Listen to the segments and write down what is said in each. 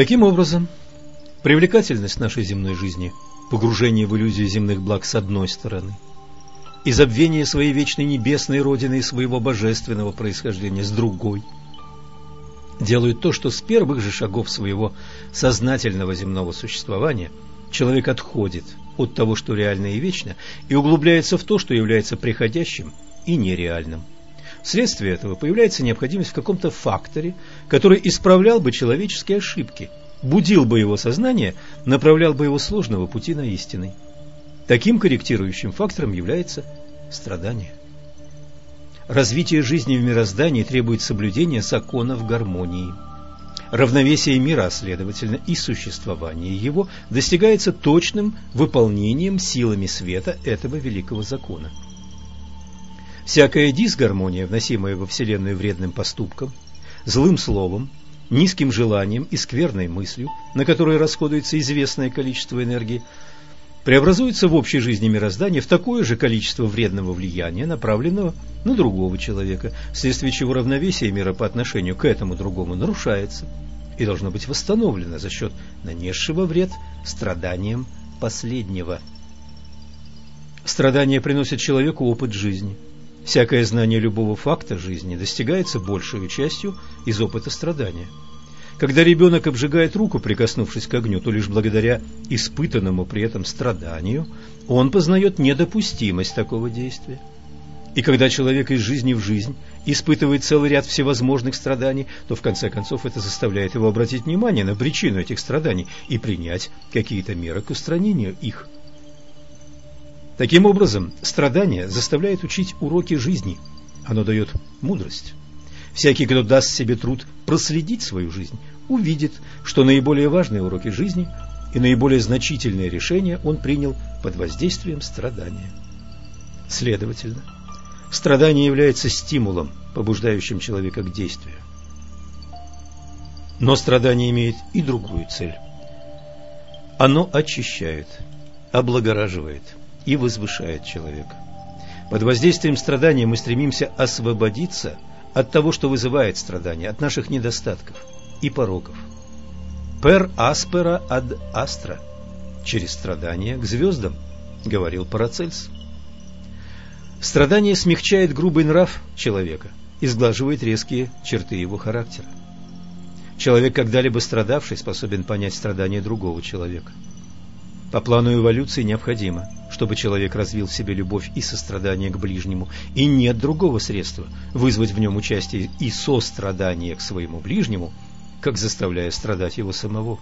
Таким образом, привлекательность нашей земной жизни, погружение в иллюзию земных благ с одной стороны, и забвение своей вечной небесной родины и своего божественного происхождения с другой, делают то, что с первых же шагов своего сознательного земного существования человек отходит от того, что реально и вечно, и углубляется в то, что является приходящим и нереальным. Вследствие этого появляется необходимость в каком-то факторе, который исправлял бы человеческие ошибки, будил бы его сознание, направлял бы его сложного пути на истинный. Таким корректирующим фактором является страдание. Развитие жизни в мироздании требует соблюдения законов гармонии. Равновесие мира, следовательно и существование его, достигается точным выполнением силами света этого великого закона – Всякая дисгармония, вносимая во Вселенную вредным поступком, злым словом, низким желанием и скверной мыслью, на которые расходуется известное количество энергии, преобразуется в общей жизни мироздания в такое же количество вредного влияния, направленного на другого человека, вследствие чего равновесие мира по отношению к этому другому нарушается и должно быть восстановлено за счет нанесшего вред страданиям последнего. Страдания приносят человеку опыт жизни – Всякое знание любого факта жизни достигается большей частью из опыта страдания. Когда ребенок обжигает руку, прикоснувшись к огню, то лишь благодаря испытанному при этом страданию он познает недопустимость такого действия. И когда человек из жизни в жизнь испытывает целый ряд всевозможных страданий, то в конце концов это заставляет его обратить внимание на причину этих страданий и принять какие-то меры к устранению их. Таким образом, страдание заставляет учить уроки жизни. Оно дает мудрость. Всякий, кто даст себе труд проследить свою жизнь, увидит, что наиболее важные уроки жизни и наиболее значительные решения он принял под воздействием страдания. Следовательно, страдание является стимулом, побуждающим человека к действию. Но страдание имеет и другую цель. Оно очищает, облагораживает – и возвышает человека. Под воздействием страдания мы стремимся освободиться от того, что вызывает страдания, от наших недостатков и пороков. «Per aspera ad astra» – через страдания к звездам, говорил Парацельс. Страдание смягчает грубый нрав человека и сглаживает резкие черты его характера. Человек, когда-либо страдавший, способен понять страдания другого человека – по плану эволюции необходимо, чтобы человек развил в себе любовь и сострадание к ближнему, и нет другого средства вызвать в нем участие и сострадание к своему ближнему, как заставляя страдать его самого.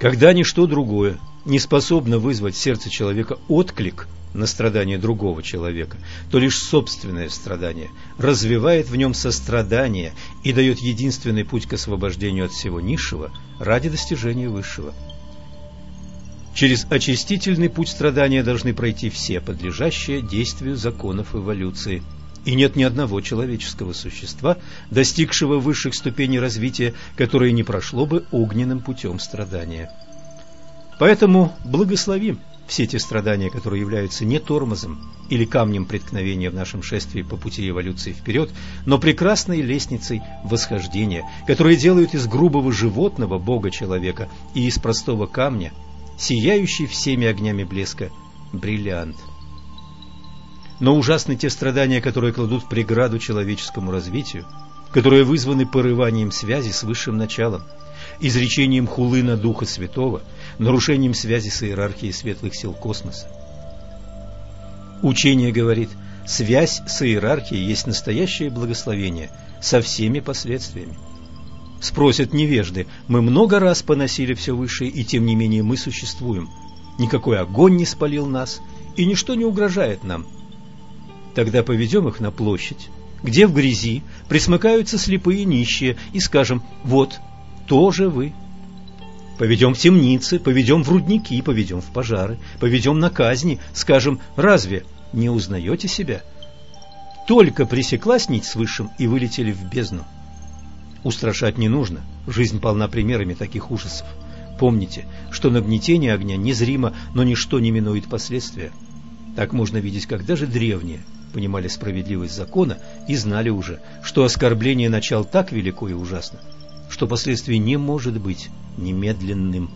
Когда ничто другое не способно вызвать в сердце человека отклик на страдание другого человека, то лишь собственное страдание развивает в нем сострадание и дает единственный путь к освобождению от всего низшего ради достижения высшего. Через очистительный путь страдания должны пройти все подлежащие действию законов эволюции. И нет ни одного человеческого существа, достигшего высших ступеней развития, которое не прошло бы огненным путем страдания. Поэтому благословим все те страдания, которые являются не тормозом или камнем преткновения в нашем шествии по пути эволюции вперед, но прекрасной лестницей восхождения, которые делают из грубого животного Бога человека и из простого камня – сияющий всеми огнями блеска бриллиант. Но ужасны те страдания, которые кладут преграду человеческому развитию, которые вызваны порыванием связи с высшим началом, изречением хулы на Духа Святого, нарушением связи с иерархией светлых сил космоса. Учение говорит, связь с иерархией есть настоящее благословение со всеми последствиями. Спросят невежды, мы много раз поносили все высшее, и тем не менее мы существуем. Никакой огонь не спалил нас, и ничто не угрожает нам. Тогда поведем их на площадь, где в грязи присмыкаются слепые нищие, и скажем, вот, тоже вы. Поведем в темницы, поведем в рудники, поведем в пожары, поведем на казни, скажем, разве не узнаете себя? Только пресеклась нить с высшим и вылетели в бездну. Устрашать не нужно, жизнь полна примерами таких ужасов. Помните, что нагнетение огня незримо, но ничто не минует последствия. Так можно видеть, как даже древние понимали справедливость закона и знали уже, что оскорбление начал так велико и ужасно, что последствий не может быть немедленным.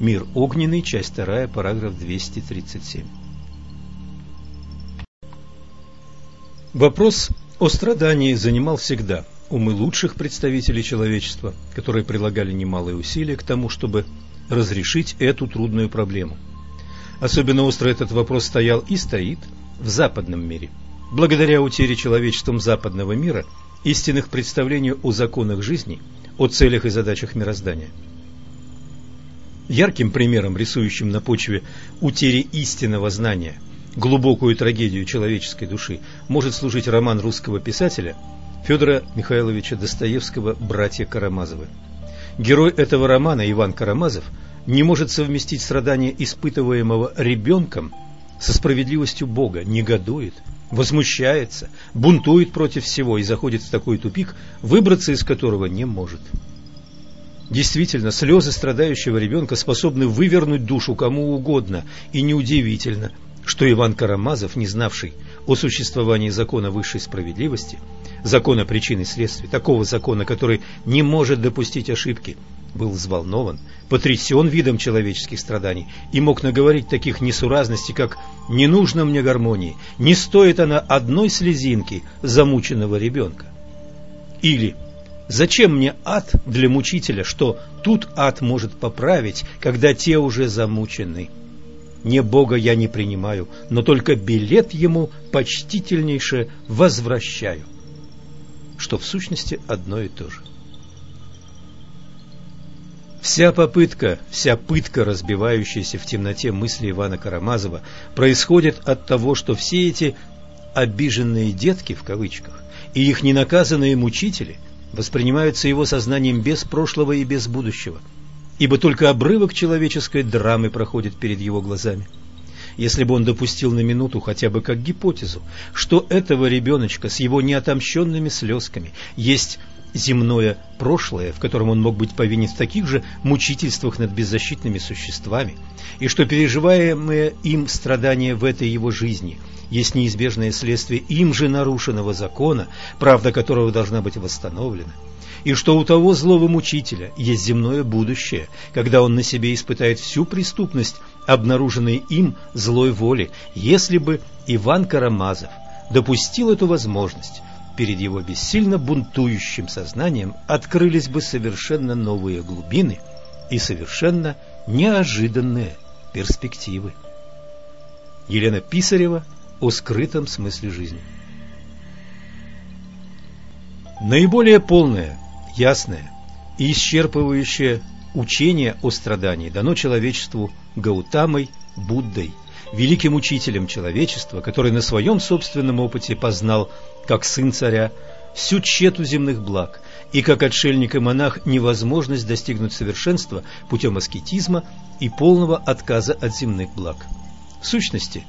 Мир огненный, часть 2, параграф 237. Вопрос о страдании занимал всегда умы лучших представителей человечества, которые прилагали немалые усилия к тому, чтобы разрешить эту трудную проблему. Особенно остро этот вопрос стоял и стоит в западном мире. Благодаря утере человечеством западного мира истинных представлений о законах жизни, о целях и задачах мироздания. Ярким примером, рисующим на почве утери истинного знания глубокую трагедию человеческой души, может служить роман русского писателя Федора Михайловича Достоевского «Братья Карамазовы». Герой этого романа Иван Карамазов не может совместить страдания испытываемого ребенком со справедливостью Бога, негодует, возмущается, бунтует против всего и заходит в такой тупик, выбраться из которого не может. Действительно, слезы страдающего ребенка способны вывернуть душу кому угодно, и неудивительно, что Иван Карамазов, не знавший о существовании закона высшей справедливости, закона причин и следствий, такого закона, который не может допустить ошибки, был взволнован, потрясен видом человеческих страданий и мог наговорить таких несуразностей, как «не нужно мне гармонии, не стоит она одной слезинки замученного ребенка». Или «зачем мне ад для мучителя, что тут ад может поправить, когда те уже замучены?» Не Бога я не принимаю, но только билет ему почтительнейше возвращаю что в сущности одно и то же. Вся попытка, вся пытка, разбивающаяся в темноте мысли Ивана Карамазова, происходит от того, что все эти «обиженные детки» в кавычках и их ненаказанные мучители воспринимаются его сознанием без прошлого и без будущего, ибо только обрывок человеческой драмы проходит перед его глазами если бы он допустил на минуту хотя бы как гипотезу, что этого ребеночка с его неотомщенными слезками есть земное прошлое, в котором он мог быть повинен в таких же мучительствах над беззащитными существами, и что переживаемые им страдания в этой его жизни есть неизбежное следствие им же нарушенного закона, правда которого должна быть восстановлена, и что у того злого мучителя есть земное будущее, когда он на себе испытает всю преступность обнаруженной им злой воли, если бы Иван Карамазов допустил эту возможность, перед его бессильно бунтующим сознанием открылись бы совершенно новые глубины и совершенно неожиданные перспективы. Елена Писарева о скрытом смысле жизни. Наиболее полное, ясное и исчерпывающее учение о страдании дано человечеству Гаутамой Буддой, великим учителем человечества, который на своем собственном опыте познал, как сын царя, всю тщету земных благ, и как отшельник и монах невозможность достигнуть совершенства путем аскетизма и полного отказа от земных благ. В сущности,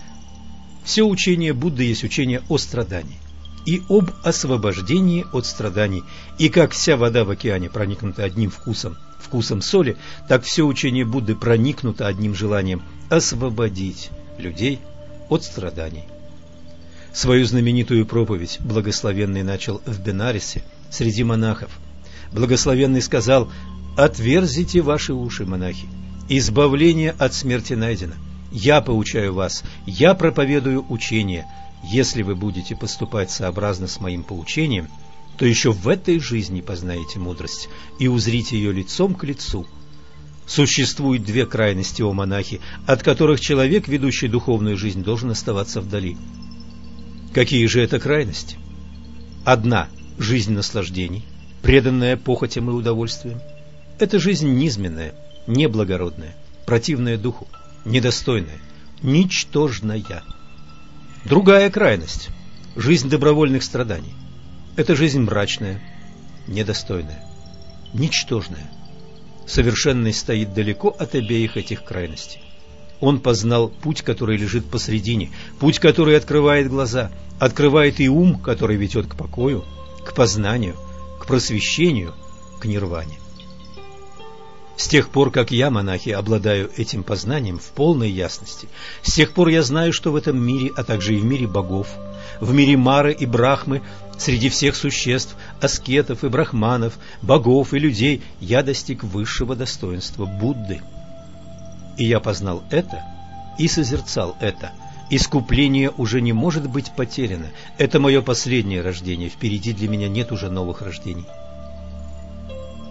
все учение Будды есть учение о страдании и об освобождении от страданий, и как вся вода в океане проникнута одним вкусом вкусом соли, так все учение Будды проникнуто одним желанием – освободить людей от страданий. Свою знаменитую проповедь Благословенный начал в Бенарисе среди монахов. Благословенный сказал «Отверзите ваши уши, монахи, избавление от смерти найдено. Я поучаю вас, я проповедую учение. Если вы будете поступать сообразно с моим поучением – то еще в этой жизни познаете мудрость и узрите ее лицом к лицу. Существуют две крайности, о монахи, от которых человек, ведущий духовную жизнь, должен оставаться вдали. Какие же это крайности? Одна – жизнь наслаждений, преданная похотям и удовольствиям. Это жизнь низменная, неблагородная, противная духу, недостойная, ничтожная. Другая крайность – жизнь добровольных страданий. Это жизнь мрачная, недостойная, ничтожная. Совершенный стоит далеко от обеих этих крайностей. Он познал путь, который лежит посредине, путь, который открывает глаза, открывает и ум, который ведет к покою, к познанию, к просвещению, к нирване. С тех пор, как я, монахи, обладаю этим познанием в полной ясности, с тех пор я знаю, что в этом мире, а также и в мире богов, в мире Мары и Брахмы, среди всех существ, аскетов и брахманов, богов и людей, я достиг высшего достоинства Будды. И я познал это и созерцал это. Искупление уже не может быть потеряно. Это мое последнее рождение. Впереди для меня нет уже новых рождений.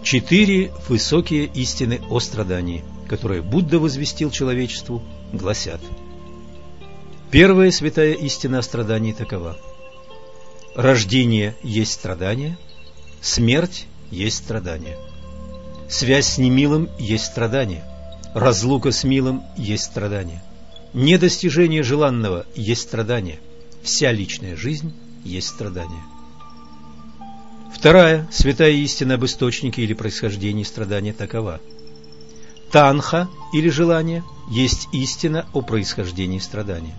Четыре высокие истины о страдании, которые Будда возвестил человечеству, гласят. Первая святая истина о страдании такова. Рождение есть страдание, смерть есть страдание. Связь с немилым есть страдание, разлука с милым есть страдание. Недостижение желанного есть страдание, вся личная жизнь есть страдание. Вторая святая истина об источнике или происхождении страдания такова. Танха или желание есть истина о происхождении страдания.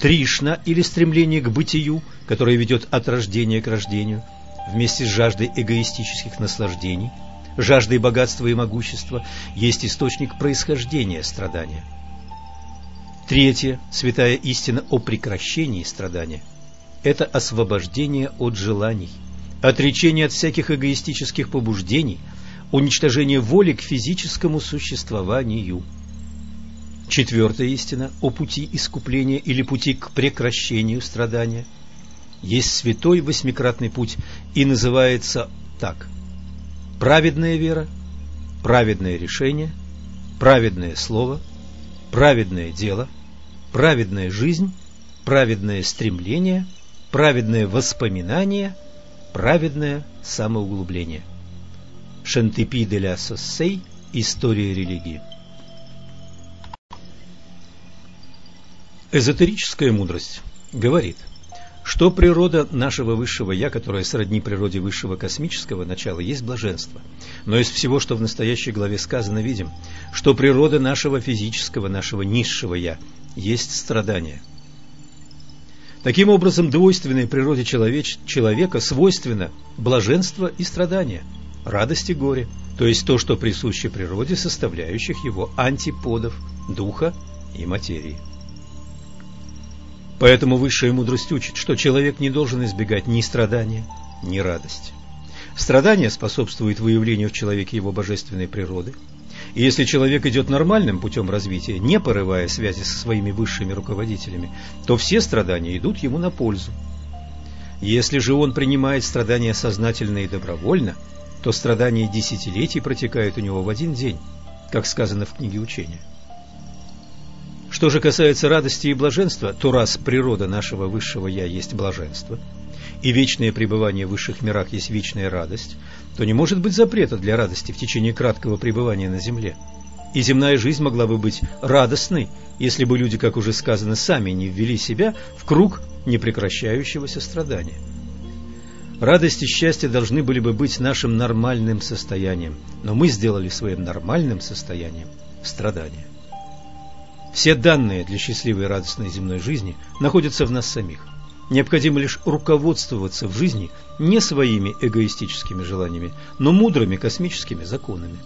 Тришна или стремление к бытию, которое ведет от рождения к рождению, вместе с жаждой эгоистических наслаждений, жаждой богатства и могущества, есть источник происхождения страдания. Третья святая истина о прекращении страдания – это освобождение от желаний отречение от всяких эгоистических побуждений, уничтожение воли к физическому существованию. Четвертая истина о пути искупления или пути к прекращению страдания есть святой восьмикратный путь и называется так. Праведная вера, праведное решение, праведное слово, праведное дело, праведная жизнь, праведное стремление, праведное воспоминание – Праведное самоуглубление. Шантепи де ля Соссей. История религии. Эзотерическая мудрость говорит, что природа нашего высшего «я», которая сродни природе высшего космического начала, есть блаженство. Но из всего, что в настоящей главе сказано, видим, что природа нашего физического, нашего низшего «я» есть страдание – Таким образом, двойственной природе человеч... человека свойственно блаженство и страдание, радость и горе, то есть то, что присуще природе, составляющих его антиподов, духа и материи. Поэтому высшая мудрость учит, что человек не должен избегать ни страдания, ни радости. Страдание способствует выявлению в человеке его божественной природы – и если человек идет нормальным путем развития, не порывая связи со своими высшими руководителями, то все страдания идут ему на пользу. Если же он принимает страдания сознательно и добровольно, то страдания десятилетий протекают у него в один день, как сказано в книге учения. Что же касается радости и блаженства, то раз природа нашего высшего «я» есть блаженство, и вечное пребывание в высших мирах есть вечная радость, то не может быть запрета для радости в течение краткого пребывания на земле. И земная жизнь могла бы быть радостной, если бы люди, как уже сказано, сами не ввели себя в круг непрекращающегося страдания. Радость и счастье должны были бы быть нашим нормальным состоянием, но мы сделали своим нормальным состоянием страдание. Все данные для счастливой и радостной земной жизни находятся в нас самих. Необходимо лишь руководствоваться в жизни не своими эгоистическими желаниями, но мудрыми космическими законами.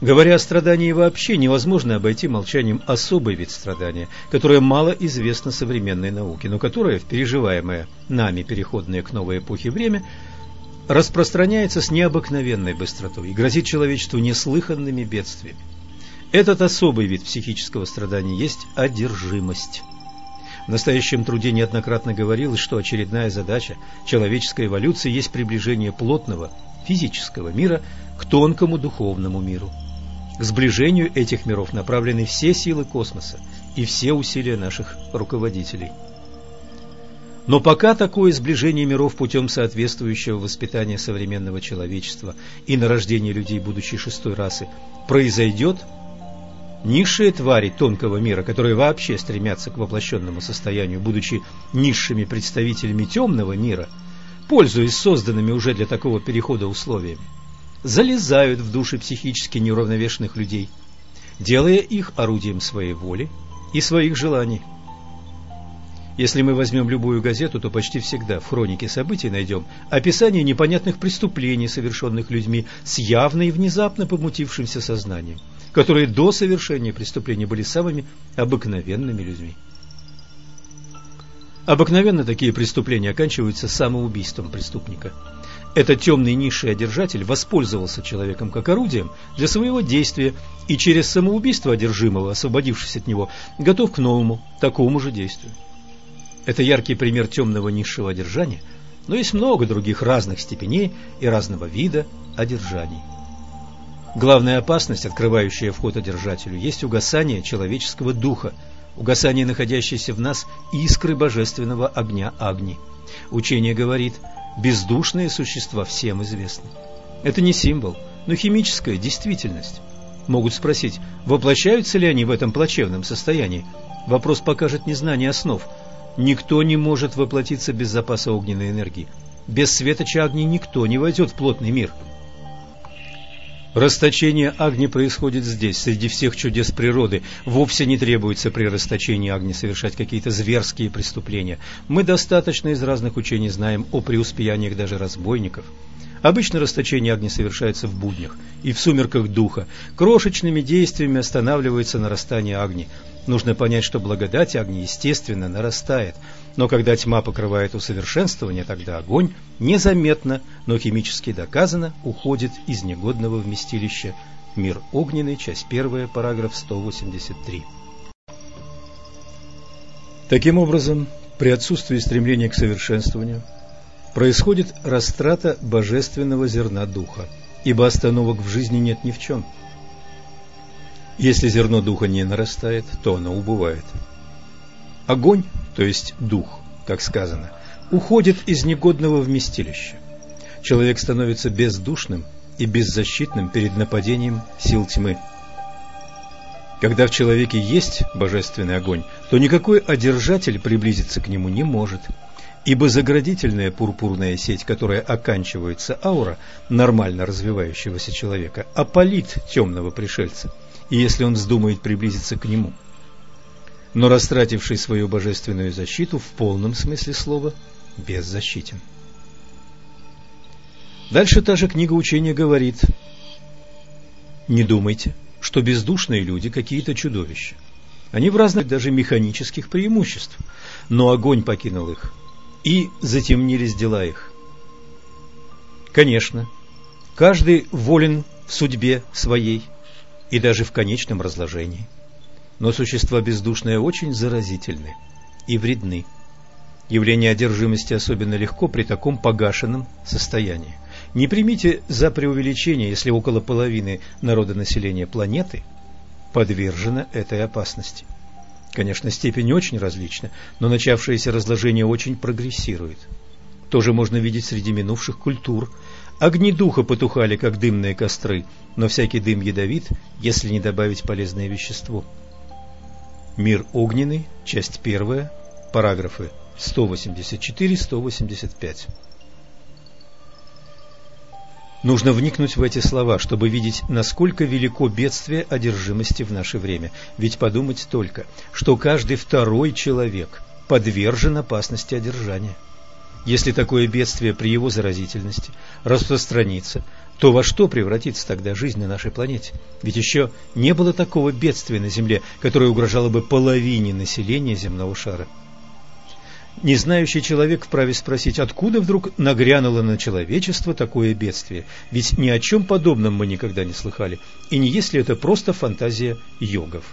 Говоря о страдании вообще, невозможно обойти молчанием особый вид страдания, которое мало известно современной науке, но которое в переживаемое нами переходное к новой эпохе время распространяется с необыкновенной быстротой и грозит человечеству неслыханными бедствиями. Этот особый вид психического страдания есть одержимость. В настоящем труде неоднократно говорилось, что очередная задача человеческой эволюции есть приближение плотного физического мира к тонкому духовному миру. К сближению этих миров направлены все силы космоса и все усилия наших руководителей. Но пока такое сближение миров путем соответствующего воспитания современного человечества и нарождения людей будущей шестой расы произойдет – Низшие твари тонкого мира, которые вообще стремятся к воплощенному состоянию, будучи низшими представителями темного мира, пользуясь созданными уже для такого перехода условиями, залезают в души психически неуравновешенных людей, делая их орудием своей воли и своих желаний. Если мы возьмем любую газету, то почти всегда в хронике событий найдем описание непонятных преступлений, совершенных людьми с явно и внезапно помутившимся сознанием, которые до совершения преступления были самыми обыкновенными людьми. Обыкновенно такие преступления оканчиваются самоубийством преступника. Этот темный низший одержатель воспользовался человеком как орудием для своего действия и через самоубийство одержимого, освободившись от него, готов к новому, такому же действию. Это яркий пример темного низшего одержания, но есть много других разных степеней и разного вида одержаний. Главная опасность, открывающая вход одержателю, есть угасание человеческого духа, угасание находящейся в нас искры божественного огня Агни. Учение говорит, бездушные существа всем известны. Это не символ, но химическая действительность. Могут спросить, воплощаются ли они в этом плачевном состоянии. Вопрос покажет незнание основ – Никто не может воплотиться без запаса огненной энергии. Без светоча огни никто не войдет в плотный мир. Расточение огни происходит здесь, среди всех чудес природы. Вовсе не требуется при расточении огни совершать какие-то зверские преступления. Мы достаточно из разных учений знаем о преуспеяниях даже разбойников. Обычно расточение огня совершается в буднях и в сумерках духа. Крошечными действиями останавливается нарастание огни. Нужно понять, что благодать огня естественно нарастает, но когда тьма покрывает усовершенствование, тогда огонь незаметно, но химически доказано, уходит из негодного вместилища. Мир огненный, часть 1, параграф 183. Таким образом, при отсутствии стремления к совершенствованию происходит растрата божественного зерна духа, ибо остановок в жизни нет ни в чем – если зерно духа не нарастает, то оно убывает. Огонь, то есть дух, как сказано, уходит из негодного вместилища. Человек становится бездушным и беззащитным перед нападением сил тьмы. Когда в человеке есть божественный огонь, то никакой одержатель приблизиться к нему не может, ибо заградительная пурпурная сеть, которая оканчивается аура нормально развивающегося человека, опалит темного пришельца – и если он вздумает приблизиться к нему. Но растративший свою божественную защиту в полном смысле слова беззащитен. Дальше та же книга учения говорит «Не думайте, что бездушные люди какие-то чудовища. Они в разных даже механических преимуществ, но огонь покинул их, и затемнились дела их. Конечно, каждый волен в судьбе своей, и даже в конечном разложении. Но существа бездушные очень заразительны и вредны. Явление одержимости особенно легко при таком погашенном состоянии. Не примите за преувеличение, если около половины народонаселения планеты подвержено этой опасности. Конечно, степень очень различна, но начавшееся разложение очень прогрессирует. Тоже можно видеть среди минувших культур, Огни духа потухали, как дымные костры, но всякий дым ядовит, если не добавить полезное вещество. Мир огненный, часть первая, параграфы 184-185. Нужно вникнуть в эти слова, чтобы видеть, насколько велико бедствие одержимости в наше время. Ведь подумать только, что каждый второй человек подвержен опасности одержания. Если такое бедствие при его заразительности распространится, то во что превратится тогда жизнь на нашей планете? Ведь еще не было такого бедствия на Земле, которое угрожало бы половине населения земного шара. Незнающий человек вправе спросить, откуда вдруг нагрянуло на человечество такое бедствие, ведь ни о чем подобном мы никогда не слыхали, и не если это просто фантазия йогов.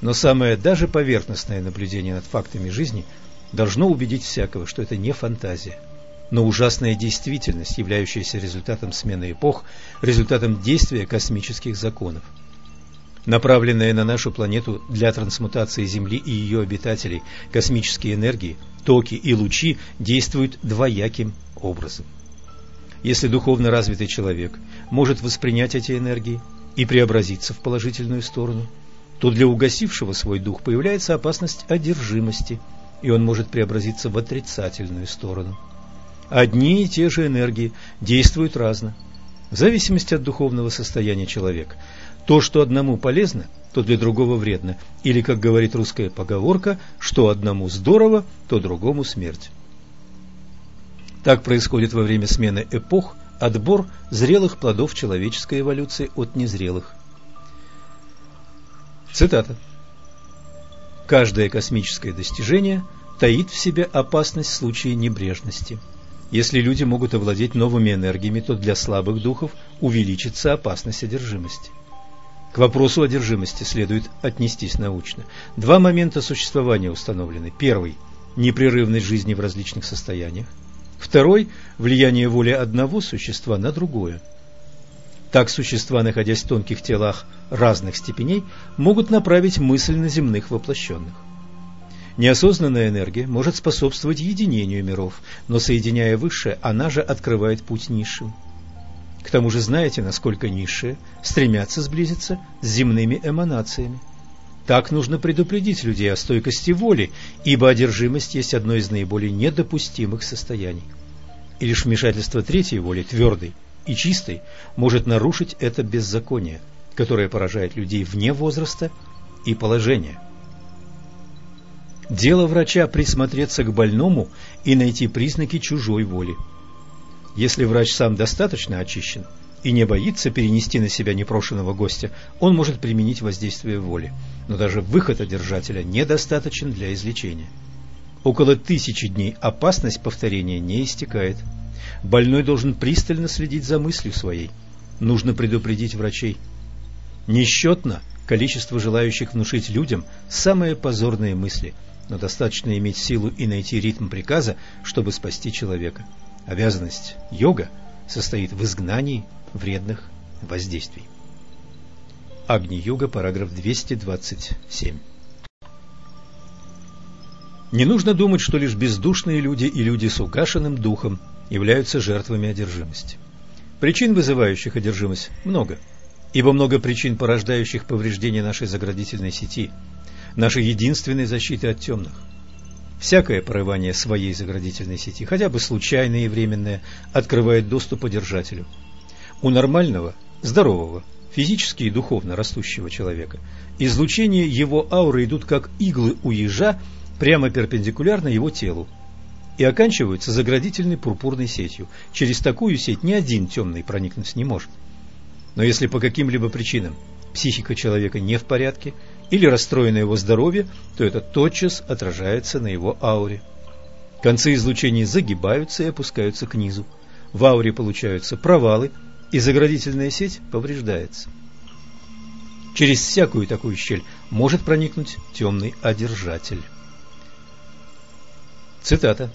Но самое даже поверхностное наблюдение над фактами жизни – должно убедить всякого, что это не фантазия, но ужасная действительность, являющаяся результатом смены эпох, результатом действия космических законов. Направленные на нашу планету для трансмутации Земли и ее обитателей космические энергии, токи и лучи действуют двояким образом. Если духовно развитый человек может воспринять эти энергии и преобразиться в положительную сторону, то для угасившего свой дух появляется опасность одержимости – и он может преобразиться в отрицательную сторону. Одни и те же энергии действуют разно. в зависимости от духовного состояния человека. То, что одному полезно, то для другого вредно. Или, как говорит русская поговорка, что одному здорово, то другому смерть. Так происходит во время смены эпох отбор зрелых плодов человеческой эволюции от незрелых. Цитата. Каждое космическое достижение таит в себе опасность в случае небрежности. Если люди могут овладеть новыми энергиями, то для слабых духов увеличится опасность одержимости. К вопросу одержимости следует отнестись научно. Два момента существования установлены. Первый – непрерывность жизни в различных состояниях. Второй – влияние воли одного существа на другое. Так существа, находясь в тонких телах разных степеней, могут направить мысль на земных воплощенных. Неосознанная энергия может способствовать единению миров, но соединяя высшее, она же открывает путь низшим. К тому же знаете, насколько низшие стремятся сблизиться с земными эманациями. Так нужно предупредить людей о стойкости воли, ибо одержимость есть одно из наиболее недопустимых состояний. И лишь вмешательство третьей воли, твердой и чистой, может нарушить это беззаконие, которое поражает людей вне возраста и положения. Дело врача присмотреться к больному и найти признаки чужой воли. Если врач сам достаточно очищен и не боится перенести на себя непрошенного гостя, он может применить воздействие воли. Но даже выход одержателя недостаточен для излечения. Около тысячи дней опасность повторения не истекает. Больной должен пристально следить за мыслью своей. Нужно предупредить врачей. Несчетно количество желающих внушить людям самые позорные мысли – но достаточно иметь силу и найти ритм приказа, чтобы спасти человека. Обязанность йога состоит в изгнании вредных воздействий. Агни-йога, параграф 227. Не нужно думать, что лишь бездушные люди и люди с угашенным духом являются жертвами одержимости. Причин, вызывающих одержимость, много, ибо много причин, порождающих повреждение нашей заградительной сети – нашей единственной защиты от темных. Всякое прорывание своей заградительной сети, хотя бы случайное и временное, открывает доступ одержателю. У нормального, здорового, физически и духовно растущего человека излучения его ауры идут как иглы у ежа прямо перпендикулярно его телу и оканчиваются заградительной пурпурной сетью. Через такую сеть ни один темный проникнуть не может. Но если по каким-либо причинам психика человека не в порядке – или расстроено его здоровье, то это тотчас отражается на его ауре. Концы излучения загибаются и опускаются к низу. В ауре получаются провалы, и заградительная сеть повреждается. Через всякую такую щель может проникнуть темный одержатель. Цитата.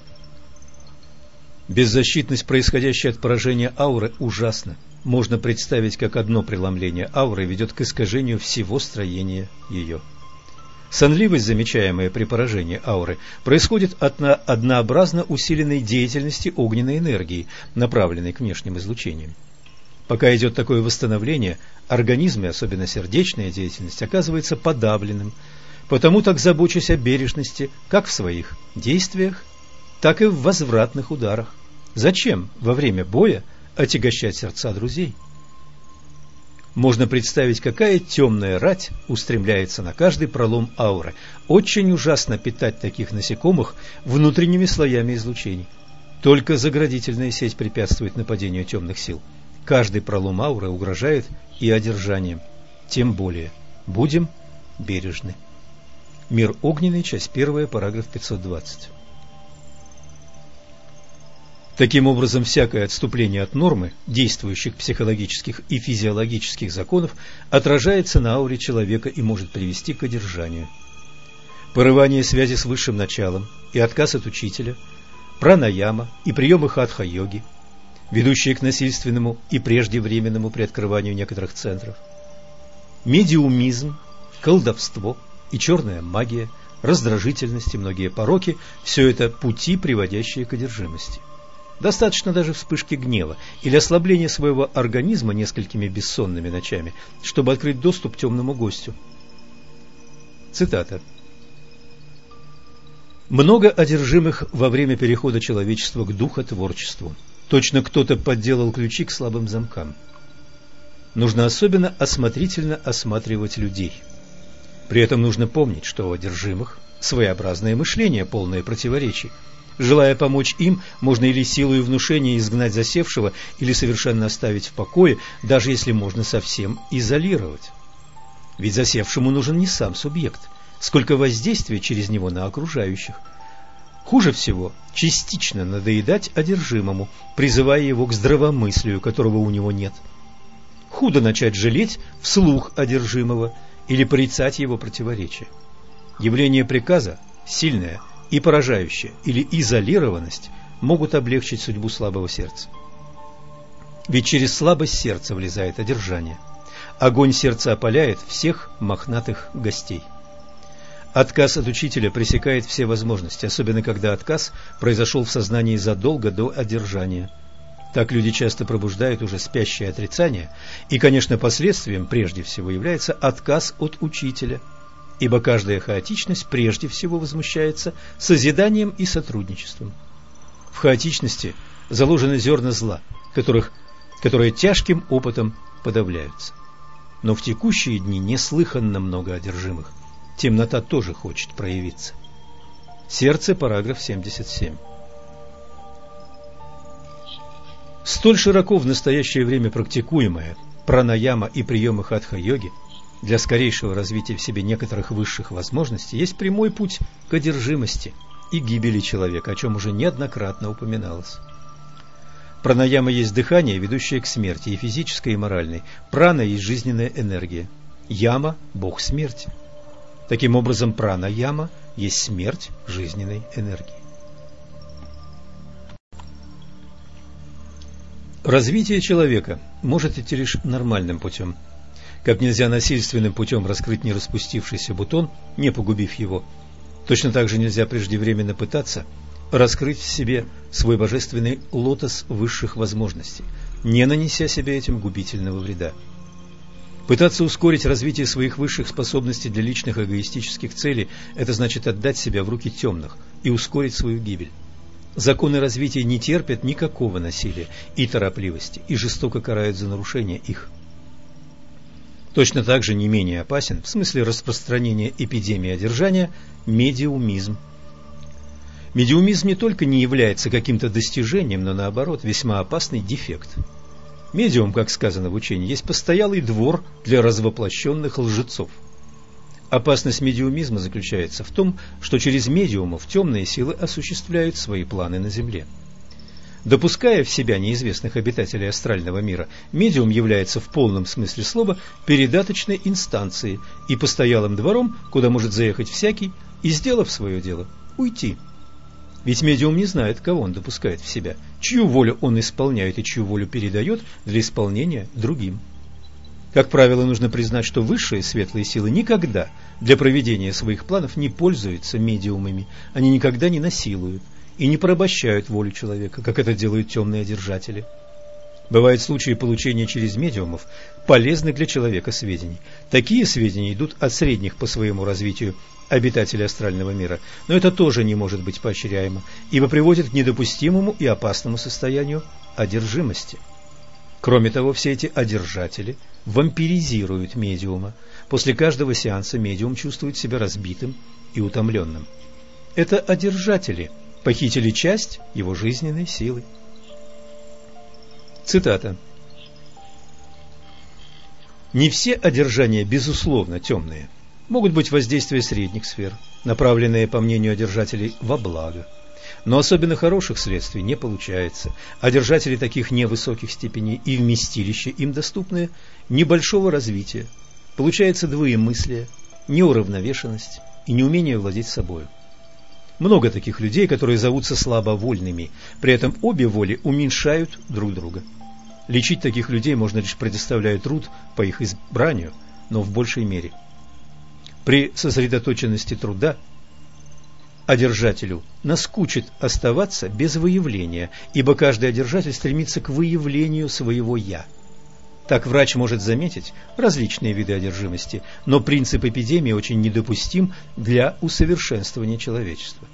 Беззащитность, происходящая от поражения ауры, ужасна можно представить, как одно преломление ауры ведет к искажению всего строения ее. Сонливость, замечаемая при поражении ауры, происходит от однообразно усиленной деятельности огненной энергии, направленной к внешним излучениям. Пока идет такое восстановление, организм, и особенно сердечная деятельность, оказывается подавленным, потому так забочусь о бережности как в своих действиях, так и в возвратных ударах. Зачем во время боя отягощать сердца друзей. Можно представить, какая темная рать устремляется на каждый пролом ауры. Очень ужасно питать таких насекомых внутренними слоями излучений. Только заградительная сеть препятствует нападению темных сил. Каждый пролом ауры угрожает и одержанием. Тем более, будем бережны. Мир огненный, часть 1, параграф 520. Таким образом, всякое отступление от нормы, действующих психологических и физиологических законов, отражается на ауре человека и может привести к одержанию. Порывание связи с высшим началом и отказ от учителя, пранаяма и приемы хатха-йоги, ведущие к насильственному и преждевременному приоткрыванию некоторых центров, медиумизм, колдовство и черная магия, раздражительность и многие пороки – все это пути, приводящие к одержимости. Достаточно даже вспышки гнева или ослабления своего организма несколькими бессонными ночами, чтобы открыть доступ темному гостю. Цитата. Много одержимых во время перехода человечества к духотворчеству. Точно кто-то подделал ключи к слабым замкам. Нужно особенно осмотрительно осматривать людей. При этом нужно помнить, что у одержимых своеобразное мышление, полное противоречий. Желая помочь им, можно или силой внушения изгнать засевшего, или совершенно оставить в покое, даже если можно совсем изолировать. Ведь засевшему нужен не сам субъект, сколько воздействия через него на окружающих. Хуже всего частично надоедать одержимому, призывая его к здравомыслию, которого у него нет. Худо начать жалеть вслух одержимого или порицать его противоречия. Явление приказа, сильное и поражающее, или изолированность могут облегчить судьбу слабого сердца. Ведь через слабость сердца влезает одержание. Огонь сердца опаляет всех мохнатых гостей. Отказ от учителя пресекает все возможности, особенно когда отказ произошел в сознании задолго до одержания. Так люди часто пробуждают уже спящее отрицание, и, конечно, последствием прежде всего является отказ от учителя – ибо каждая хаотичность прежде всего возмущается созиданием и сотрудничеством. В хаотичности заложены зерна зла, которых, которые тяжким опытом подавляются. Но в текущие дни неслыханно много одержимых. Темнота тоже хочет проявиться. Сердце, параграф 77. Столь широко в настоящее время практикуемая пранаяма и приемы хатха-йоги – для скорейшего развития в себе некоторых высших возможностей есть прямой путь к одержимости и гибели человека, о чем уже неоднократно упоминалось. Пранаяма есть дыхание, ведущее к смерти, и физической, и моральной. Прана есть жизненная энергия. Яма – бог смерти. Таким образом, прана-яма есть смерть жизненной энергии. Развитие человека может идти лишь нормальным путем – как нельзя насильственным путем раскрыть не распустившийся бутон, не погубив его, точно так же нельзя преждевременно пытаться раскрыть в себе свой божественный лотос высших возможностей, не нанеся себе этим губительного вреда. Пытаться ускорить развитие своих высших способностей для личных эгоистических целей – это значит отдать себя в руки темных и ускорить свою гибель. Законы развития не терпят никакого насилия и торопливости и жестоко карают за нарушение их. Точно так же не менее опасен в смысле распространения эпидемии одержания медиумизм. Медиумизм не только не является каким-то достижением, но наоборот весьма опасный дефект. Медиум, как сказано в учении, есть постоялый двор для развоплощенных лжецов. Опасность медиумизма заключается в том, что через медиумов темные силы осуществляют свои планы на Земле. Допуская в себя неизвестных обитателей астрального мира, медиум является в полном смысле слова передаточной инстанцией и постоялым двором, куда может заехать всякий и, сделав свое дело, уйти. Ведь медиум не знает, кого он допускает в себя, чью волю он исполняет и чью волю передает для исполнения другим. Как правило, нужно признать, что высшие светлые силы никогда для проведения своих планов не пользуются медиумами, они никогда не насилуют, и не порабощают волю человека, как это делают темные одержатели. Бывают случаи получения через медиумов полезных для человека сведений. Такие сведения идут от средних по своему развитию обитателей астрального мира, но это тоже не может быть поощряемо, ибо приводит к недопустимому и опасному состоянию одержимости. Кроме того, все эти одержатели вампиризируют медиума. После каждого сеанса медиум чувствует себя разбитым и утомленным. Это одержатели – похитили часть его жизненной силы. Цитата. Не все одержания, безусловно, темные. Могут быть воздействия средних сфер, направленные, по мнению одержателей, во благо. Но особенно хороших следствий не получается. Одержатели таких невысоких степеней и вместилища им доступные небольшого развития. Получается двоемыслие, неуравновешенность и неумение владеть собой. Много таких людей, которые зовутся слабовольными, при этом обе воли уменьшают друг друга. Лечить таких людей можно лишь предоставляя труд по их избранию, но в большей мере. При сосредоточенности труда одержателю наскучит оставаться без выявления, ибо каждый одержатель стремится к выявлению своего «я». Так врач может заметить различные виды одержимости, но принцип эпидемии очень недопустим для усовершенствования человечества.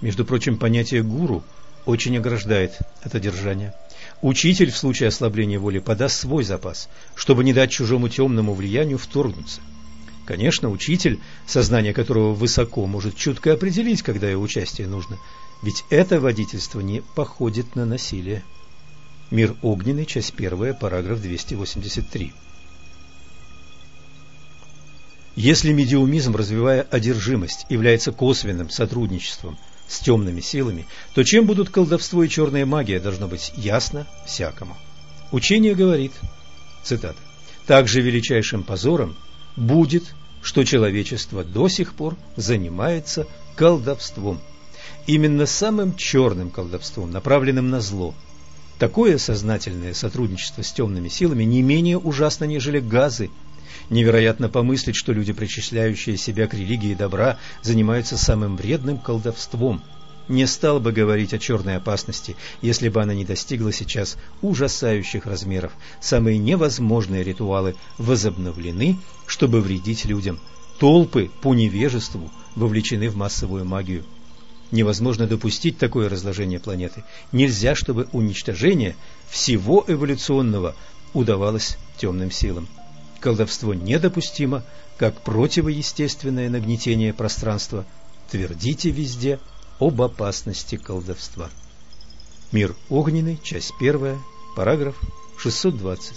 Между прочим, понятие «гуру» очень ограждает от одержания. Учитель в случае ослабления воли подаст свой запас, чтобы не дать чужому темному влиянию вторгнуться. Конечно, учитель, сознание которого высоко, может чутко определить, когда его участие нужно, ведь это водительство не походит на насилие. Мир огненный, часть первая, параграф 283. Если медиумизм, развивая одержимость, является косвенным сотрудничеством с темными силами, то чем будут колдовство и черная магия, должно быть ясно всякому. Учение говорит, цитата, «Также величайшим позором будет, что человечество до сих пор занимается колдовством, именно самым черным колдовством, направленным на зло. Такое сознательное сотрудничество с темными силами не менее ужасно, нежели газы, Невероятно помыслить, что люди, причисляющие себя к религии добра, занимаются самым вредным колдовством. Не стал бы говорить о черной опасности, если бы она не достигла сейчас ужасающих размеров. Самые невозможные ритуалы возобновлены, чтобы вредить людям. Толпы по невежеству вовлечены в массовую магию. Невозможно допустить такое разложение планеты. Нельзя, чтобы уничтожение всего эволюционного удавалось темным силам колдовство недопустимо, как противоестественное нагнетение пространства. Твердите везде об опасности колдовства. Мир огненный, часть первая, параграф 620.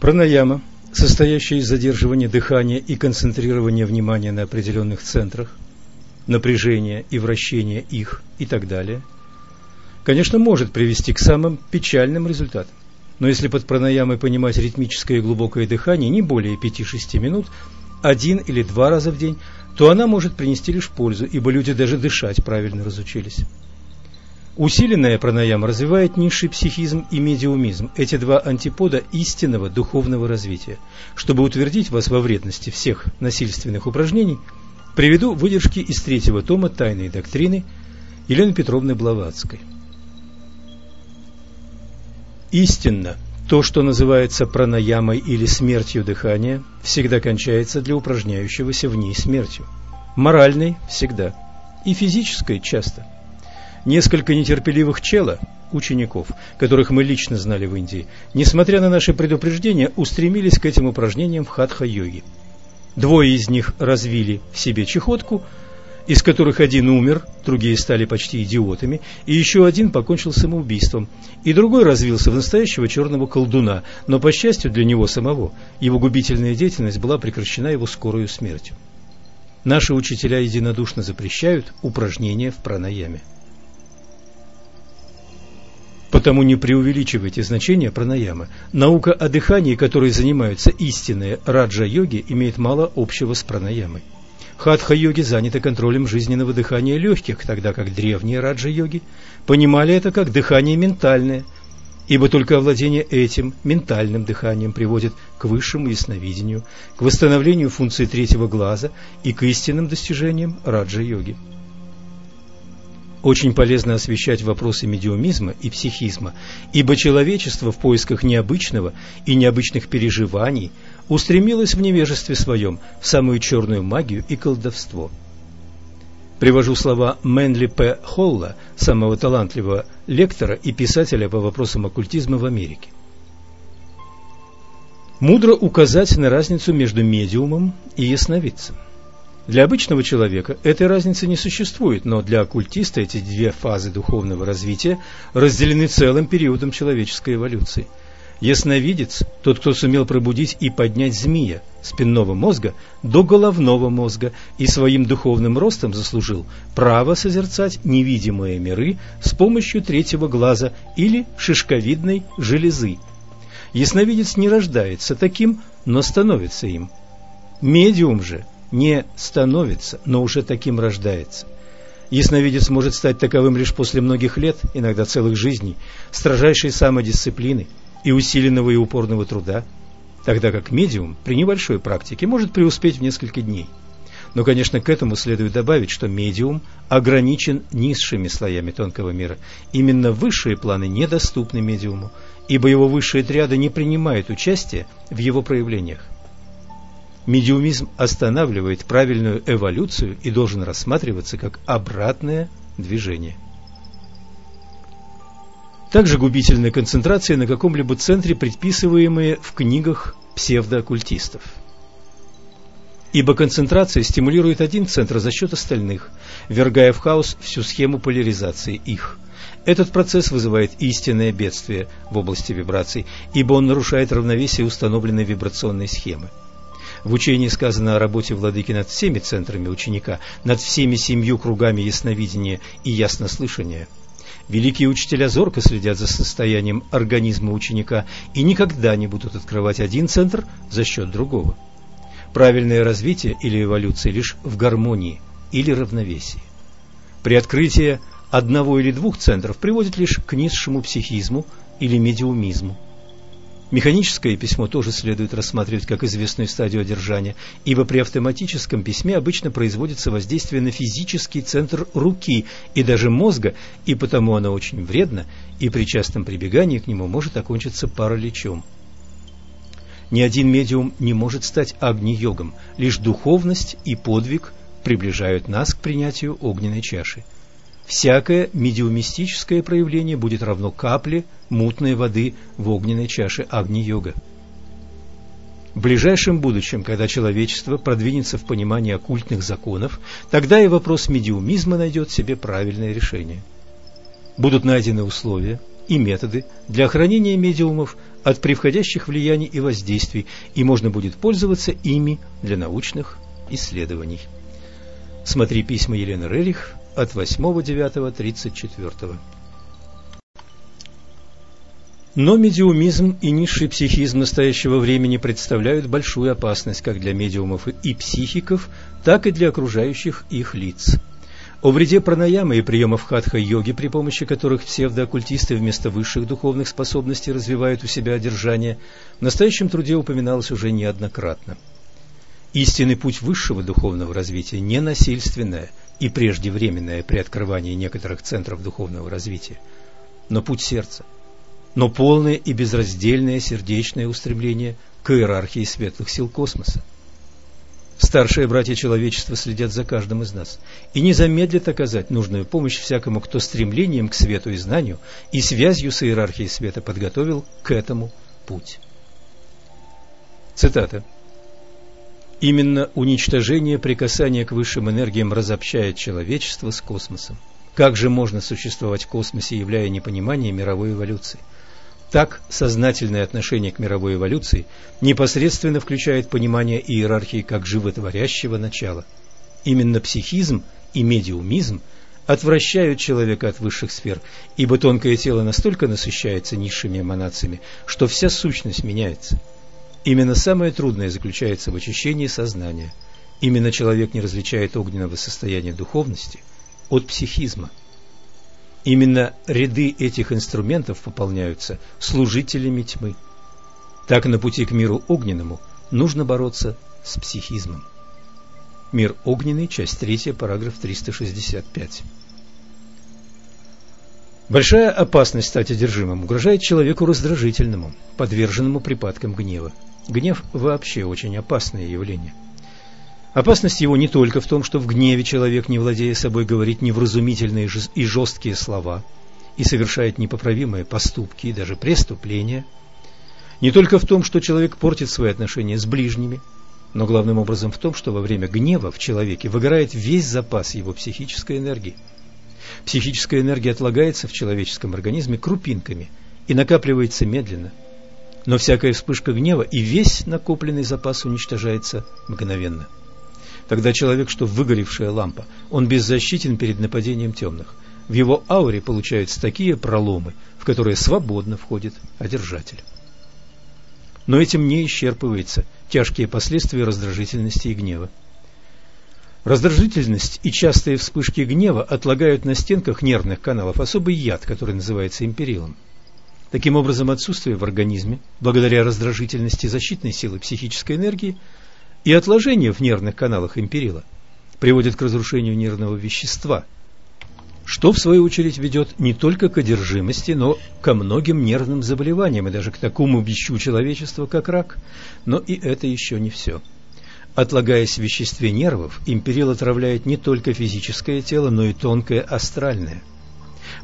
Пранаяма, состоящая из задерживания дыхания и концентрирования внимания на определенных центрах, напряжения и вращения их и так далее, конечно, может привести к самым печальным результатам. Но если под пранаямой понимать ритмическое и глубокое дыхание не более 5-6 минут, один или два раза в день, то она может принести лишь пользу, ибо люди даже дышать правильно разучились. Усиленная пранаяма развивает низший психизм и медиумизм, эти два антипода истинного духовного развития. Чтобы утвердить вас во вредности всех насильственных упражнений, приведу выдержки из третьего тома «Тайной доктрины» Елены Петровны Блаватской. Истинно, то, что называется пранаямой или смертью дыхания, всегда кончается для упражняющегося в ней смертью. Моральной – всегда. И физической – часто. Несколько нетерпеливых чела, учеников, которых мы лично знали в Индии, несмотря на наши предупреждения, устремились к этим упражнениям в хатха-йоге. Двое из них развили в себе чехотку – из которых один умер, другие стали почти идиотами, и еще один покончил самоубийством, и другой развился в настоящего черного колдуна, но, по счастью для него самого, его губительная деятельность была прекращена его скорую смертью. Наши учителя единодушно запрещают упражнения в пранаяме. Потому не преувеличивайте значение пранаямы. Наука о дыхании, которой занимаются истинные раджа-йоги, имеет мало общего с пранаямой. Хатха-йоги заняты контролем жизненного дыхания легких, тогда как древние раджа-йоги понимали это как дыхание ментальное, ибо только овладение этим ментальным дыханием приводит к высшему ясновидению, к восстановлению функции третьего глаза и к истинным достижениям раджа-йоги. Очень полезно освещать вопросы медиумизма и психизма, ибо человечество в поисках необычного и необычных переживаний устремилось в невежестве своем в самую черную магию и колдовство. Привожу слова Мэнли П. Холла, самого талантливого лектора и писателя по вопросам оккультизма в Америке. Мудро указать на разницу между медиумом и ясновидцем. Для обычного человека этой разницы не существует, но для оккультиста эти две фазы духовного развития разделены целым периодом человеческой эволюции. Ясновидец – тот, кто сумел пробудить и поднять змея спинного мозга до головного мозга и своим духовным ростом заслужил право созерцать невидимые миры с помощью третьего глаза или шишковидной железы. Ясновидец не рождается таким, но становится им. Медиум же – не становится, но уже таким рождается. Ясновидец может стать таковым лишь после многих лет, иногда целых жизней, строжайшей самодисциплины и усиленного и упорного труда, тогда как медиум при небольшой практике может преуспеть в несколько дней. Но, конечно, к этому следует добавить, что медиум ограничен низшими слоями тонкого мира. Именно высшие планы недоступны медиуму, ибо его высшие отряды не принимают участия в его проявлениях. Медиумизм останавливает правильную эволюцию и должен рассматриваться как обратное движение. Также губительная концентрация на каком-либо центре, предписываемые в книгах псевдооккультистов. Ибо концентрация стимулирует один центр за счет остальных, вергая в хаос всю схему поляризации их. Этот процесс вызывает истинное бедствие в области вибраций, ибо он нарушает равновесие установленной вибрационной схемы. В учении сказано о работе владыки над всеми центрами ученика, над всеми семью кругами ясновидения и яснослышания – Великие учителя зорко следят за состоянием организма ученика и никогда не будут открывать один центр за счет другого. Правильное развитие или эволюция лишь в гармонии или равновесии. При открытии одного или двух центров приводит лишь к низшему психизму или медиумизму. Механическое письмо тоже следует рассматривать как известную стадию одержания, ибо при автоматическом письме обычно производится воздействие на физический центр руки и даже мозга, и потому оно очень вредно, и при частом прибегании к нему может окончиться параличом. Ни один медиум не может стать агни-йогом, лишь духовность и подвиг приближают нас к принятию огненной чаши. Всякое медиумистическое проявление будет равно капле мутной воды в огненной чаше Агни-йога. В ближайшем будущем, когда человечество продвинется в понимании оккультных законов, тогда и вопрос медиумизма найдет себе правильное решение. Будут найдены условия и методы для охранения медиумов от превходящих влияний и воздействий, и можно будет пользоваться ими для научных исследований. Смотри письма Елены Рерих от 8.9.34. Но медиумизм и низший психизм настоящего времени представляют большую опасность как для медиумов и психиков, так и для окружающих их лиц. О вреде пранаямы и приемов хатха-йоги, при помощи которых псевдооккультисты вместо высших духовных способностей развивают у себя одержание, в настоящем труде упоминалось уже неоднократно. Истинный путь высшего духовного развития не насильственное и преждевременное приоткрывание некоторых центров духовного развития, но путь сердца, но полное и безраздельное сердечное устремление к иерархии светлых сил космоса. Старшие братья человечества следят за каждым из нас и не замедлят оказать нужную помощь всякому, кто стремлением к свету и знанию и связью с иерархией света подготовил к этому путь. Цитата. Именно уничтожение прикасания к высшим энергиям разобщает человечество с космосом. Как же можно существовать в космосе, являя непонимание мировой эволюции? Так, сознательное отношение к мировой эволюции непосредственно включает понимание иерархии как животворящего начала. Именно психизм и медиумизм отвращают человека от высших сфер, ибо тонкое тело настолько насыщается низшими эманациями, что вся сущность меняется – Именно самое трудное заключается в очищении сознания. Именно человек не различает огненного состояния духовности от психизма. Именно ряды этих инструментов пополняются служителями тьмы. Так на пути к миру огненному нужно бороться с психизмом. Мир огненный, часть 3, параграф 365. Большая опасность стать одержимым угрожает человеку раздражительному, подверженному припадкам гнева. Гнев вообще очень опасное явление. Опасность его не только в том, что в гневе человек, не владея собой, говорит невразумительные и жесткие слова и совершает непоправимые поступки и даже преступления, не только в том, что человек портит свои отношения с ближними, но главным образом в том, что во время гнева в человеке выгорает весь запас его психической энергии. Психическая энергия отлагается в человеческом организме крупинками и накапливается медленно – но всякая вспышка гнева и весь накопленный запас уничтожается мгновенно. Тогда человек, что выгоревшая лампа, он беззащитен перед нападением темных. В его ауре получаются такие проломы, в которые свободно входит одержатель. Но этим не исчерпываются тяжкие последствия раздражительности и гнева. Раздражительность и частые вспышки гнева отлагают на стенках нервных каналов особый яд, который называется империлом. Таким образом, отсутствие в организме, благодаря раздражительности защитной силы психической энергии и отложение в нервных каналах империла, приводит к разрушению нервного вещества, что в свою очередь ведет не только к одержимости, но ко многим нервным заболеваниям и даже к такому бещу человечества, как рак. Но и это еще не все. Отлагаясь в веществе нервов, империл отравляет не только физическое тело, но и тонкое астральное.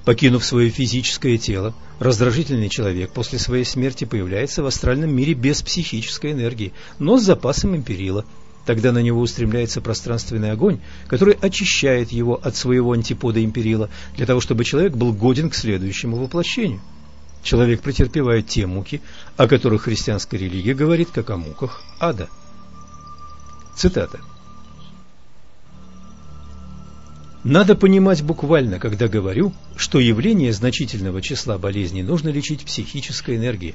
Покинув свое физическое тело, раздражительный человек после своей смерти появляется в астральном мире без психической энергии, но с запасом империла. Тогда на него устремляется пространственный огонь, который очищает его от своего антипода империла, для того, чтобы человек был годен к следующему воплощению. Человек претерпевает те муки, о которых христианская религия говорит, как о муках ада. Цитата. Надо понимать буквально, когда говорю, что явление значительного числа болезней нужно лечить психической энергией.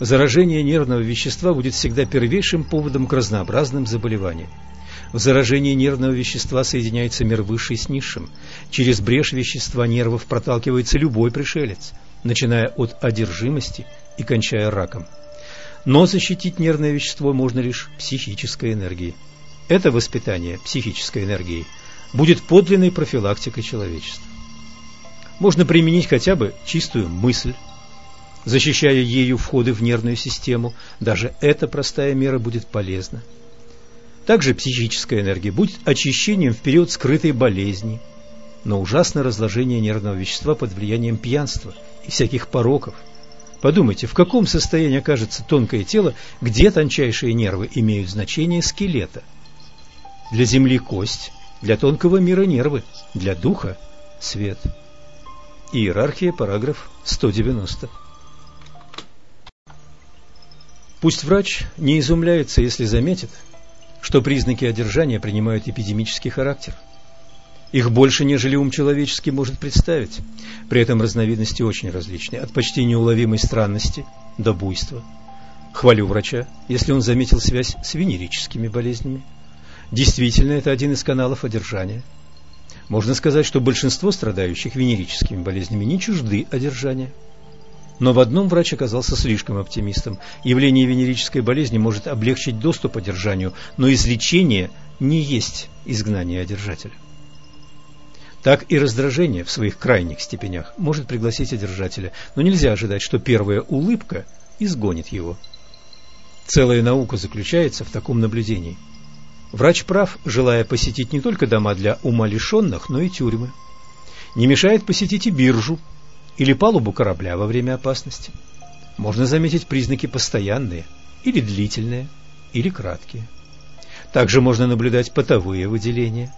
Заражение нервного вещества будет всегда первейшим поводом к разнообразным заболеваниям. В заражении нервного вещества соединяется мир высший с низшим. Через брешь вещества нервов проталкивается любой пришелец, начиная от одержимости и кончая раком. Но защитить нервное вещество можно лишь психической энергией. Это воспитание психической энергией – будет подлинной профилактикой человечества. Можно применить хотя бы чистую мысль, защищая ею входы в нервную систему. Даже эта простая мера будет полезна. Также психическая энергия будет очищением в период скрытой болезни, но ужасное разложение нервного вещества под влиянием пьянства и всяких пороков. Подумайте, в каком состоянии окажется тонкое тело, где тончайшие нервы имеют значение скелета. Для Земли кость – для тонкого мира нервы, для духа свет. Иерархия, параграф 190. Пусть врач не изумляется, если заметит, что признаки одержания принимают эпидемический характер. Их больше, нежели ум человеческий может представить. При этом разновидности очень различные, от почти неуловимой странности до буйства. Хвалю врача, если он заметил связь с венерическими болезнями. Действительно, это один из каналов одержания. Можно сказать, что большинство страдающих венерическими болезнями не чужды одержания. Но в одном врач оказался слишком оптимистом. Явление венерической болезни может облегчить доступ одержанию, но излечение не есть изгнание одержателя. Так и раздражение в своих крайних степенях может пригласить одержателя, но нельзя ожидать, что первая улыбка изгонит его. Целая наука заключается в таком наблюдении – Врач прав, желая посетить не только дома для умалишенных, но и тюрьмы. Не мешает посетить и биржу или палубу корабля во время опасности. Можно заметить признаки постоянные или длительные, или краткие. Также можно наблюдать потовые выделения.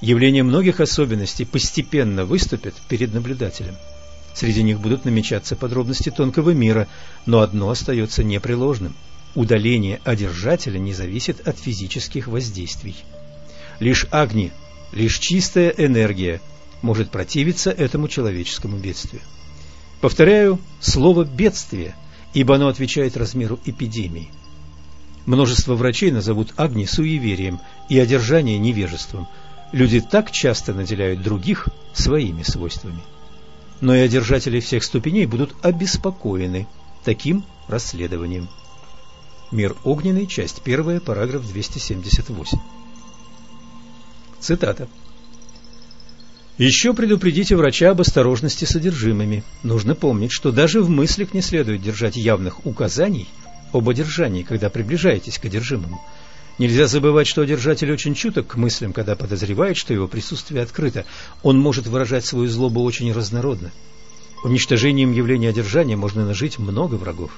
Явления многих особенностей постепенно выступят перед наблюдателем. Среди них будут намечаться подробности тонкого мира, но одно остается непреложным – Удаление одержателя не зависит от физических воздействий. Лишь огни, лишь чистая энергия может противиться этому человеческому бедствию. Повторяю слово «бедствие», ибо оно отвечает размеру эпидемии. Множество врачей назовут огни суеверием и одержание невежеством. Люди так часто наделяют других своими свойствами. Но и одержатели всех ступеней будут обеспокоены таким расследованием. Мир огненный, часть 1, параграф 278. Цитата. Еще предупредите врача об осторожности содержимыми. Нужно помнить, что даже в мыслях не следует держать явных указаний об одержании, когда приближаетесь к одержимому. Нельзя забывать, что одержатель очень чуток к мыслям, когда подозревает, что его присутствие открыто. Он может выражать свою злобу очень разнородно. Уничтожением явления одержания можно нажить много врагов.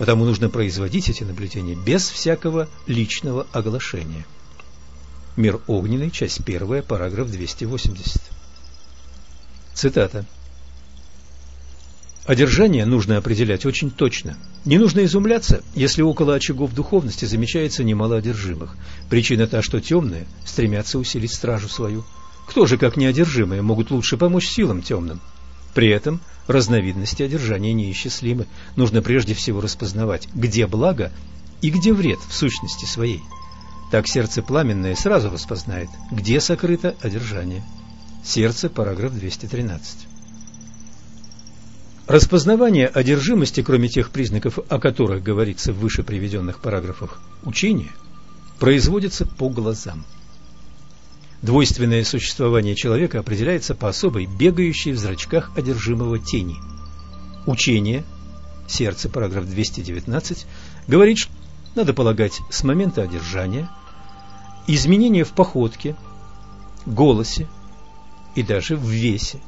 Потому нужно производить эти наблюдения без всякого личного оглашения. Мир огненный, часть 1, параграф 280. Цитата. Одержание нужно определять очень точно. Не нужно изумляться, если около очагов духовности замечается немало одержимых. Причина та, что темные стремятся усилить стражу свою. Кто же, как неодержимые, могут лучше помочь силам темным? При этом разновидности одержания неисчислимы. Нужно прежде всего распознавать, где благо и где вред в сущности своей. Так сердце пламенное сразу распознает, где сокрыто одержание. Сердце, параграф 213. Распознавание одержимости, кроме тех признаков, о которых говорится в выше приведенных параграфах учения, производится по глазам. Двойственное существование человека определяется по особой, бегающей в зрачках одержимого тени. Учение, сердце, параграф 219, говорит, что надо полагать с момента одержания изменения в походке, голосе и даже в весе.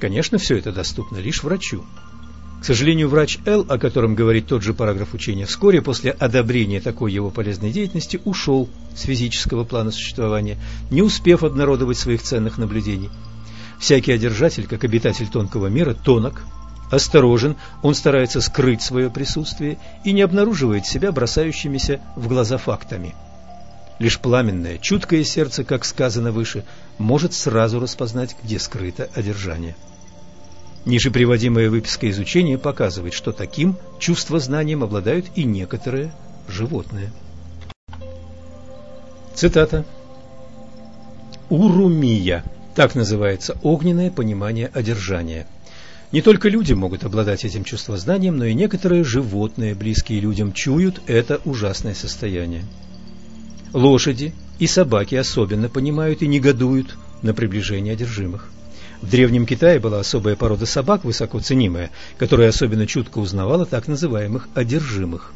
Конечно, все это доступно лишь врачу. Сожалению, врач Л, о котором говорит тот же параграф учения, вскоре после одобрения такой его полезной деятельности ушел с физического плана существования, не успев обнародовать своих ценных наблюдений. Всякий одержатель, как обитатель тонкого мира, тонок, осторожен, он старается скрыть свое присутствие и не обнаруживает себя бросающимися в глаза фактами. Лишь пламенное, чуткое сердце, как сказано выше, может сразу распознать, где скрыто одержание. Ниже приводимая выписка изучения показывает, что таким чувствознанием обладают и некоторые животные. Цитата. «Урумия» – так называется огненное понимание одержания. Не только люди могут обладать этим чувствознанием, но и некоторые животные, близкие людям, чуют это ужасное состояние. Лошади и собаки особенно понимают и негодуют на приближение одержимых. В Древнем Китае была особая порода собак, высоко ценимая, которая особенно чутко узнавала так называемых одержимых.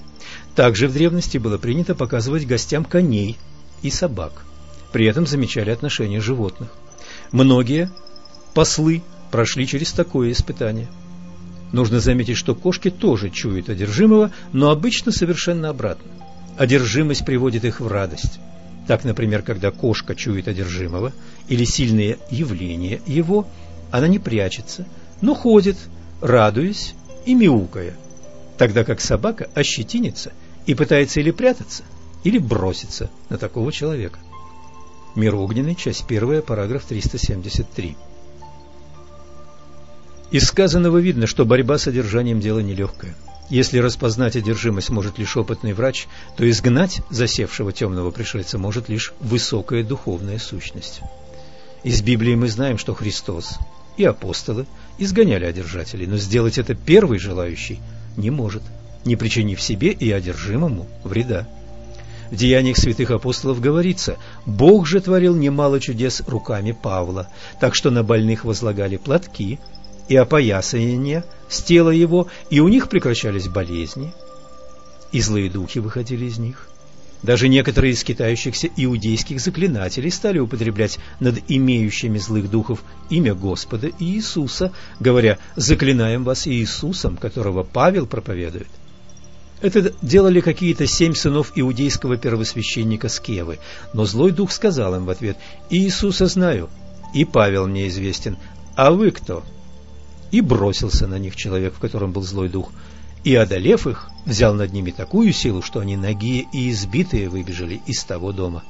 Также в древности было принято показывать гостям коней и собак. При этом замечали отношения животных. Многие послы прошли через такое испытание. Нужно заметить, что кошки тоже чуют одержимого, но обычно совершенно обратно. Одержимость приводит их в радость. Так, например, когда кошка чует одержимого или сильные явления его, она не прячется, но ходит, радуясь и мяукая, тогда как собака ощетинится и пытается или прятаться, или броситься на такого человека. Мир огненный, часть 1, параграф 373. Из сказанного видно, что борьба с одержанием дело нелегкое. Если распознать одержимость может лишь опытный врач, то изгнать засевшего темного пришельца может лишь высокая духовная сущность. Из Библии мы знаем, что Христос и апостолы изгоняли одержателей, но сделать это первый желающий не может, не причинив себе и одержимому вреда. В деяниях святых апостолов говорится, Бог же творил немало чудес руками Павла, так что на больных возлагали платки, и опоясывание с тела его, и у них прекращались болезни, и злые духи выходили из них. Даже некоторые из скитающихся иудейских заклинателей стали употреблять над имеющими злых духов имя Господа Иисуса, говоря «заклинаем вас Иисусом, которого Павел проповедует». Это делали какие-то семь сынов иудейского первосвященника Скевы, но злой дух сказал им в ответ «Иисуса знаю, и Павел мне известен, а вы кто?» И бросился на них человек, в котором был злой дух, и, одолев их, взял над ними такую силу, что они нагие и избитые выбежали из того дома.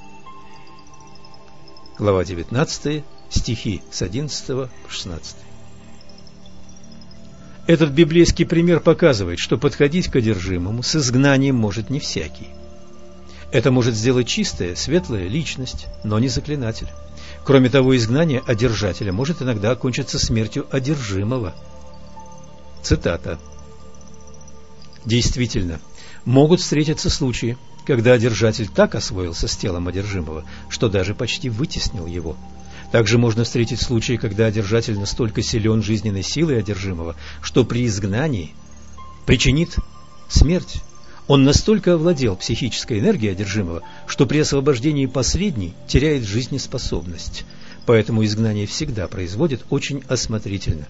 Глава 19, стихи с 11 по 16. Этот библейский пример показывает, что подходить к одержимому с изгнанием может не всякий. Это может сделать чистая, светлая личность, но не заклинатель. Кроме того, изгнание одержателя может иногда окончиться смертью одержимого. Цитата. Действительно, могут встретиться случаи, когда одержатель так освоился с телом одержимого, что даже почти вытеснил его. Также можно встретить случаи, когда одержатель настолько силен жизненной силой одержимого, что при изгнании причинит смерть он настолько овладел психической энергией одержимого, что при освобождении последней теряет жизнеспособность. Поэтому изгнание всегда производит очень осмотрительно.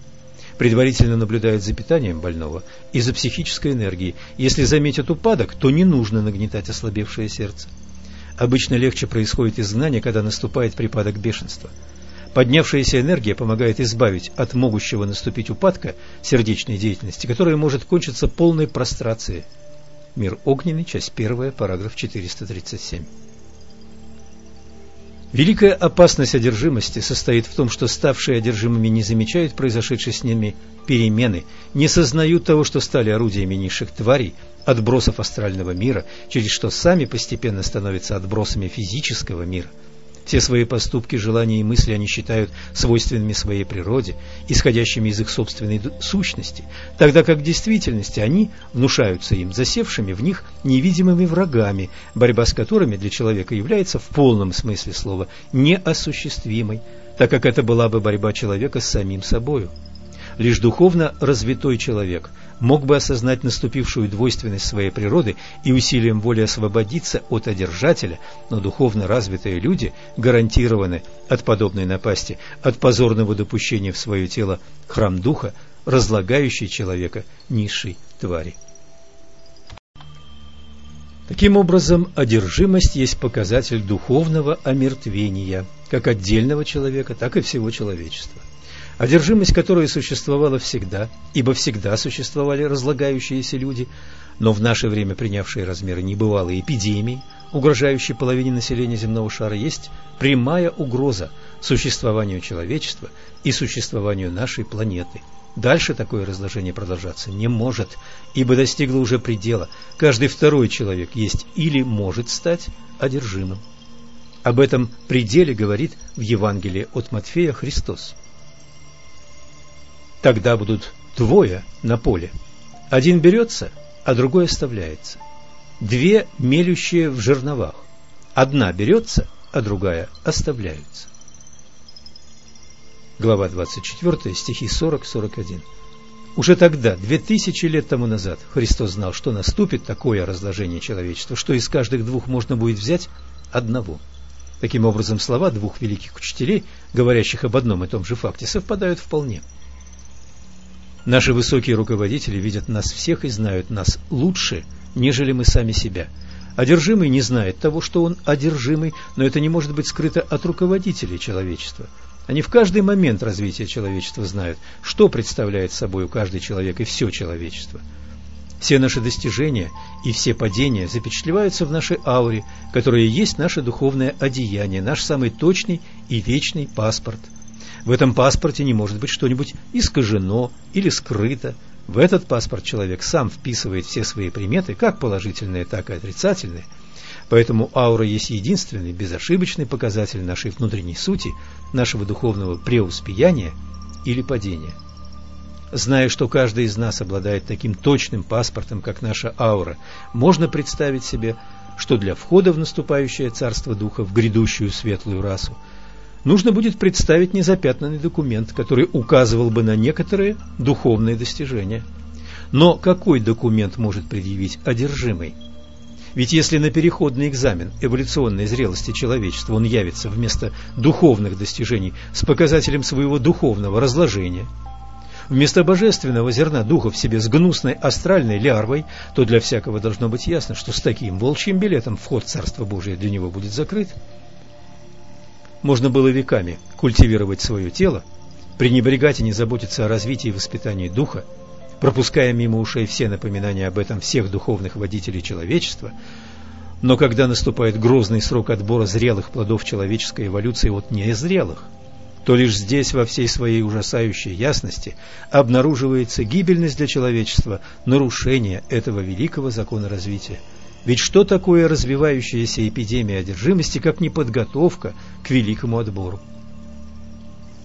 Предварительно наблюдают за питанием больного и за психической энергией. Если заметят упадок, то не нужно нагнетать ослабевшее сердце. Обычно легче происходит изгнание, когда наступает припадок бешенства. Поднявшаяся энергия помогает избавить от могущего наступить упадка сердечной деятельности, которая может кончиться полной прострацией. Мир огненный, часть 1, параграф 437. Великая опасность одержимости состоит в том, что ставшие одержимыми не замечают произошедшей с ними перемены, не сознают того, что стали орудиями низших тварей, отбросов астрального мира, через что сами постепенно становятся отбросами физического мира – все свои поступки, желания и мысли они считают свойственными своей природе, исходящими из их собственной сущности, тогда как в действительности они внушаются им засевшими в них невидимыми врагами, борьба с которыми для человека является в полном смысле слова неосуществимой, так как это была бы борьба человека с самим собою. Лишь духовно развитой человек мог бы осознать наступившую двойственность своей природы и усилием воли освободиться от одержателя, но духовно развитые люди гарантированы от подобной напасти, от позорного допущения в свое тело храм духа, разлагающий человека низшей твари. Таким образом, одержимость есть показатель духовного омертвения, как отдельного человека, так и всего человечества. Одержимость, которая существовала всегда, ибо всегда существовали разлагающиеся люди, но в наше время принявшие размеры небывалой эпидемии, угрожающей половине населения земного шара, есть прямая угроза существованию человечества и существованию нашей планеты. Дальше такое разложение продолжаться не может, ибо достигло уже предела. Каждый второй человек есть или может стать одержимым. Об этом пределе говорит в Евангелии от Матфея Христос. Тогда будут двое на поле. Один берется, а другой оставляется. Две мелющие в жерновах. Одна берется, а другая оставляется. Глава 24, стихи 40-41. Уже тогда, две тысячи лет тому назад, Христос знал, что наступит такое разложение человечества, что из каждых двух можно будет взять одного. Таким образом, слова двух великих учителей, говорящих об одном и том же факте, совпадают вполне. Наши высокие руководители видят нас всех и знают нас лучше, нежели мы сами себя. Одержимый не знает того, что он одержимый, но это не может быть скрыто от руководителей человечества. Они в каждый момент развития человечества знают, что представляет собой каждый человек и все человечество. Все наши достижения и все падения запечатлеваются в нашей ауре, которая есть наше духовное одеяние, наш самый точный и вечный паспорт – в этом паспорте не может быть что-нибудь искажено или скрыто. В этот паспорт человек сам вписывает все свои приметы, как положительные, так и отрицательные. Поэтому аура есть единственный безошибочный показатель нашей внутренней сути, нашего духовного преуспеяния или падения. Зная, что каждый из нас обладает таким точным паспортом, как наша аура, можно представить себе, что для входа в наступающее царство духа, в грядущую светлую расу, нужно будет представить незапятнанный документ, который указывал бы на некоторые духовные достижения. Но какой документ может предъявить одержимый? Ведь если на переходный экзамен эволюционной зрелости человечества он явится вместо духовных достижений с показателем своего духовного разложения, вместо божественного зерна духа в себе с гнусной астральной лярвой, то для всякого должно быть ясно, что с таким волчьим билетом вход в Царство Божие для него будет закрыт можно было веками культивировать свое тело, пренебрегать и не заботиться о развитии и воспитании духа, пропуская мимо ушей все напоминания об этом всех духовных водителей человечества, но когда наступает грозный срок отбора зрелых плодов человеческой эволюции от незрелых, то лишь здесь во всей своей ужасающей ясности обнаруживается гибельность для человечества, нарушение этого великого закона развития – ведь что такое развивающаяся эпидемия одержимости, как не подготовка к великому отбору?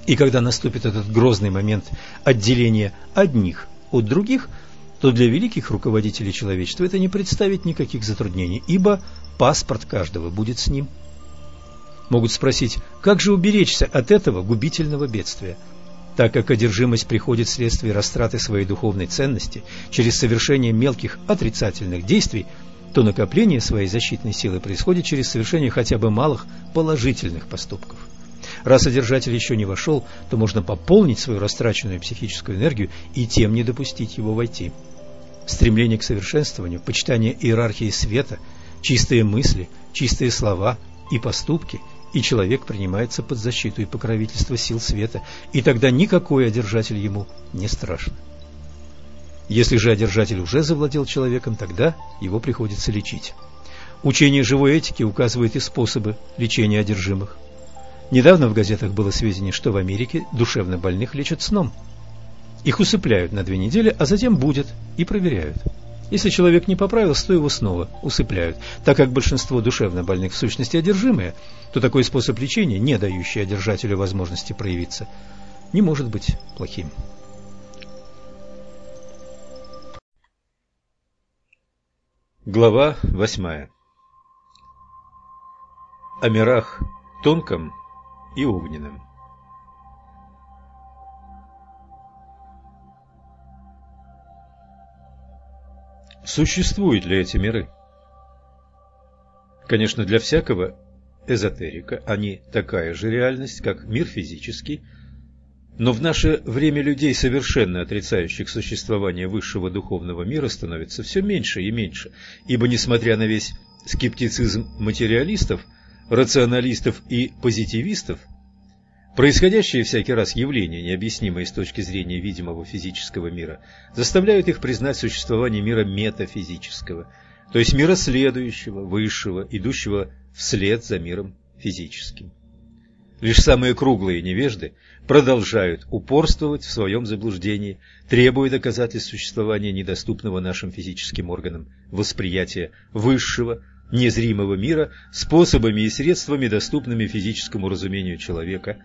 И когда наступит этот грозный момент отделения одних от других, то для великих руководителей человечества это не представит никаких затруднений, ибо паспорт каждого будет с ним. Могут спросить, как же уберечься от этого губительного бедствия? Так как одержимость приходит вследствие растраты своей духовной ценности через совершение мелких отрицательных действий – то накопление своей защитной силы происходит через совершение хотя бы малых положительных поступков. Раз содержатель еще не вошел, то можно пополнить свою растраченную психическую энергию и тем не допустить его войти. Стремление к совершенствованию, почитание иерархии света, чистые мысли, чистые слова и поступки, и человек принимается под защиту и покровительство сил света, и тогда никакой одержатель ему не страшен. Если же одержатель уже завладел человеком, тогда его приходится лечить. Учение живой этики указывает и способы лечения одержимых. Недавно в газетах было сведение, что в Америке душевно больных лечат сном. Их усыпляют на две недели, а затем будут и проверяют. Если человек не поправился, то его снова усыпляют. Так как большинство душевно больных в сущности одержимые, то такой способ лечения, не дающий одержателю возможности проявиться, не может быть плохим. Глава восьмая О мирах тонком и огненном Существуют ли эти миры? Конечно, для всякого эзотерика они такая же реальность, как мир физический, но в наше время людей, совершенно отрицающих существование высшего духовного мира, становится все меньше и меньше, ибо, несмотря на весь скептицизм материалистов, рационалистов и позитивистов, происходящие всякий раз явления, необъяснимые с точки зрения видимого физического мира, заставляют их признать существование мира метафизического, то есть мира следующего, высшего, идущего вслед за миром физическим. Лишь самые круглые невежды продолжают упорствовать в своем заблуждении, требуя доказательств существования недоступного нашим физическим органам восприятия высшего, незримого мира способами и средствами, доступными физическому разумению человека,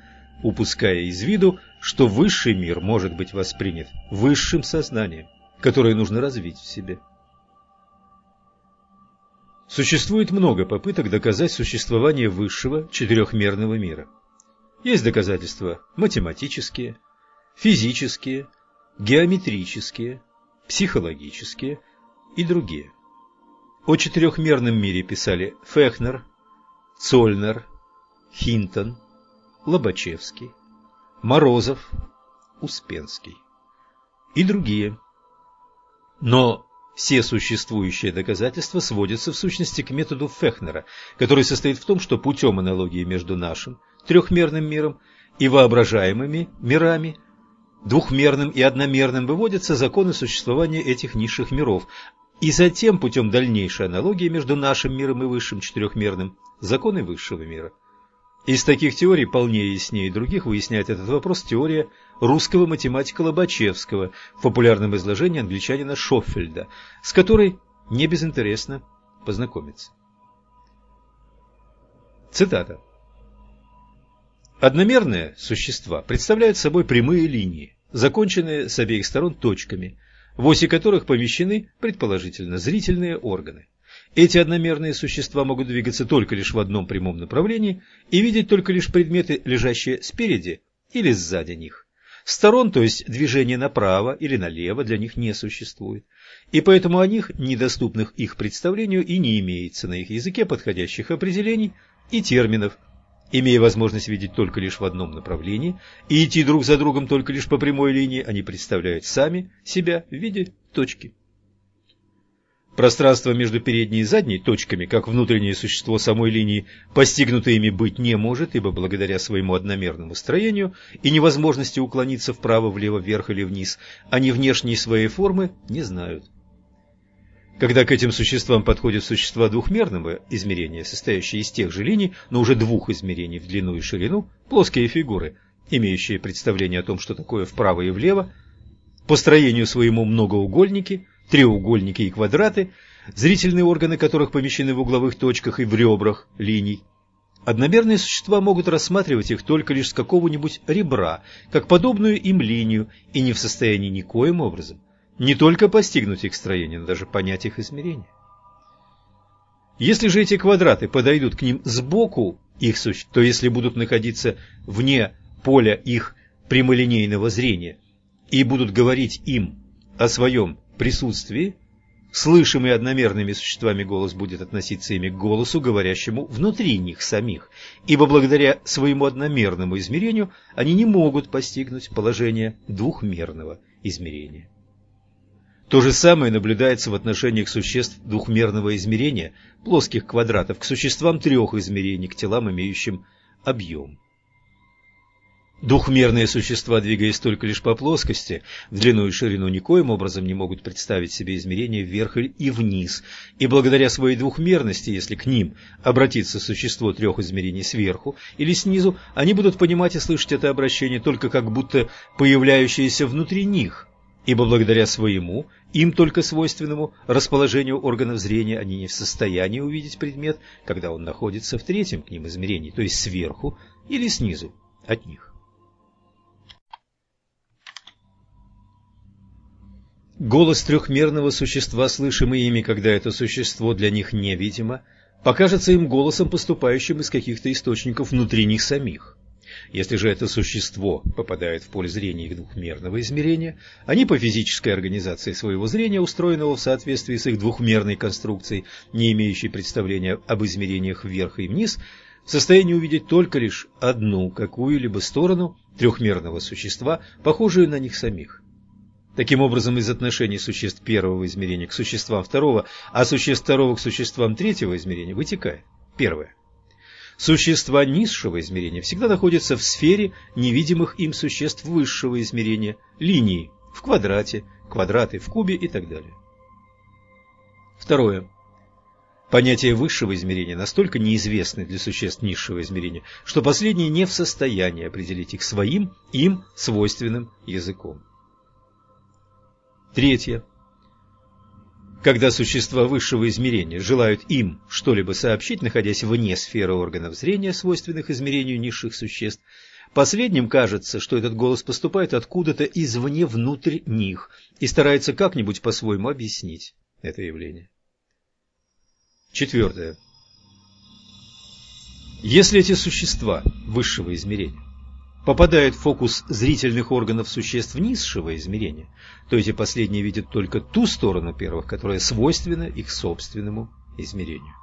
упуская из виду, что высший мир может быть воспринят высшим сознанием, которое нужно развить в себе. Существует много попыток доказать существование высшего четырехмерного мира – есть доказательства математические, физические, геометрические, психологические и другие. О четырехмерном мире писали Фехнер, Цольнер, Хинтон, Лобачевский, Морозов, Успенский и другие. Но все существующие доказательства сводятся в сущности к методу Фехнера, который состоит в том, что путем аналогии между нашим трехмерным миром и воображаемыми мирами, двухмерным и одномерным выводятся законы существования этих низших миров, и затем путем дальнейшей аналогии между нашим миром и высшим четырехмерным – законы высшего мира. Из таких теорий полнее и яснее других выясняет этот вопрос теория русского математика Лобачевского в популярном изложении англичанина Шоффельда, с которой не безинтересно познакомиться. Цитата. Одномерные существа представляют собой прямые линии, законченные с обеих сторон точками, в оси которых помещены, предположительно, зрительные органы. Эти одномерные существа могут двигаться только лишь в одном прямом направлении и видеть только лишь предметы, лежащие спереди или сзади них. Сторон, то есть движение направо или налево, для них не существует, и поэтому о них, недоступных их представлению, и не имеется на их языке подходящих определений и терминов – Имея возможность видеть только лишь в одном направлении и идти друг за другом только лишь по прямой линии, они представляют сами себя в виде точки. Пространство между передней и задней точками, как внутреннее существо самой линии, постигнуто ими быть не может, ибо благодаря своему одномерному строению и невозможности уклониться вправо, влево, вверх или вниз, они внешней своей формы не знают. Когда к этим существам подходят существа двухмерного измерения, состоящие из тех же линий, но уже двух измерений в длину и ширину, плоские фигуры, имеющие представление о том, что такое вправо и влево, по строению своему многоугольники, треугольники и квадраты, зрительные органы которых помещены в угловых точках и в ребрах линий. Одномерные существа могут рассматривать их только лишь с какого-нибудь ребра, как подобную им линию, и не в состоянии никоим образом не только постигнуть их строение, но даже понять их измерение. Если же эти квадраты подойдут к ним сбоку их существ, то если будут находиться вне поля их прямолинейного зрения и будут говорить им о своем присутствии, слышимый одномерными существами голос будет относиться ими к голосу, говорящему внутри них самих, ибо благодаря своему одномерному измерению они не могут постигнуть положение двухмерного измерения. То же самое наблюдается в отношениях существ двухмерного измерения, плоских квадратов, к существам трех измерений, к телам, имеющим объем. Двухмерные существа, двигаясь только лишь по плоскости, в длину и ширину никоим образом не могут представить себе измерения вверх и вниз, и благодаря своей двухмерности, если к ним обратится существо трех измерений сверху или снизу, они будут понимать и слышать это обращение только как будто появляющееся внутри них, ибо благодаря своему, им только свойственному расположению органов зрения они не в состоянии увидеть предмет, когда он находится в третьем к ним измерении, то есть сверху или снизу от них. Голос трехмерного существа, слышимый ими, когда это существо для них невидимо, покажется им голосом, поступающим из каких-то источников внутри них самих. Если же это существо попадает в поле зрения их двухмерного измерения, они по физической организации своего зрения, устроенного в соответствии с их двухмерной конструкцией, не имеющей представления об измерениях вверх и вниз, в состоянии увидеть только лишь одну какую-либо сторону трехмерного существа, похожую на них самих. Таким образом, из отношений существ первого измерения к существам второго, а существ второго к существам третьего измерения вытекает. Первое. Существа низшего измерения всегда находятся в сфере невидимых им существ высшего измерения, линии, в квадрате, квадраты в кубе и так далее. Второе. Понятия высшего измерения настолько неизвестны для существ низшего измерения, что последние не в состоянии определить их своим, им свойственным языком. Третье. Когда существа высшего измерения желают им что-либо сообщить, находясь вне сферы органов зрения, свойственных измерению низших существ, последним кажется, что этот голос поступает откуда-то извне внутрь них и старается как-нибудь по-своему объяснить это явление. Четвертое. Если эти существа высшего измерения попадают в фокус зрительных органов существ низшего измерения, то эти последние видят только ту сторону первых, которая свойственна их собственному измерению.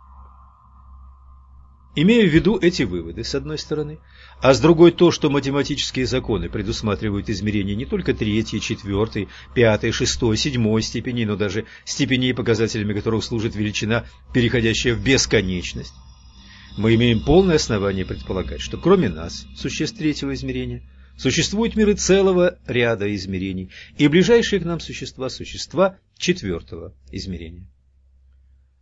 Имея в виду эти выводы, с одной стороны, а с другой то, что математические законы предусматривают измерения не только третьей, четвертой, пятой, шестой, седьмой степени, но даже степеней, показателями которых служит величина, переходящая в бесконечность, мы имеем полное основание предполагать, что кроме нас, существ третьего измерения, существуют миры целого ряда измерений, и ближайшие к нам существа – существа четвертого измерения.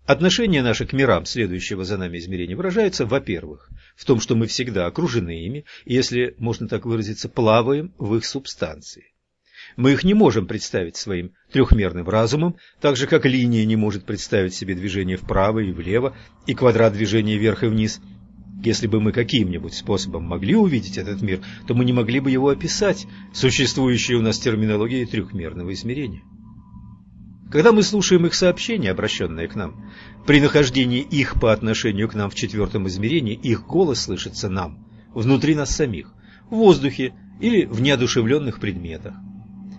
Отношение наше к мирам следующего за нами измерения выражается, во-первых, в том, что мы всегда окружены ими, если можно так выразиться, плаваем в их субстанции. Мы их не можем представить своим трехмерным разумом, так же как линия не может представить себе движение вправо и влево и квадрат движения вверх и вниз. Если бы мы каким-нибудь способом могли увидеть этот мир, то мы не могли бы его описать, существующей у нас терминологией трехмерного измерения. Когда мы слушаем их сообщения, обращенные к нам, при нахождении их по отношению к нам в четвертом измерении, их голос слышится нам, внутри нас самих, в воздухе или в неодушевленных предметах.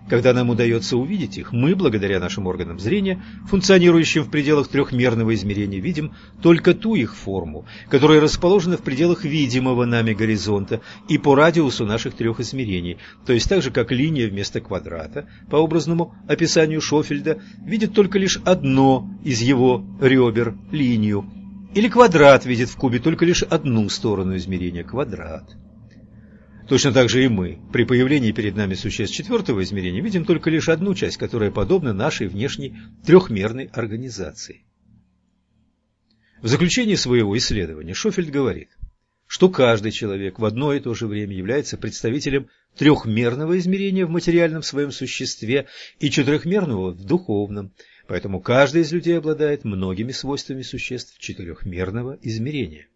Когда нам удается увидеть их, мы, благодаря нашим органам зрения, функционирующим в пределах трехмерного измерения, видим только ту их форму, которая расположена в пределах видимого нами горизонта и по радиусу наших трех измерений, то есть так же, как линия вместо квадрата, по образному описанию Шофельда, видит только лишь одно из его ребер, линию, или квадрат видит в кубе только лишь одну сторону измерения, квадрат. Точно так же и мы, при появлении перед нами существ четвертого измерения, видим только лишь одну часть, которая подобна нашей внешней трехмерной организации. В заключении своего исследования Шофельд говорит, что каждый человек в одно и то же время является представителем трехмерного измерения в материальном своем существе и четырехмерного в духовном, поэтому каждый из людей обладает многими свойствами существ четырехмерного измерения.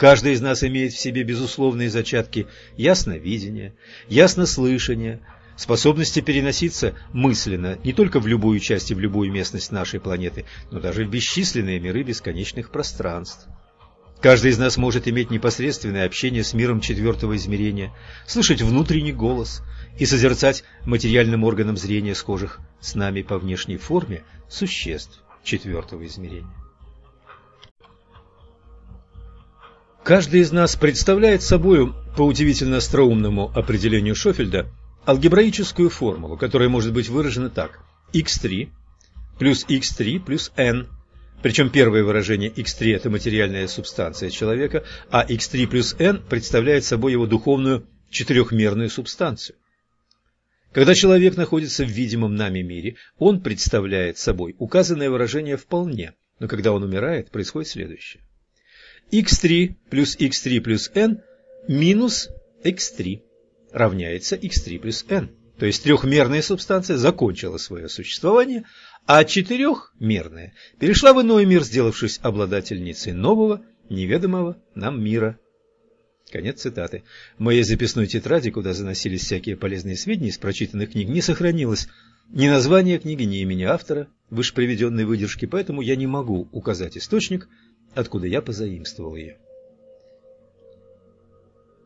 Каждый из нас имеет в себе безусловные зачатки ясновидения, яснослышания, способности переноситься мысленно не только в любую часть и в любую местность нашей планеты, но даже в бесчисленные миры бесконечных пространств. Каждый из нас может иметь непосредственное общение с миром четвертого измерения, слышать внутренний голос и созерцать материальным органом зрения схожих с нами по внешней форме существ четвертого измерения. Каждый из нас представляет собою, по удивительно остроумному определению Шофельда, алгебраическую формулу, которая может быть выражена так. x3 плюс x3 плюс n. Причем первое выражение x3 – это материальная субстанция человека, а x3 плюс n представляет собой его духовную четырехмерную субстанцию. Когда человек находится в видимом нами мире, он представляет собой указанное выражение вполне, но когда он умирает, происходит следующее x3 плюс x3 плюс n минус x3 равняется x3 плюс n. То есть трехмерная субстанция закончила свое существование, а четырехмерная перешла в иной мир, сделавшись обладательницей нового, неведомого нам мира. Конец цитаты. В моей записной тетради, куда заносились всякие полезные сведения из прочитанных книг, не сохранилось ни названия книги, ни имени автора выше приведенной выдержки, поэтому я не могу указать источник, откуда я позаимствовал ее.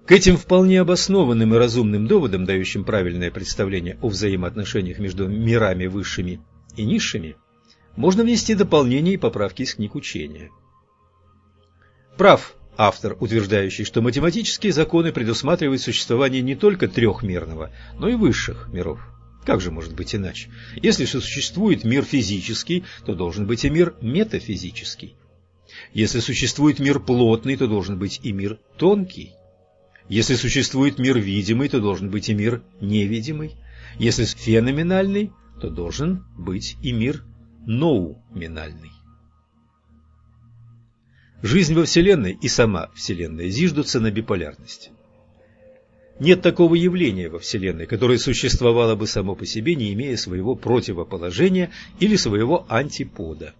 К этим вполне обоснованным и разумным доводам, дающим правильное представление о взаимоотношениях между мирами высшими и низшими, можно внести дополнения и поправки из книг учения. Прав автор, утверждающий, что математические законы предусматривают существование не только трехмерного, но и высших миров. Как же может быть иначе? Если существует мир физический, то должен быть и мир метафизический. Если существует мир плотный, то должен быть и мир тонкий. Если существует мир видимый, то должен быть и мир невидимый. Если феноменальный, то должен быть и мир ноуминальный. Жизнь во Вселенной и сама Вселенная зиждутся на биполярности. Нет такого явления во Вселенной, которое существовало бы само по себе, не имея своего противоположения или своего антипода.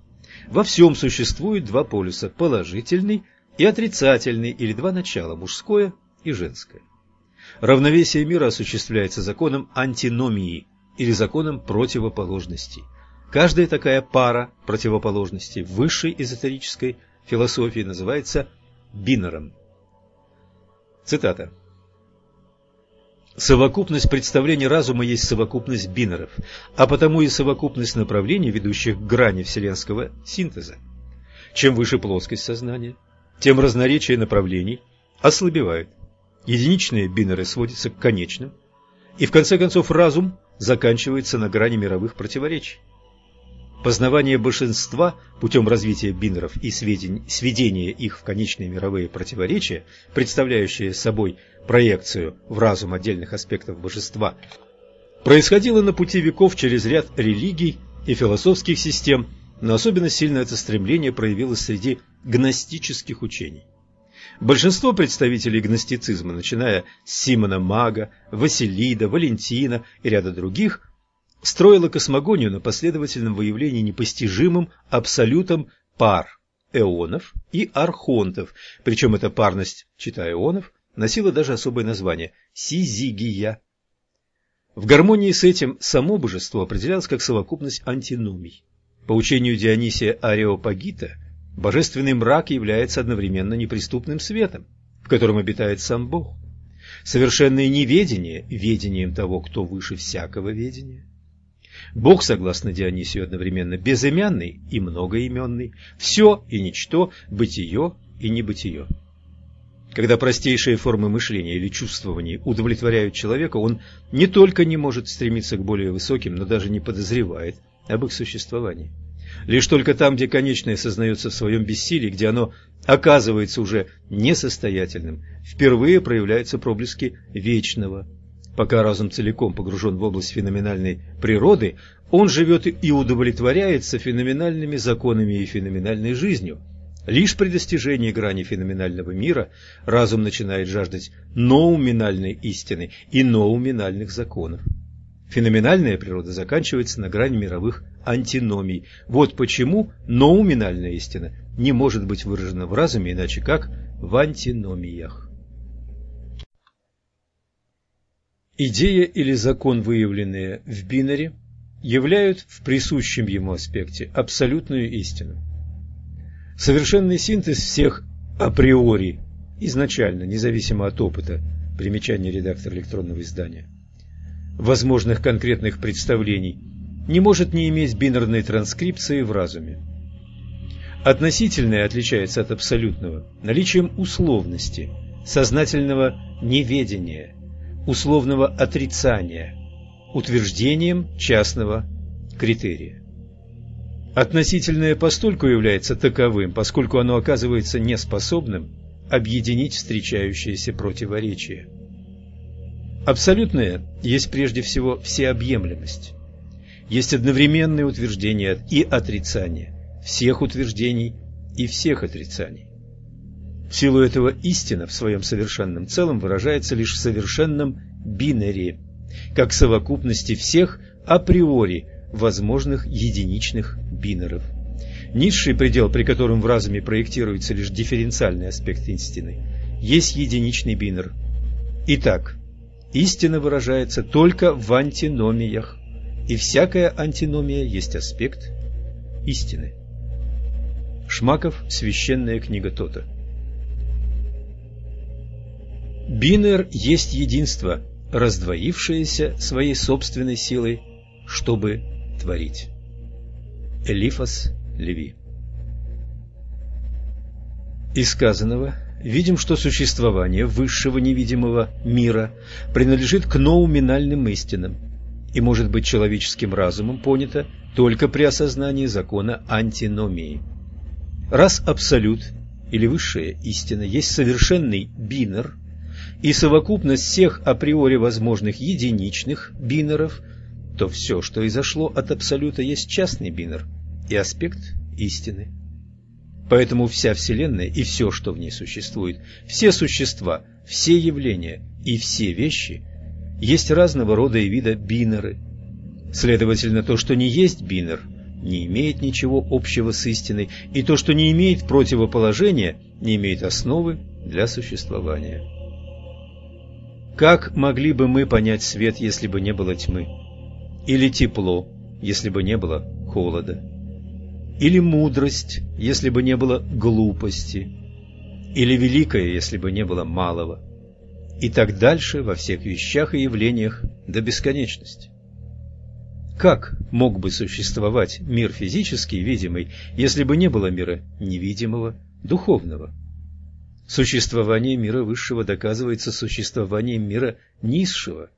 Во всем существует два полюса – положительный и отрицательный, или два начала – мужское и женское. Равновесие мира осуществляется законом антиномии или законом противоположностей. Каждая такая пара противоположностей в высшей эзотерической философии называется бинером. Цитата. Совокупность представлений разума есть совокупность бинеров, а потому и совокупность направлений, ведущих к грани вселенского синтеза. Чем выше плоскость сознания, тем разноречие направлений ослабевает. Единичные бинеры сводятся к конечным, и в конце концов разум заканчивается на грани мировых противоречий. Познавание большинства путем развития бинеров и сведения их в конечные мировые противоречия, представляющие собой проекцию в разум отдельных аспектов божества, происходило на пути веков через ряд религий и философских систем, но особенно сильно это стремление проявилось среди гностических учений. Большинство представителей гностицизма, начиная с Симона Мага, Василида, Валентина и ряда других, строила космогонию на последовательном выявлении непостижимым абсолютом пар эонов и архонтов, причем эта парность, читая эонов, носила даже особое название – сизигия. В гармонии с этим само божество определялось как совокупность антиномий. По учению Дионисия Ареопагита, божественный мрак является одновременно неприступным светом, в котором обитает сам Бог. Совершенное неведение – ведением того, кто выше всякого ведения – Бог, согласно Дионисию, одновременно безымянный и многоименный, все и ничто, бытие и небытие. Когда простейшие формы мышления или чувствования удовлетворяют человека, он не только не может стремиться к более высоким, но даже не подозревает об их существовании. Лишь только там, где конечное сознается в своем бессилии, где оно оказывается уже несостоятельным, впервые проявляются проблески вечного, Пока разум целиком погружен в область феноменальной природы, он живет и удовлетворяется феноменальными законами и феноменальной жизнью. Лишь при достижении грани феноменального мира разум начинает жаждать ноуминальной истины и ноуминальных законов. Феноменальная природа заканчивается на грани мировых антиномий. Вот почему ноуминальная истина не может быть выражена в разуме иначе как в антиномиях. Идея или закон, выявленные в бинаре, являют в присущем ему аспекте абсолютную истину. Совершенный синтез всех априори, изначально, независимо от опыта, примечание редактора электронного издания, возможных конкретных представлений, не может не иметь бинарной транскрипции в разуме. Относительное отличается от абсолютного наличием условности, сознательного неведения, условного отрицания утверждением частного критерия. Относительное постольку является таковым, поскольку оно оказывается неспособным объединить встречающиеся противоречия. Абсолютное есть прежде всего всеобъемлемость. Есть одновременное утверждение и отрицание всех утверждений и всех отрицаний. В силу этого истина в своем совершенном целом выражается лишь в совершенном бинаре, как совокупности всех априори возможных единичных бинаров. Низший предел, при котором в разуме проектируется лишь дифференциальный аспект истины, есть единичный бинар. Итак, истина выражается только в антиномиях, и всякая антиномия есть аспект истины. Шмаков, Священная книга Тота. Бинер есть единство, раздвоившееся своей собственной силой, чтобы творить. Элифас Леви Из сказанного видим, что существование высшего невидимого мира принадлежит к ноуминальным истинам и может быть человеческим разумом понято только при осознании закона антиномии. Раз абсолют или высшая истина есть совершенный бинер и совокупность всех априори возможных единичных бинеров, то все, что изошло от абсолюта, есть частный бинер и аспект истины. Поэтому вся Вселенная и все, что в ней существует, все существа, все явления и все вещи есть разного рода и вида бинеры. Следовательно, то, что не есть бинер, не имеет ничего общего с истиной, и то, что не имеет противоположения, не имеет основы для существования. Как могли бы мы понять свет, если бы не было тьмы? Или тепло, если бы не было холода? Или мудрость, если бы не было глупости? Или великое, если бы не было малого? И так дальше во всех вещах и явлениях до бесконечности. Как мог бы существовать мир физический, видимый, если бы не было мира невидимого, духовного? Существование мира высшего доказывается существованием мира низшего.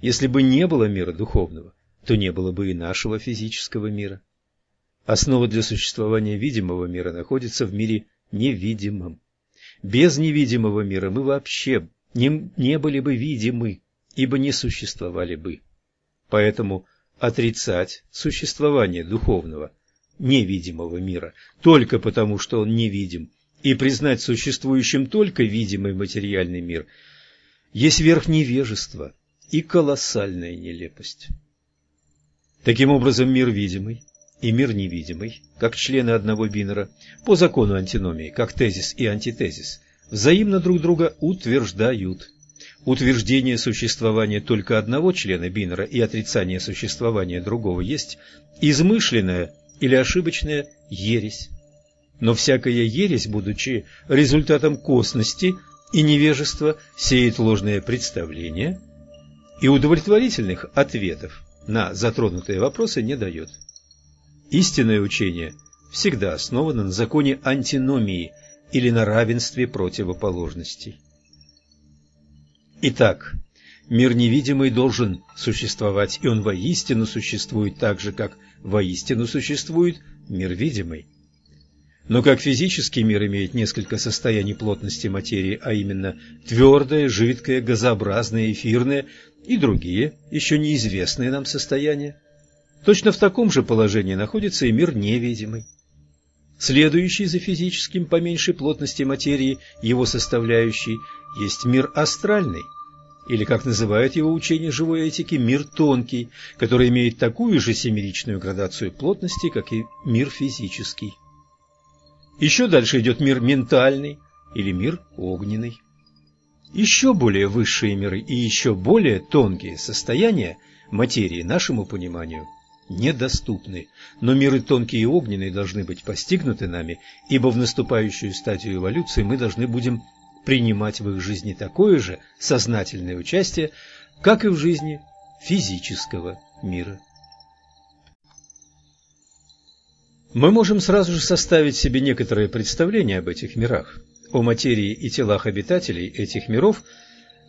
Если бы не было мира духовного, то не было бы и нашего физического мира. Основа для существования видимого мира находится в мире невидимом. Без невидимого мира мы вообще не, не были бы видимы, ибо не существовали бы. Поэтому отрицать существование духовного, невидимого мира только потому, что он невидим, и признать существующим только видимый материальный мир, есть верх невежества и колоссальная нелепость. Таким образом, мир видимый и мир невидимый, как члены одного бинера, по закону антиномии, как тезис и антитезис, взаимно друг друга утверждают – утверждение существования только одного члена бинера и отрицание существования другого есть измышленная или ошибочная ересь. Но всякая ересь, будучи результатом косности и невежества, сеет ложные представления и удовлетворительных ответов на затронутые вопросы не дает. Истинное учение всегда основано на законе антиномии или на равенстве противоположностей. Итак, мир невидимый должен существовать, и он воистину существует так же, как воистину существует мир видимый. Но как физический мир имеет несколько состояний плотности материи, а именно твердое, жидкое, газообразное, эфирное и другие, еще неизвестные нам состояния, точно в таком же положении находится и мир невидимый. Следующий за физическим по меньшей плотности материи его составляющий есть мир астральный, или, как называют его учение живой этики, мир тонкий, который имеет такую же семеричную градацию плотности, как и мир физический. Еще дальше идет мир ментальный или мир огненный. Еще более высшие миры и еще более тонкие состояния материи нашему пониманию недоступны, но миры тонкие и огненные должны быть постигнуты нами, ибо в наступающую стадию эволюции мы должны будем принимать в их жизни такое же сознательное участие, как и в жизни физического мира. Мы можем сразу же составить себе некоторое представление об этих мирах, о материи и телах обитателей этих миров,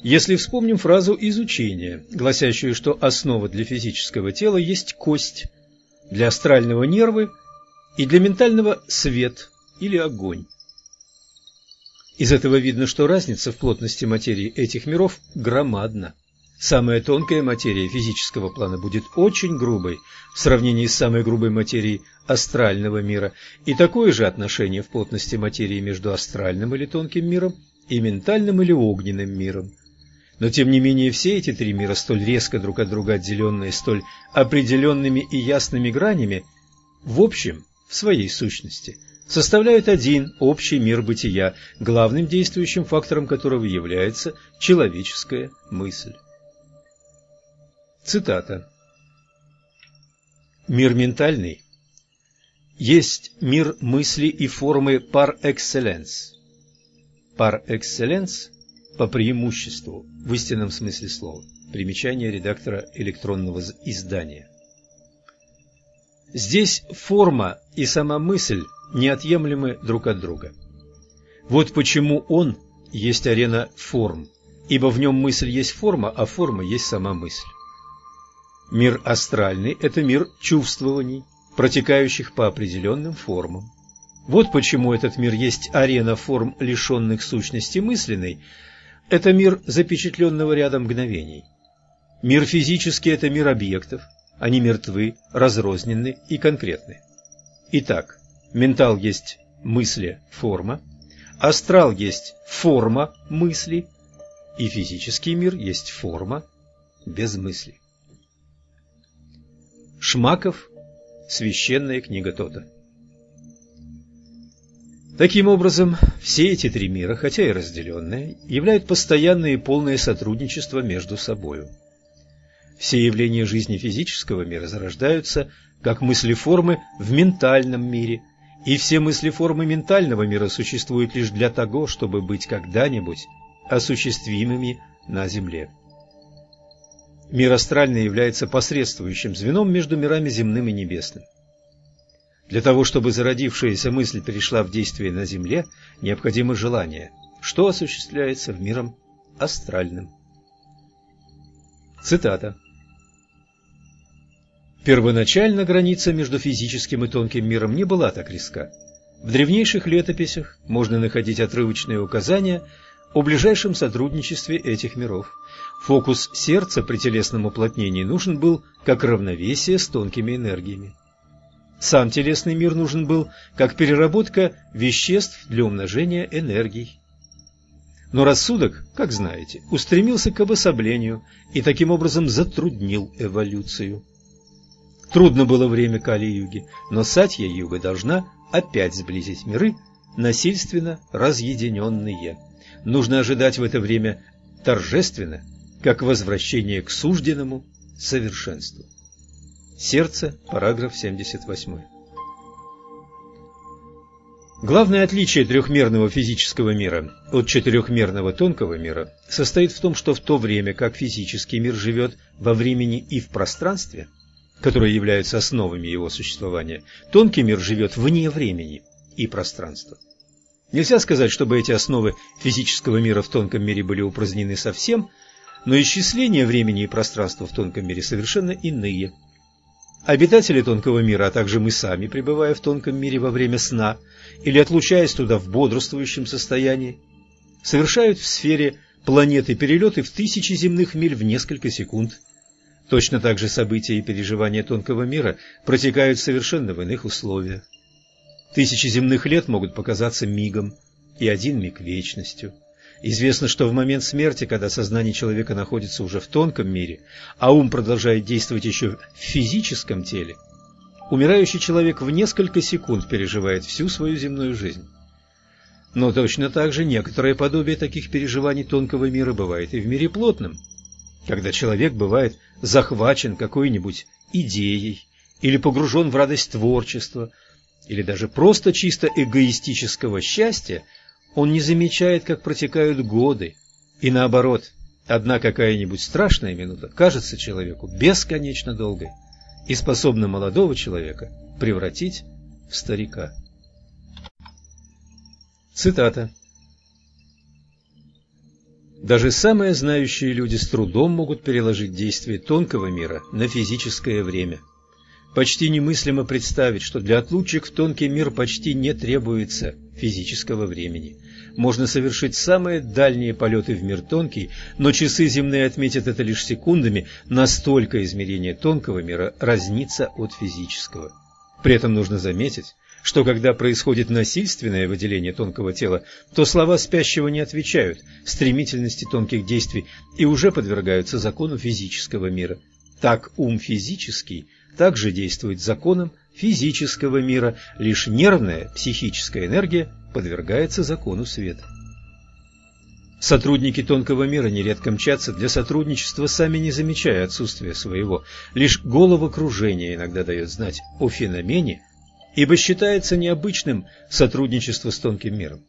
если вспомним фразу из учения, гласящую, что основа для физического тела есть кость, для астрального нервы и для ментального свет или огонь. Из этого видно, что разница в плотности материи этих миров громадна. Самая тонкая материя физического плана будет очень грубой в сравнении с самой грубой материей астрального мира, и такое же отношение в плотности материи между астральным или тонким миром и ментальным или огненным миром. Но тем не менее все эти три мира, столь резко друг от друга отделенные, столь определенными и ясными гранями, в общем, в своей сущности – составляют один общий мир бытия, главным действующим фактором которого является человеческая мысль. Цитата. Мир ментальный есть мир мысли и формы par excellence. Par excellence по преимуществу, в истинном смысле слова. Примечание редактора электронного издания. Здесь форма и сама мысль неотъемлемы друг от друга. Вот почему он есть арена форм, ибо в нем мысль есть форма, а форма есть сама мысль. Мир астральный – это мир чувствований, протекающих по определенным формам. Вот почему этот мир есть арена форм, лишенных сущности мысленной. Это мир запечатленного ряда мгновений. Мир физический – это мир объектов. Они мертвы, разрозненны и конкретны. Итак, ментал есть мысли, форма, астрал есть форма мысли, и физический мир есть форма без мысли. Шмаков Священная книга Тота. Таким образом, все эти три мира, хотя и разделенные, являют постоянное и полное сотрудничество между собою. Все явления жизни физического мира зарождаются как мысли-формы в ментальном мире, и все мысли-формы ментального мира существуют лишь для того, чтобы быть когда-нибудь осуществимыми на Земле. Мир астральный является посредствующим звеном между мирами земным и небесным. Для того, чтобы зародившаяся мысль перешла в действие на Земле, необходимо желание, что осуществляется в миром астральным. Цитата. Первоначально граница между физическим и тонким миром не была так резка. В древнейших летописях можно находить отрывочные указания о ближайшем сотрудничестве этих миров. Фокус сердца при телесном уплотнении нужен был как равновесие с тонкими энергиями. Сам телесный мир нужен был как переработка веществ для умножения энергий. Но рассудок, как знаете, устремился к обособлению и таким образом затруднил эволюцию. Трудно было время Кали-юги, но Сатья-юга должна опять сблизить миры, насильственно разъединенные. Нужно ожидать в это время торжественно как возвращение к сужденному совершенству. Сердце, параграф 78. Главное отличие трехмерного физического мира от четырехмерного тонкого мира состоит в том, что в то время как физический мир живет во времени и в пространстве, которые являются основами его существования, тонкий мир живет вне времени и пространства. Нельзя сказать, чтобы эти основы физического мира в тонком мире были упразднены совсем, но исчисления времени и пространства в тонком мире совершенно иные. Обитатели тонкого мира, а также мы сами, пребывая в тонком мире во время сна или отлучаясь туда в бодрствующем состоянии, совершают в сфере планеты перелеты в тысячи земных миль в несколько секунд. Точно так же события и переживания тонкого мира протекают совершенно в иных условиях. Тысячи земных лет могут показаться мигом, и один миг – вечностью. Известно, что в момент смерти, когда сознание человека находится уже в тонком мире, а ум продолжает действовать еще в физическом теле, умирающий человек в несколько секунд переживает всю свою земную жизнь. Но точно так же некоторое подобие таких переживаний тонкого мира бывает и в мире плотном, когда человек бывает захвачен какой-нибудь идеей или погружен в радость творчества, или даже просто чисто эгоистического счастья – он не замечает, как протекают годы, и наоборот, одна какая-нибудь страшная минута кажется человеку бесконечно долгой и способна молодого человека превратить в старика. Цитата. Даже самые знающие люди с трудом могут переложить действие тонкого мира на физическое время. Почти немыслимо представить, что для отлучек в тонкий мир почти не требуется физического времени. Можно совершить самые дальние полеты в мир тонкий, но часы земные отметят это лишь секундами, настолько измерение тонкого мира разнится от физического. При этом нужно заметить, что когда происходит насильственное выделение тонкого тела, то слова спящего не отвечают стремительности тонких действий и уже подвергаются закону физического мира. Так ум физический также действует законам физического мира, лишь нервная психическая энергия подвергается закону света. Сотрудники тонкого мира нередко мчатся для сотрудничества, сами не замечая отсутствия своего. Лишь головокружение иногда дает знать о феномене, ибо считается необычным сотрудничество с тонким миром.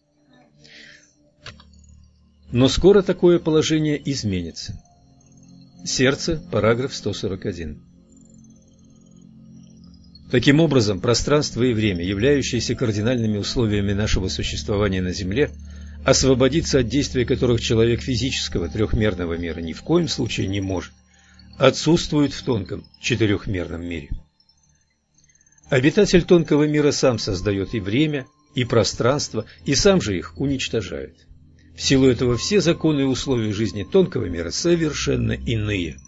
Но скоро такое положение изменится. Сердце, параграф 141. Таким образом, пространство и время, являющиеся кардинальными условиями нашего существования на Земле, освободиться от действия которых человек физического трехмерного мира ни в коем случае не может, отсутствуют в тонком четырехмерном мире. Обитатель тонкого мира сам создает и время, и пространство, и сам же их уничтожает. В силу этого все законы и условия жизни тонкого мира совершенно иные.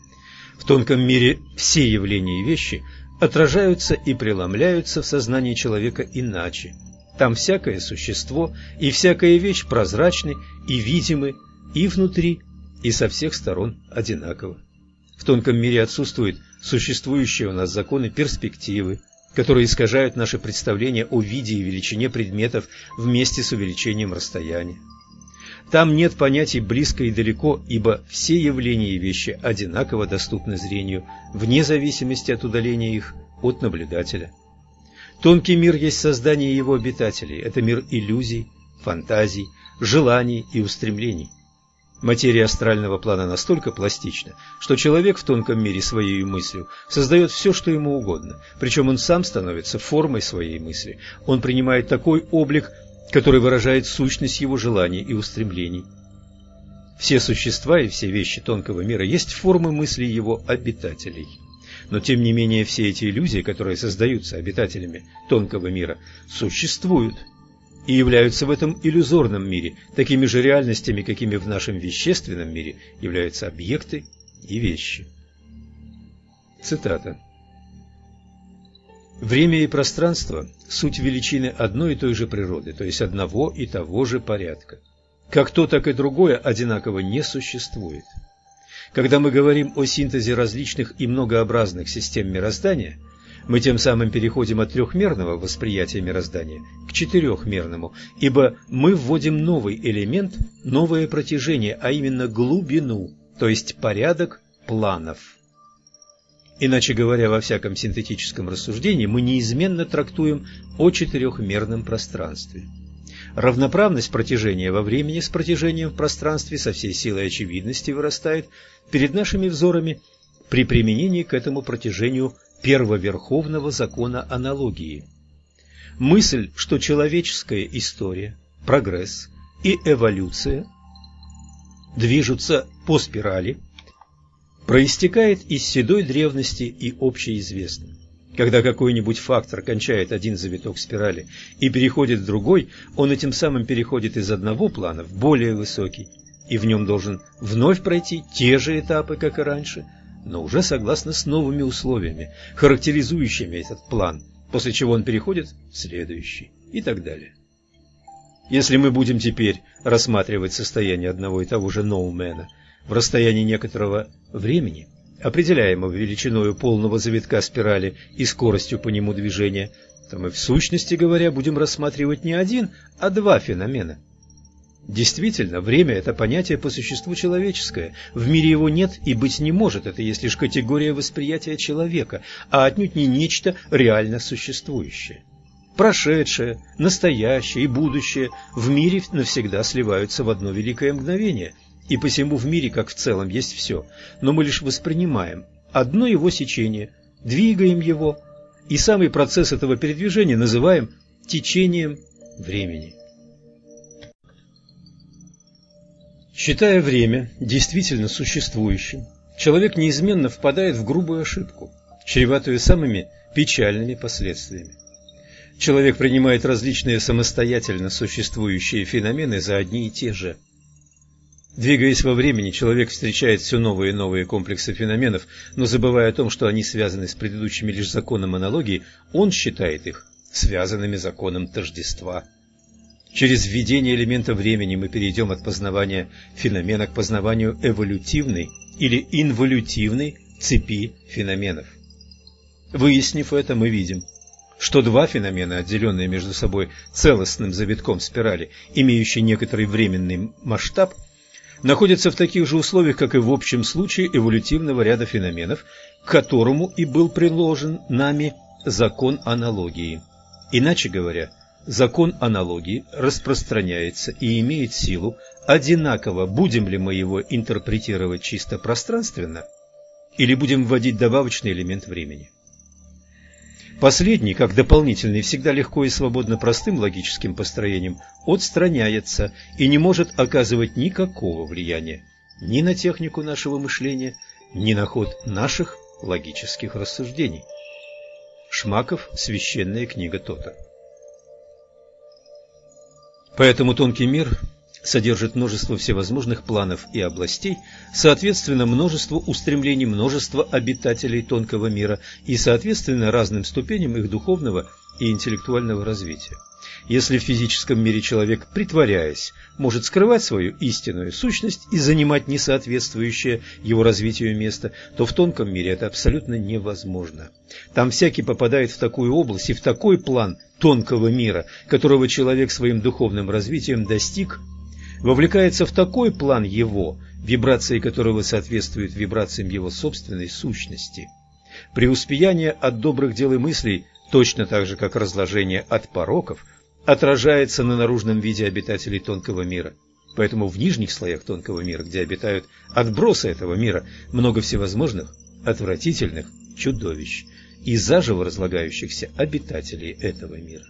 В тонком мире все явления и вещи отражаются и преломляются в сознании человека иначе. Там всякое существо и всякая вещь прозрачны и видимы и внутри, и со всех сторон одинаково. В тонком мире отсутствуют существующие у нас законы перспективы, которые искажают наше представление о виде и величине предметов вместе с увеличением расстояния. Там нет понятий близко и далеко, ибо все явления и вещи одинаково доступны зрению, вне зависимости от удаления их от наблюдателя. Тонкий мир есть создание его обитателей, это мир иллюзий, фантазий, желаний и устремлений. Материя астрального плана настолько пластична, что человек в тонком мире своей мыслью создает все, что ему угодно, причем он сам становится формой своей мысли. Он принимает такой облик, который выражает сущность его желаний и устремлений. Все существа и все вещи тонкого мира есть формы мыслей его обитателей. Но тем не менее все эти иллюзии, которые создаются обитателями тонкого мира, существуют и являются в этом иллюзорном мире такими же реальностями, какими в нашем вещественном мире являются объекты и вещи. Цитата. Время и пространство – суть величины одной и той же природы, то есть одного и того же порядка. Как то, так и другое одинаково не существует. Когда мы говорим о синтезе различных и многообразных систем мироздания, мы тем самым переходим от трехмерного восприятия мироздания к четырехмерному, ибо мы вводим новый элемент, новое протяжение, а именно глубину, то есть порядок планов. Иначе говоря, во всяком синтетическом рассуждении мы неизменно трактуем о четырехмерном пространстве. Равноправность протяжения во времени с протяжением в пространстве со всей силой очевидности вырастает перед нашими взорами при применении к этому протяжению первоверховного закона аналогии. Мысль, что человеческая история, прогресс и эволюция движутся по спирали – проистекает из седой древности и общеизвестно. Когда какой-нибудь фактор кончает один завиток спирали и переходит в другой, он этим самым переходит из одного плана в более высокий, и в нем должен вновь пройти те же этапы, как и раньше, но уже согласно с новыми условиями, характеризующими этот план, после чего он переходит в следующий и так далее. Если мы будем теперь рассматривать состояние одного и того же ноумена – в расстоянии некоторого времени, определяемого величиной полного завитка спирали и скоростью по нему движения, то мы в сущности говоря будем рассматривать не один, а два феномена. Действительно, время – это понятие по существу человеческое. В мире его нет и быть не может, это есть лишь категория восприятия человека, а отнюдь не нечто реально существующее. Прошедшее, настоящее и будущее в мире навсегда сливаются в одно великое мгновение, и посему в мире, как в целом, есть все, но мы лишь воспринимаем одно его сечение, двигаем его, и самый процесс этого передвижения называем течением времени. Считая время действительно существующим, человек неизменно впадает в грубую ошибку, чреватую самыми печальными последствиями. Человек принимает различные самостоятельно существующие феномены за одни и те же – Двигаясь во времени, человек встречает все новые и новые комплексы феноменов, но забывая о том, что они связаны с предыдущими лишь законом аналогии, он считает их связанными законом тождества. Через введение элемента времени мы перейдем от познавания феномена к познаванию эволютивной или инволютивной цепи феноменов. Выяснив это, мы видим, что два феномена, отделенные между собой целостным завитком спирали, имеющие некоторый временный масштаб, находится в таких же условиях, как и в общем случае эволютивного ряда феноменов, к которому и был приложен нами закон аналогии. Иначе говоря, закон аналогии распространяется и имеет силу одинаково, будем ли мы его интерпретировать чисто пространственно или будем вводить добавочный элемент времени. Последний, как дополнительный, всегда легко и свободно простым логическим построением отстраняется и не может оказывать никакого влияния ни на технику нашего мышления, ни на ход наших логических рассуждений. Шмаков «Священная книга Тота». Поэтому тонкий мир содержит множество всевозможных планов и областей, соответственно множество устремлений множества обитателей тонкого мира и соответственно разным ступеням их духовного и интеллектуального развития. Если в физическом мире человек, притворяясь, может скрывать свою истинную сущность и занимать несоответствующее его развитию место, то в тонком мире это абсолютно невозможно. Там всякий попадает в такую область и в такой план тонкого мира, которого человек своим духовным развитием достиг, вовлекается в такой план его, вибрации которого соответствуют вибрациям его собственной сущности. Преуспеяние от добрых дел и мыслей, точно так же, как разложение от пороков, отражается на наружном виде обитателей тонкого мира. Поэтому в нижних слоях тонкого мира, где обитают отбросы этого мира, много всевозможных, отвратительных чудовищ и заживо разлагающихся обитателей этого мира.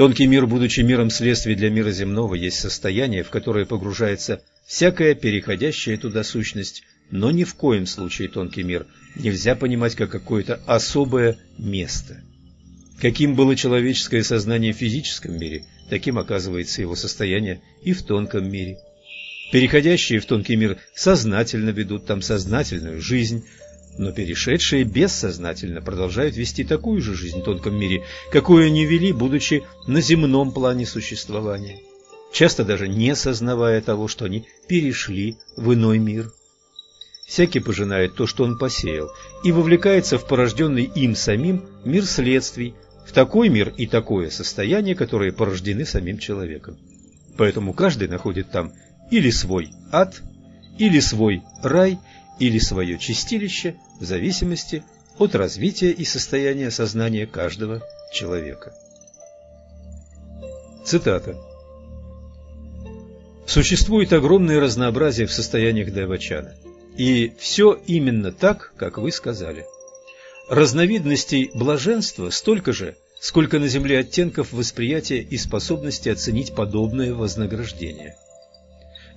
Тонкий мир, будучи миром следствий для мира земного, есть состояние, в которое погружается всякая переходящая туда сущность, но ни в коем случае тонкий мир нельзя понимать как какое-то особое место – Каким было человеческое сознание в физическом мире, таким оказывается его состояние и в тонком мире. Переходящие в тонкий мир сознательно ведут там сознательную жизнь, но перешедшие бессознательно продолжают вести такую же жизнь в тонком мире, какую они вели, будучи на земном плане существования, часто даже не сознавая того, что они перешли в иной мир. Всякий пожинает то, что он посеял, и вовлекается в порожденный им самим мир следствий, в такой мир и такое состояние, которые порождены самим человеком. Поэтому каждый находит там или свой ад, или свой рай, или свое чистилище, в зависимости от развития и состояния сознания каждого человека. Цитата. Существует огромное разнообразие в состояниях Дайвачана. И все именно так, как вы сказали. Разновидностей блаженства столько же, сколько на Земле оттенков восприятия и способности оценить подобное вознаграждение.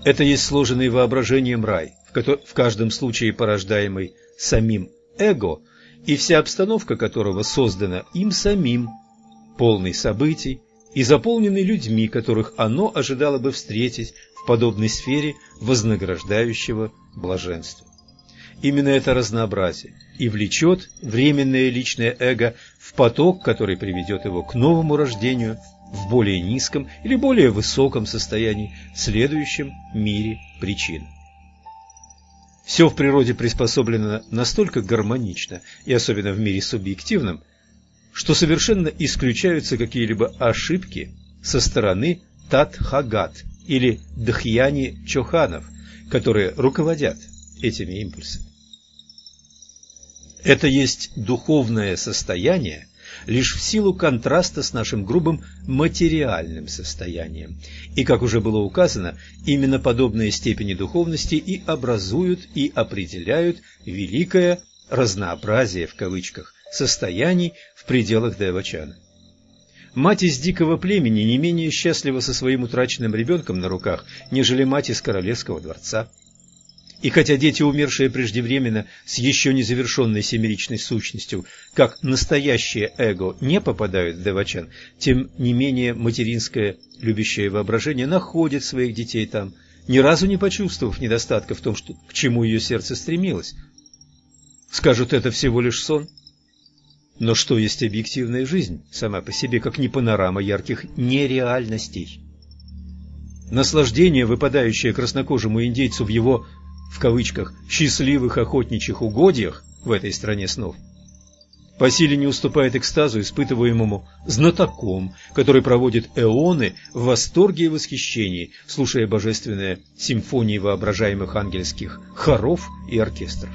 Это есть сложенный воображением рай, в каждом случае порождаемый самим эго, и вся обстановка которого создана им самим, полный событий и заполненный людьми, которых оно ожидало бы встретить в подобной сфере вознаграждающего блаженства. Именно это разнообразие и влечет временное личное эго в поток, который приведет его к новому рождению в более низком или более высоком состоянии, в следующем мире причин. Все в природе приспособлено настолько гармонично, и особенно в мире субъективном, что совершенно исключаются какие-либо ошибки со стороны Татхагат или Дхьяни Чоханов, которые руководят этими импульсами. Это есть духовное состояние лишь в силу контраста с нашим грубым материальным состоянием. И, как уже было указано, именно подобные степени духовности и образуют и определяют великое разнообразие в кавычках состояний в пределах Девачана. Мать из дикого племени не менее счастлива со своим утраченным ребенком на руках, нежели мать из королевского дворца. И хотя дети, умершие преждевременно с еще незавершенной семеричной сущностью, как настоящее эго, не попадают в девачан, тем не менее материнское любящее воображение находит своих детей там, ни разу не почувствовав недостатка в том, что, к чему ее сердце стремилось. Скажут, это всего лишь сон. Но что есть объективная жизнь, сама по себе, как не панорама ярких нереальностей? Наслаждение, выпадающее краснокожему индейцу в его в кавычках «счастливых охотничьих угодьях» в этой стране снов, по силе не уступает экстазу, испытываемому знатоком, который проводит эоны в восторге и восхищении, слушая божественные симфонии воображаемых ангельских хоров и оркестров.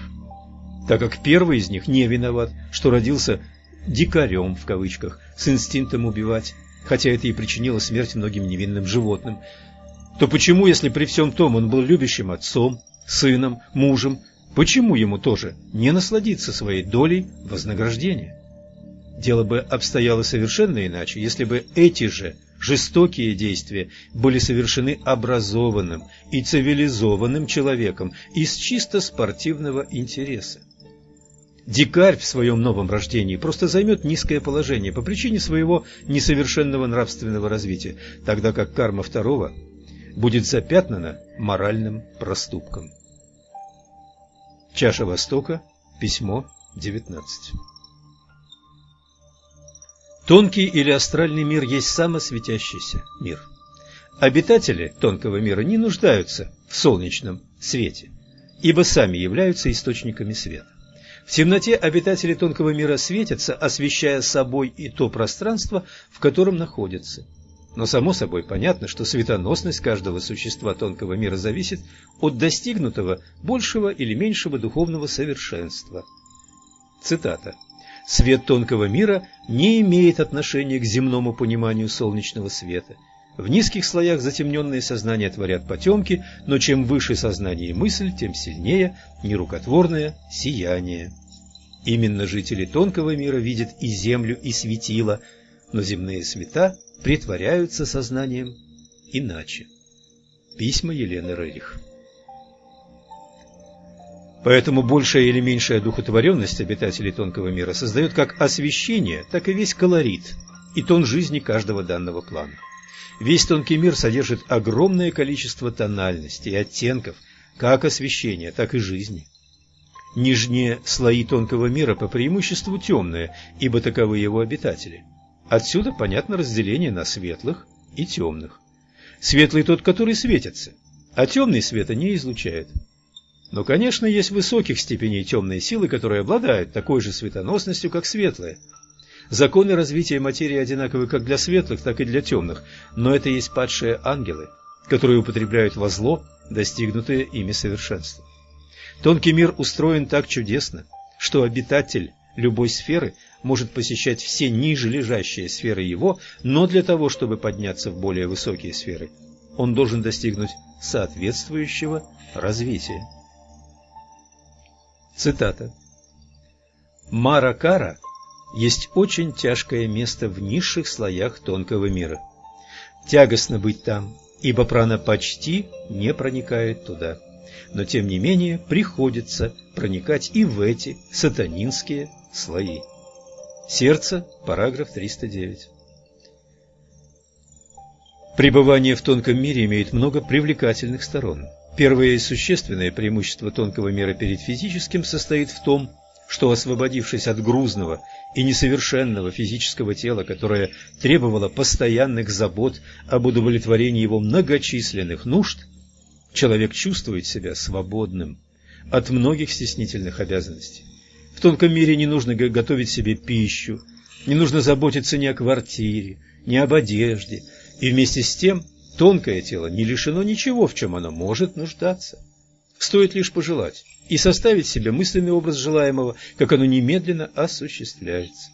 Так как первый из них не виноват, что родился «дикарем» в кавычках, с инстинктом убивать, хотя это и причинило смерть многим невинным животным, то почему, если при всем том он был любящим отцом, сыном, мужем, почему ему тоже не насладиться своей долей вознаграждения? Дело бы обстояло совершенно иначе, если бы эти же жестокие действия были совершены образованным и цивилизованным человеком из чисто спортивного интереса. Дикарь в своем новом рождении просто займет низкое положение по причине своего несовершенного нравственного развития, тогда как карма второго будет запятнана моральным проступком. Чаша Востока, письмо 19. Тонкий или астральный мир есть самосветящийся мир. Обитатели тонкого мира не нуждаются в солнечном свете, ибо сами являются источниками света. В темноте обитатели тонкого мира светятся, освещая собой и то пространство, в котором находятся. Но само собой понятно, что светоносность каждого существа тонкого мира зависит от достигнутого большего или меньшего духовного совершенства. Цитата. «Свет тонкого мира не имеет отношения к земному пониманию солнечного света. В низких слоях затемненные сознания творят потемки, но чем выше сознание и мысль, тем сильнее нерукотворное сияние. Именно жители тонкого мира видят и землю, и светило, но земные света притворяются сознанием иначе. Письма Елены Рерих Поэтому большая или меньшая духотворенность обитателей тонкого мира создает как освещение, так и весь колорит и тон жизни каждого данного плана. Весь тонкий мир содержит огромное количество тональностей и оттенков, как освещения, так и жизни. Нижние слои тонкого мира по преимуществу темные, ибо таковы его обитатели. Отсюда понятно разделение на светлых и темных. Светлый тот, который светится, а темный света не излучает. Но, конечно, есть высоких степеней темной силы, которые обладают такой же светоносностью, как светлые – Законы развития материи одинаковы как для светлых, так и для темных, но это есть падшие ангелы, которые употребляют во зло достигнутое ими совершенство. Тонкий мир устроен так чудесно, что обитатель любой сферы может посещать все ниже лежащие сферы его, но для того, чтобы подняться в более высокие сферы, он должен достигнуть соответствующего развития. Цитата. Маракара есть очень тяжкое место в низших слоях тонкого мира. Тягостно быть там, ибо прана почти не проникает туда. Но тем не менее приходится проникать и в эти сатанинские слои. Сердце, параграф 309. Пребывание в тонком мире имеет много привлекательных сторон. Первое и существенное преимущество тонкого мира перед физическим состоит в том, что, освободившись от грузного и несовершенного физического тела, которое требовало постоянных забот об удовлетворении его многочисленных нужд, человек чувствует себя свободным от многих стеснительных обязанностей. В тонком мире не нужно готовить себе пищу, не нужно заботиться ни о квартире, ни об одежде, и вместе с тем тонкое тело не лишено ничего, в чем оно может нуждаться. Стоит лишь пожелать и составить себе мысленный образ желаемого, как оно немедленно осуществляется.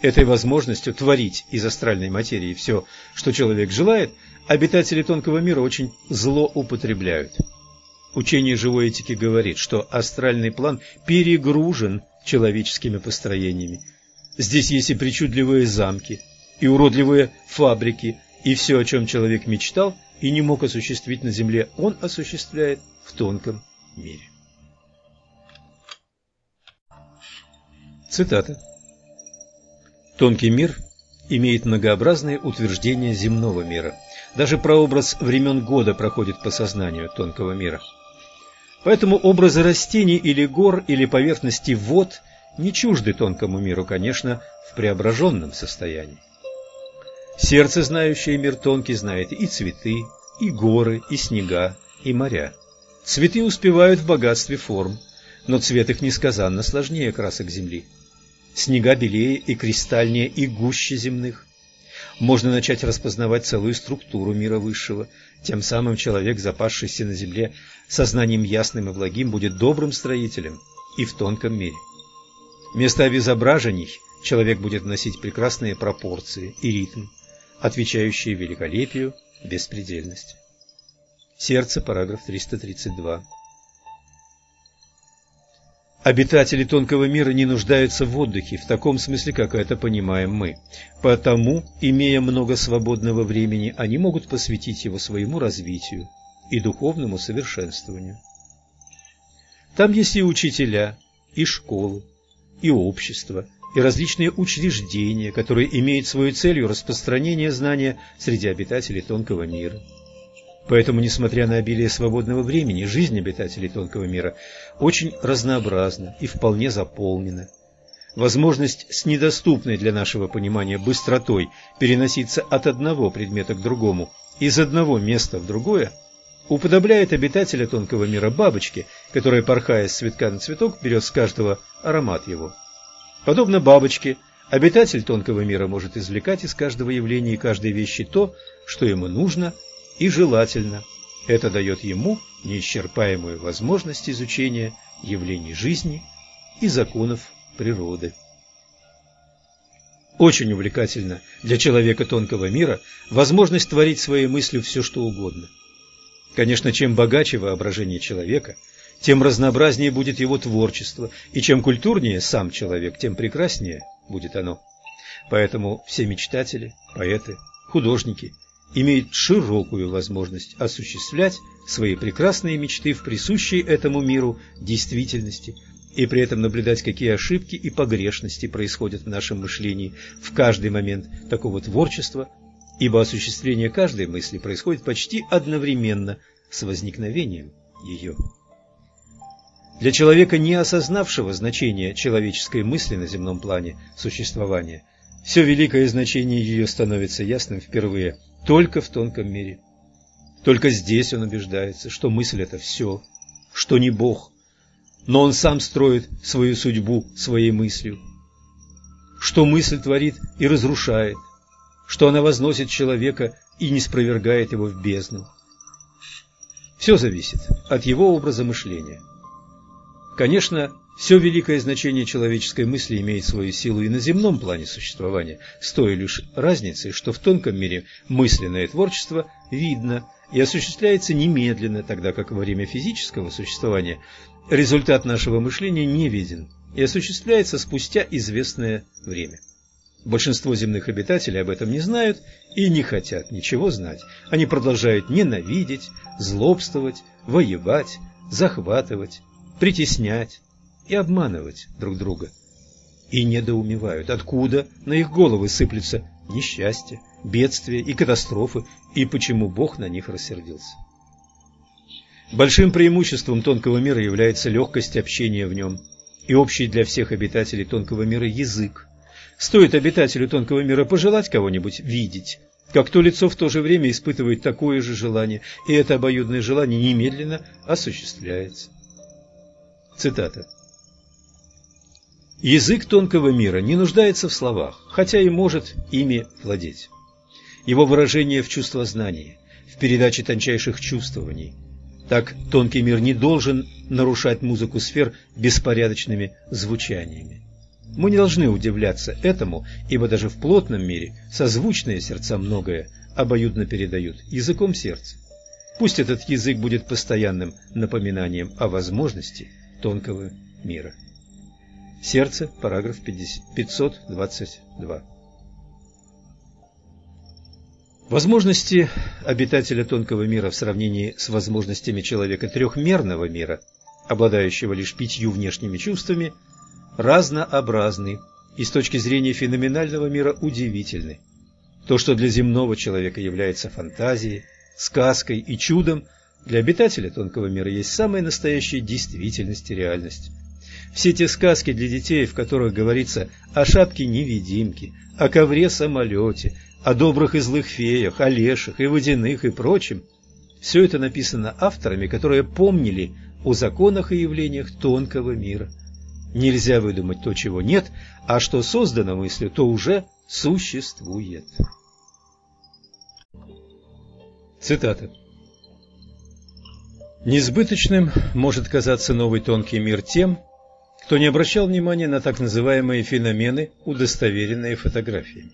Этой возможностью творить из астральной материи все, что человек желает, обитатели тонкого мира очень злоупотребляют. Учение живой этики говорит, что астральный план перегружен человеческими построениями. Здесь есть и причудливые замки, и уродливые фабрики, и все, о чем человек мечтал и не мог осуществить на земле, он осуществляет в тонком мире. Цитата. Тонкий мир имеет многообразные утверждения земного мира. Даже прообраз времен года проходит по сознанию тонкого мира. Поэтому образы растений или гор, или поверхности вод не чужды тонкому миру, конечно, в преображенном состоянии. Сердце, знающее мир тонкий, знает и цветы, и горы, и снега, и моря. Цветы успевают в богатстве форм, но цвет их несказанно сложнее красок земли снега белее и кристальнее и гуще земных. Можно начать распознавать целую структуру мира высшего. Тем самым человек, запасшийся на земле сознанием ясным и благим, будет добрым строителем и в тонком мире. Вместо обезображений человек будет носить прекрасные пропорции и ритм, отвечающие великолепию беспредельности. Сердце, параграф 332. Обитатели тонкого мира не нуждаются в отдыхе, в таком смысле, как это понимаем мы. Потому, имея много свободного времени, они могут посвятить его своему развитию и духовному совершенствованию. Там есть и учителя, и школы, и общество, и различные учреждения, которые имеют свою целью распространение знания среди обитателей тонкого мира. Поэтому, несмотря на обилие свободного времени, жизнь обитателей тонкого мира очень разнообразна и вполне заполнена. Возможность с недоступной для нашего понимания быстротой переноситься от одного предмета к другому, из одного места в другое, уподобляет обитателя тонкого мира бабочке, которая, порхая с цветка на цветок, берет с каждого аромат его. Подобно бабочке, обитатель тонкого мира может извлекать из каждого явления и каждой вещи то, что ему нужно и желательно. Это дает ему неисчерпаемую возможность изучения явлений жизни и законов природы. Очень увлекательно для человека тонкого мира возможность творить своей мыслью все, что угодно. Конечно, чем богаче воображение человека, тем разнообразнее будет его творчество, и чем культурнее сам человек, тем прекраснее будет оно. Поэтому все мечтатели, поэты, художники имеет широкую возможность осуществлять свои прекрасные мечты в присущей этому миру действительности и при этом наблюдать, какие ошибки и погрешности происходят в нашем мышлении в каждый момент такого творчества, ибо осуществление каждой мысли происходит почти одновременно с возникновением ее. Для человека, не осознавшего значения человеческой мысли на земном плане существования, все великое значение ее становится ясным впервые – только в тонком мире. Только здесь он убеждается, что мысль – это все, что не Бог, но он сам строит свою судьбу своей мыслью, что мысль творит и разрушает, что она возносит человека и не спровергает его в бездну. Все зависит от его образа мышления. Конечно, все великое значение человеческой мысли имеет свою силу и на земном плане существования, с той лишь разницей, что в тонком мире мысленное творчество видно и осуществляется немедленно, тогда как во время физического существования результат нашего мышления не виден и осуществляется спустя известное время. Большинство земных обитателей об этом не знают и не хотят ничего знать. Они продолжают ненавидеть, злобствовать, воевать, захватывать, притеснять, и обманывать друг друга. И недоумевают, откуда на их головы сыплются несчастья, бедствия и катастрофы, и почему Бог на них рассердился. Большим преимуществом тонкого мира является легкость общения в нем и общий для всех обитателей тонкого мира язык. Стоит обитателю тонкого мира пожелать кого-нибудь видеть, как то лицо в то же время испытывает такое же желание, и это обоюдное желание немедленно осуществляется. Цитата. Язык тонкого мира не нуждается в словах, хотя и может ими владеть. Его выражение в чувствознании, в передаче тончайших чувствований. Так тонкий мир не должен нарушать музыку сфер беспорядочными звучаниями. Мы не должны удивляться этому, ибо даже в плотном мире созвучные сердца многое обоюдно передают языком сердца. Пусть этот язык будет постоянным напоминанием о возможности тонкого мира. Сердце, параграф 522. Возможности обитателя тонкого мира в сравнении с возможностями человека трехмерного мира, обладающего лишь пятью внешними чувствами, разнообразны и с точки зрения феноменального мира удивительны. То, что для земного человека является фантазией, сказкой и чудом, для обитателя тонкого мира есть самая настоящая действительность и реальность. Все те сказки для детей, в которых говорится о шапке-невидимке, о ковре-самолете, о добрых и злых феях, о леших и водяных и прочем, все это написано авторами, которые помнили о законах и явлениях тонкого мира. Нельзя выдумать то, чего нет, а что создано мыслью, то уже существует. Цитата. Несбыточным может казаться новый тонкий мир тем, кто не обращал внимания на так называемые феномены, удостоверенные фотографиями,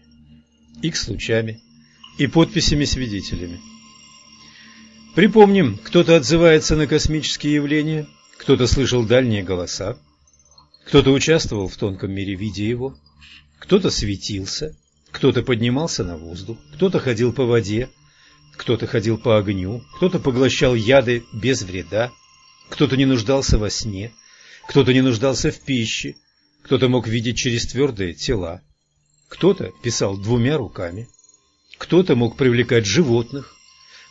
их случаями и подписями свидетелями. Припомним, кто-то отзывается на космические явления, кто-то слышал дальние голоса, кто-то участвовал в тонком мире, видя его, кто-то светился, кто-то поднимался на воздух, кто-то ходил по воде, кто-то ходил по огню, кто-то поглощал яды без вреда, кто-то не нуждался во сне, кто-то не нуждался в пище, кто-то мог видеть через твердые тела, кто-то писал двумя руками, кто-то мог привлекать животных,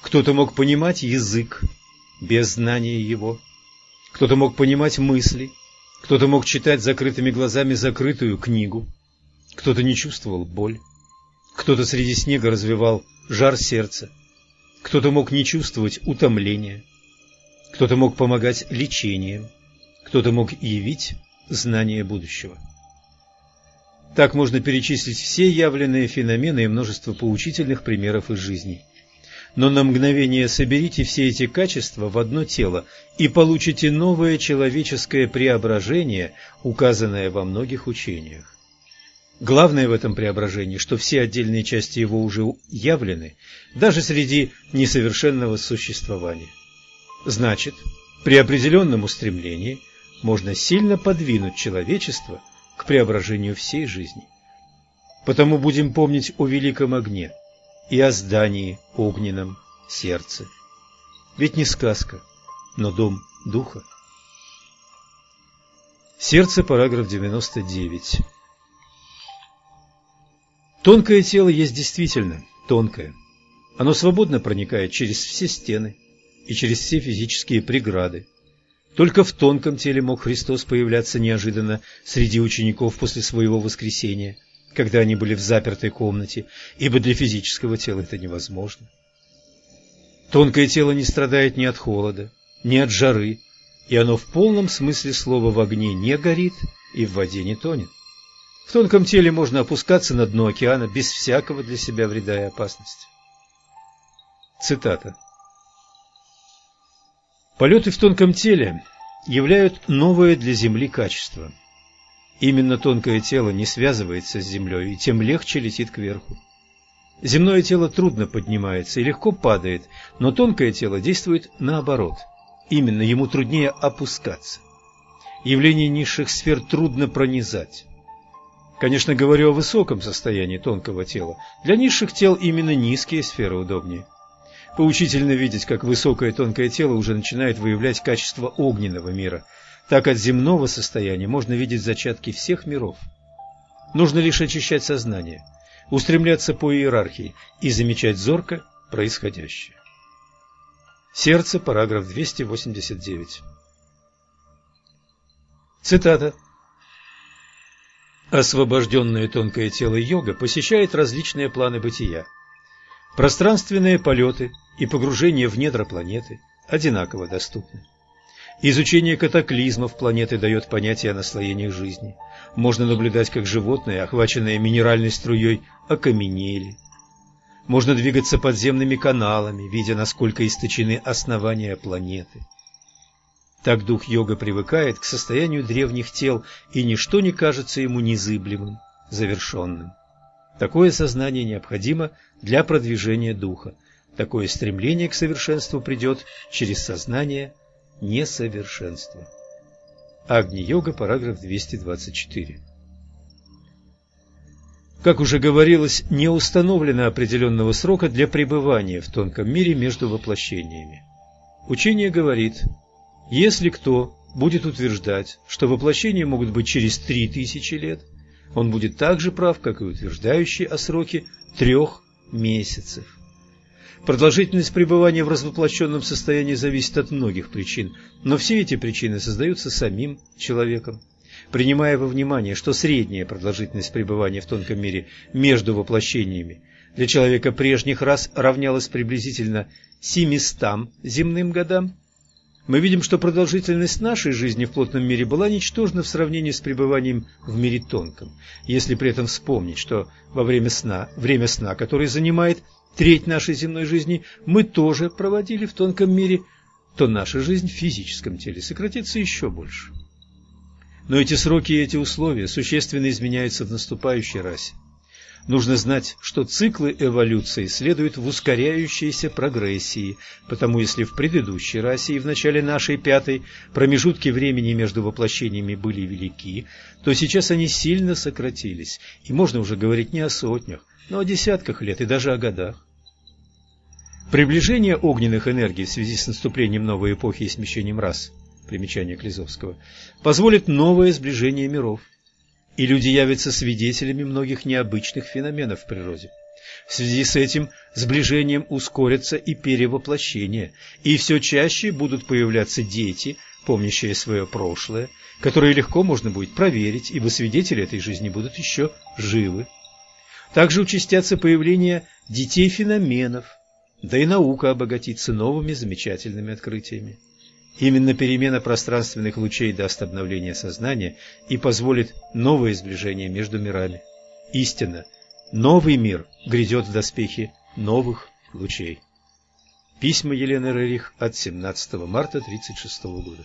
кто-то мог понимать язык без знания его, кто-то мог понимать мысли, кто-то мог читать закрытыми глазами закрытую книгу, кто-то не чувствовал боль, кто-то среди снега развивал жар сердца, кто-то мог не чувствовать утомления, кто-то мог помогать лечением, кто-то мог явить знание будущего. Так можно перечислить все явленные феномены и множество поучительных примеров из жизни. Но на мгновение соберите все эти качества в одно тело и получите новое человеческое преображение, указанное во многих учениях. Главное в этом преображении, что все отдельные части его уже явлены, даже среди несовершенного существования. Значит, при определенном устремлении можно сильно подвинуть человечество к преображению всей жизни. Потому будем помнить о великом огне и о здании огненном сердце. Ведь не сказка, но дом духа. Сердце, параграф 99. Тонкое тело есть действительно тонкое. Оно свободно проникает через все стены и через все физические преграды. Только в тонком теле мог Христос появляться неожиданно среди учеников после своего воскресения, когда они были в запертой комнате, ибо для физического тела это невозможно. Тонкое тело не страдает ни от холода, ни от жары, и оно в полном смысле слова в огне не горит и в воде не тонет. В тонком теле можно опускаться на дно океана без всякого для себя вреда и опасности. Цитата. Полеты в тонком теле являют новое для Земли качество. Именно тонкое тело не связывается с Землей и тем легче летит кверху. Земное тело трудно поднимается и легко падает, но тонкое тело действует наоборот. Именно ему труднее опускаться. Явление низших сфер трудно пронизать. Конечно, говорю о высоком состоянии тонкого тела. Для низших тел именно низкие сферы удобнее. Поучительно видеть, как высокое тонкое тело уже начинает выявлять качество огненного мира. Так от земного состояния можно видеть зачатки всех миров. Нужно лишь очищать сознание, устремляться по иерархии и замечать зорко происходящее. Сердце, параграф 289. Цитата. Освобожденное тонкое тело йога посещает различные планы бытия. Пространственные полеты и погружение в недра планеты одинаково доступны. Изучение катаклизмов планеты дает понятие о наслоениях жизни. Можно наблюдать, как животные, охваченные минеральной струей, окаменели. Можно двигаться подземными каналами, видя, насколько источены основания планеты. Так дух йога привыкает к состоянию древних тел, и ничто не кажется ему незыблемым, завершенным. Такое сознание необходимо для продвижения духа. Такое стремление к совершенству придет через сознание несовершенства. Агни-йога, параграф 224. Как уже говорилось, не установлено определенного срока для пребывания в тонком мире между воплощениями. Учение говорит – если кто будет утверждать, что воплощения могут быть через три тысячи лет, он будет так же прав, как и утверждающий о сроке трех месяцев. Продолжительность пребывания в развоплощенном состоянии зависит от многих причин, но все эти причины создаются самим человеком. Принимая во внимание, что средняя продолжительность пребывания в тонком мире между воплощениями для человека прежних раз равнялась приблизительно 700 земным годам, мы видим, что продолжительность нашей жизни в плотном мире была ничтожна в сравнении с пребыванием в мире тонком. Если при этом вспомнить, что во время сна, время сна, которое занимает треть нашей земной жизни, мы тоже проводили в тонком мире, то наша жизнь в физическом теле сократится еще больше. Но эти сроки и эти условия существенно изменяются в наступающей расе. Нужно знать, что циклы эволюции следуют в ускоряющейся прогрессии, потому если в предыдущей расе и в начале нашей пятой промежутки времени между воплощениями были велики, то сейчас они сильно сократились, и можно уже говорить не о сотнях, но о десятках лет и даже о годах. Приближение огненных энергий в связи с наступлением новой эпохи и смещением рас, примечание Клизовского, позволит новое сближение миров – и люди явятся свидетелями многих необычных феноменов в природе. В связи с этим сближением ускорятся и перевоплощения, и все чаще будут появляться дети, помнящие свое прошлое, которые легко можно будет проверить, ибо свидетели этой жизни будут еще живы. Также участятся появления детей-феноменов, да и наука обогатится новыми замечательными открытиями. Именно перемена пространственных лучей даст обновление сознания и позволит новое сближение между мирами. Истина, новый мир грядет в доспехе новых лучей. Письма Елены Рерих от 17 марта 1936 года.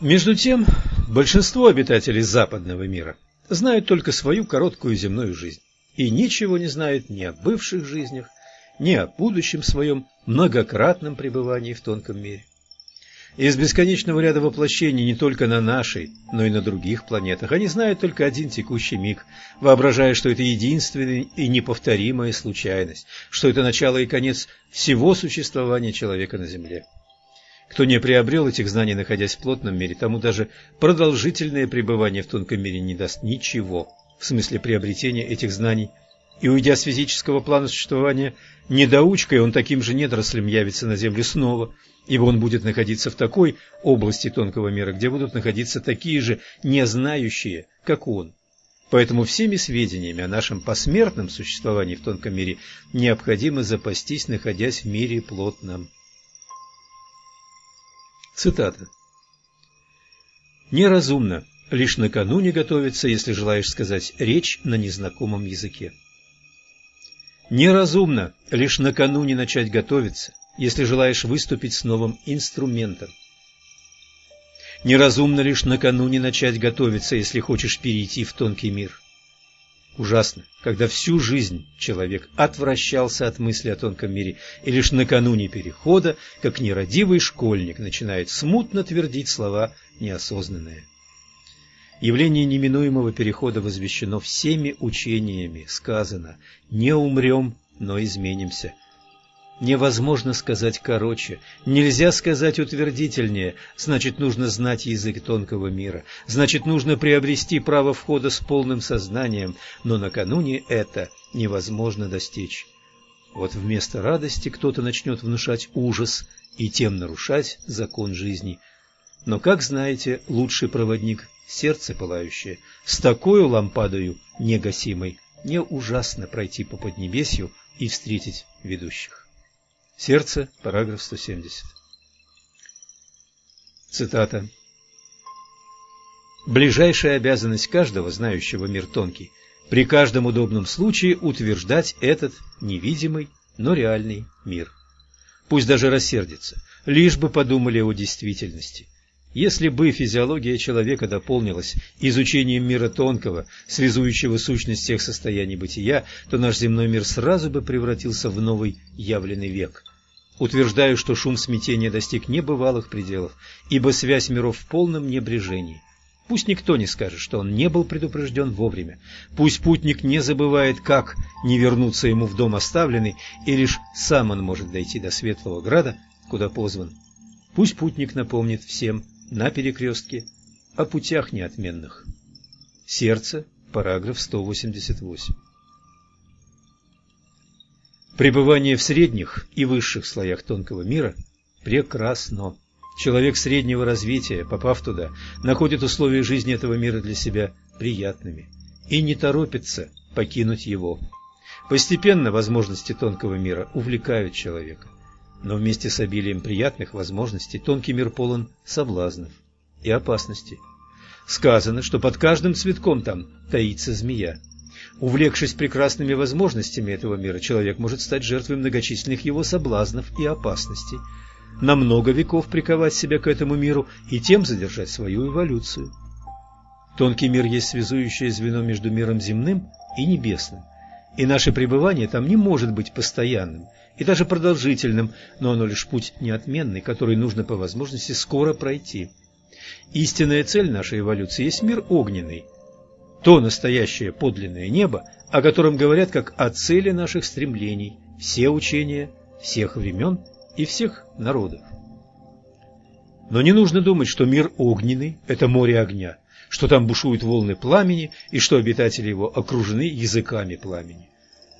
Между тем, большинство обитателей западного мира знают только свою короткую земную жизнь и ничего не знают ни о бывших жизнях, ни о будущем своем многократном пребывании в тонком мире. Из бесконечного ряда воплощений не только на нашей, но и на других планетах они знают только один текущий миг, воображая, что это единственная и неповторимая случайность, что это начало и конец всего существования человека на Земле. Кто не приобрел этих знаний, находясь в плотном мире, тому даже продолжительное пребывание в тонком мире не даст ничего, в смысле приобретения этих знаний и, уйдя с физического плана существования, недоучкой он таким же недорослем явится на землю снова, ибо он будет находиться в такой области тонкого мира, где будут находиться такие же незнающие, как он. Поэтому всеми сведениями о нашем посмертном существовании в тонком мире необходимо запастись, находясь в мире плотном. Цитата. «Неразумно лишь накануне готовиться, если желаешь сказать речь на незнакомом языке. Неразумно лишь накануне начать готовиться, если желаешь выступить с новым инструментом. Неразумно лишь накануне начать готовиться, если хочешь перейти в тонкий мир. Ужасно, когда всю жизнь человек отвращался от мысли о тонком мире, и лишь накануне перехода, как нерадивый школьник, начинает смутно твердить слова неосознанные. Явление неминуемого перехода возвещено всеми учениями, сказано «не умрем, но изменимся». Невозможно сказать короче, нельзя сказать утвердительнее, значит нужно знать язык тонкого мира, значит нужно приобрести право входа с полным сознанием, но накануне это невозможно достичь. Вот вместо радости кто-то начнет внушать ужас и тем нарушать закон жизни. Но, как знаете, лучший проводник сердце пылающее, с такой лампадою негасимой, не ужасно пройти по Поднебесью и встретить ведущих. Сердце, параграф 170. Цитата. Ближайшая обязанность каждого, знающего мир тонкий, при каждом удобном случае утверждать этот невидимый, но реальный мир. Пусть даже рассердится, лишь бы подумали о действительности – если бы физиология человека дополнилась изучением мира тонкого, связующего сущность всех состояний бытия, то наш земной мир сразу бы превратился в новый явленный век. Утверждаю, что шум смятения достиг небывалых пределов, ибо связь миров в полном небрежении. Пусть никто не скажет, что он не был предупрежден вовремя. Пусть путник не забывает, как не вернуться ему в дом оставленный, и лишь сам он может дойти до Светлого Града, куда позван. Пусть путник напомнит всем на перекрестке о путях неотменных. Сердце, параграф 188. Пребывание в средних и высших слоях тонкого мира прекрасно. Человек среднего развития, попав туда, находит условия жизни этого мира для себя приятными и не торопится покинуть его. Постепенно возможности тонкого мира увлекают человека. Но вместе с обилием приятных возможностей тонкий мир полон соблазнов и опасностей. Сказано, что под каждым цветком там таится змея. Увлекшись прекрасными возможностями этого мира, человек может стать жертвой многочисленных его соблазнов и опасностей, на много веков приковать себя к этому миру и тем задержать свою эволюцию. Тонкий мир есть связующее звено между миром земным и небесным, и наше пребывание там не может быть постоянным и даже продолжительным, но оно лишь путь неотменный, который нужно по возможности скоро пройти. Истинная цель нашей эволюции есть мир огненный, то настоящее подлинное небо, о котором говорят как о цели наших стремлений, все учения, всех времен и всех народов. Но не нужно думать, что мир огненный – это море огня, что там бушуют волны пламени и что обитатели его окружены языками пламени.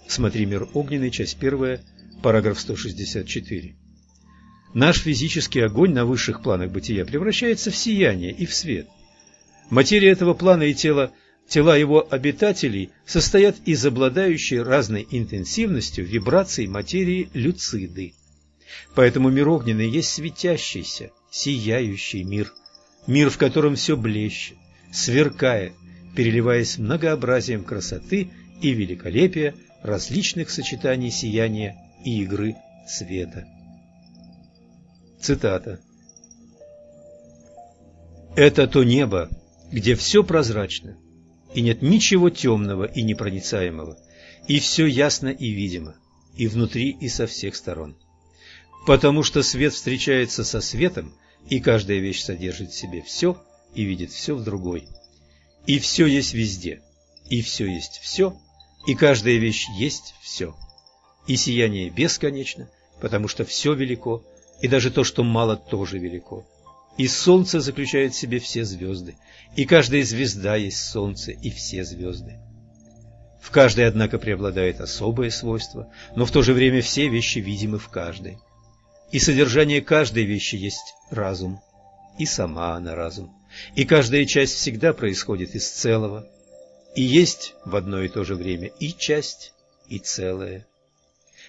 Смотри «Мир огненный», часть 1, параграф 164. Наш физический огонь на высших планах бытия превращается в сияние и в свет. Материя этого плана и тела, тела его обитателей состоят из обладающей разной интенсивностью вибраций материи люциды. Поэтому мир огненный есть светящийся, сияющий мир, мир, в котором все блещет, сверкает, переливаясь многообразием красоты и великолепия различных сочетаний сияния и игры света. Цитата. «Это то небо, где все прозрачно, и нет ничего темного и непроницаемого, и все ясно и видимо, и внутри, и со всех сторон. Потому что свет встречается со светом, и каждая вещь содержит в себе все и видит все в другой. И все есть везде, и все есть все, и каждая вещь есть все. И сияние бесконечно, потому что все велико, и даже то, что мало, тоже велико. И солнце заключает в себе все звезды, и каждая звезда есть солнце и все звезды. В каждой, однако, преобладает особое свойство, но в то же время все вещи видимы в каждой. И содержание каждой вещи есть разум, и сама она разум. И каждая часть всегда происходит из целого, и есть в одно и то же время и часть, и целое,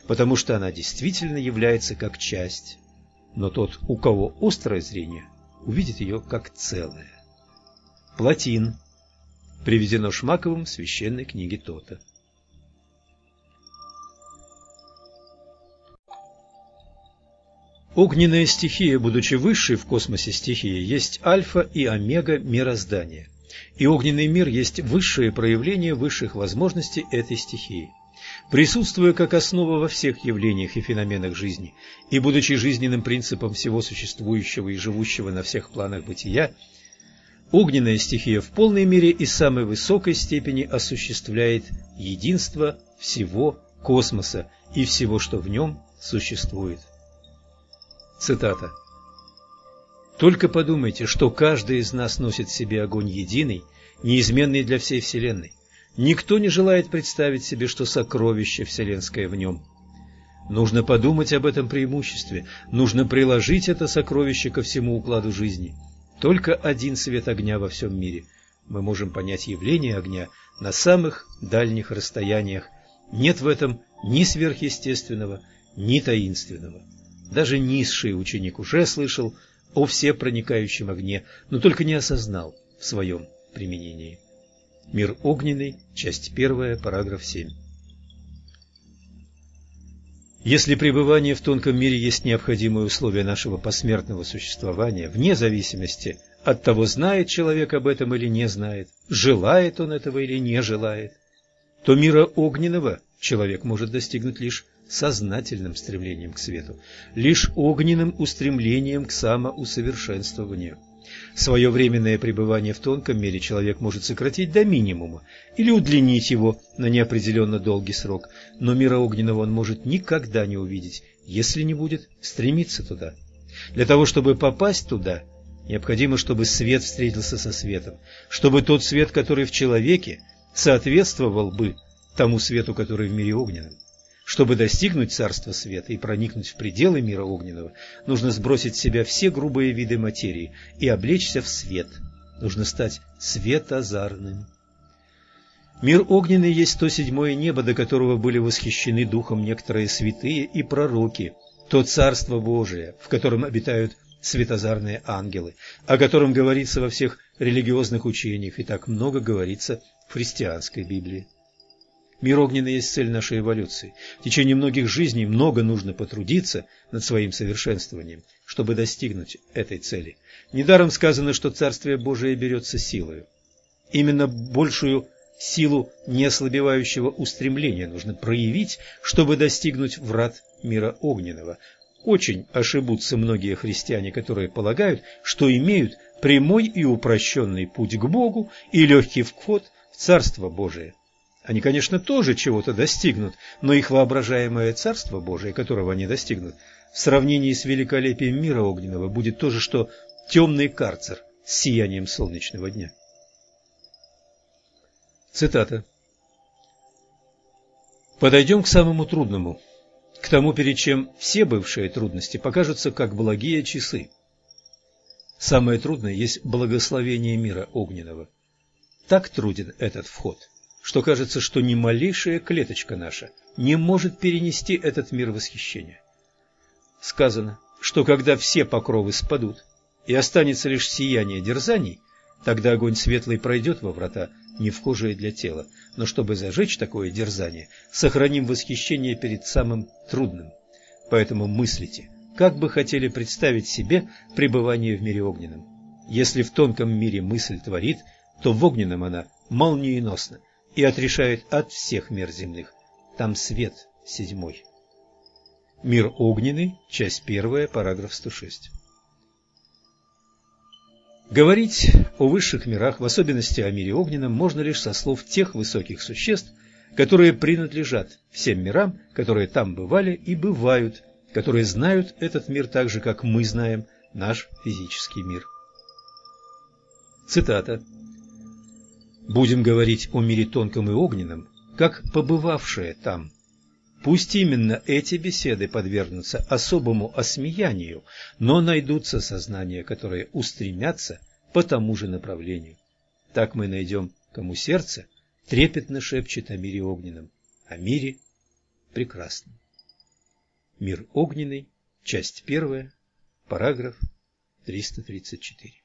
потому что она действительно является как часть, но тот, у кого острое зрение, увидит ее как целое. Платин. Приведено Шмаковым в священной книге Тота. Огненная стихия, будучи высшей в космосе стихией, есть альфа и омега мироздания. И огненный мир есть высшее проявление высших возможностей этой стихии. Присутствуя как основа во всех явлениях и феноменах жизни, и будучи жизненным принципом всего существующего и живущего на всех планах бытия, огненная стихия в полной мере и самой высокой степени осуществляет единство всего космоса и всего, что в нем существует. Цитата. «Только подумайте, что каждый из нас носит в себе огонь единый, неизменный для всей Вселенной. Никто не желает представить себе, что сокровище вселенское в нем. Нужно подумать об этом преимуществе, нужно приложить это сокровище ко всему укладу жизни. Только один свет огня во всем мире. Мы можем понять явление огня на самых дальних расстояниях. Нет в этом ни сверхъестественного, ни таинственного. Даже низший ученик уже слышал о всепроникающем огне, но только не осознал в своем применении. Мир огненный, часть первая, параграф 7. Если пребывание в тонком мире есть необходимое условие нашего посмертного существования, вне зависимости от того, знает человек об этом или не знает, желает он этого или не желает, то мира огненного человек может достигнуть лишь сознательным стремлением к свету, лишь огненным устремлением к самоусовершенствованию. Свое временное пребывание в тонком мире человек может сократить до минимума или удлинить его на неопределенно долгий срок, но мира огненного он может никогда не увидеть, если не будет стремиться туда. Для того, чтобы попасть туда, необходимо, чтобы свет встретился со светом, чтобы тот свет, который в человеке, соответствовал бы тому свету, который в мире огненном. Чтобы достигнуть царства света и проникнуть в пределы мира огненного, нужно сбросить с себя все грубые виды материи и облечься в свет. Нужно стать светозарным. Мир огненный есть то седьмое небо, до которого были восхищены духом некоторые святые и пророки, то царство Божие, в котором обитают светозарные ангелы, о котором говорится во всех религиозных учениях и так много говорится в христианской Библии. Мир огненный есть цель нашей эволюции. В течение многих жизней много нужно потрудиться над своим совершенствованием, чтобы достигнуть этой цели. Недаром сказано, что Царствие Божие берется силою. Именно большую силу неослабевающего устремления нужно проявить, чтобы достигнуть врат мира огненного. Очень ошибутся многие христиане, которые полагают, что имеют прямой и упрощенный путь к Богу и легкий вход в Царство Божие. Они, конечно, тоже чего-то достигнут, но их воображаемое Царство Божие, которого они достигнут, в сравнении с великолепием мира огненного будет то же, что темный карцер с сиянием солнечного дня. Цитата. Подойдем к самому трудному, к тому, перед чем все бывшие трудности покажутся как благие часы. Самое трудное есть благословение мира огненного. Так труден этот вход, что кажется, что ни малейшая клеточка наша не может перенести этот мир восхищения. Сказано, что когда все покровы спадут, и останется лишь сияние дерзаний, тогда огонь светлый пройдет во врата, не вхожие для тела. Но чтобы зажечь такое дерзание, сохраним восхищение перед самым трудным. Поэтому мыслите – как бы хотели представить себе пребывание в мире огненном. Если в тонком мире мысль творит, то в огненном она молниеносна и отрешает от всех мер земных. Там свет седьмой. Мир огненный, часть первая, параграф 106. Говорить о высших мирах, в особенности о мире огненном, можно лишь со слов тех высоких существ, которые принадлежат всем мирам, которые там бывали и бывают, которые знают этот мир так же, как мы знаем наш физический мир. Цитата. «Будем говорить о мире тонком и огненном, как побывавшие там. Пусть именно эти беседы подвергнутся особому осмеянию, но найдутся сознания, которые устремятся по тому же направлению. Так мы найдем, кому сердце трепетно шепчет о мире огненном, о мире прекрасном. Мир огненный, часть первая, параграф 334.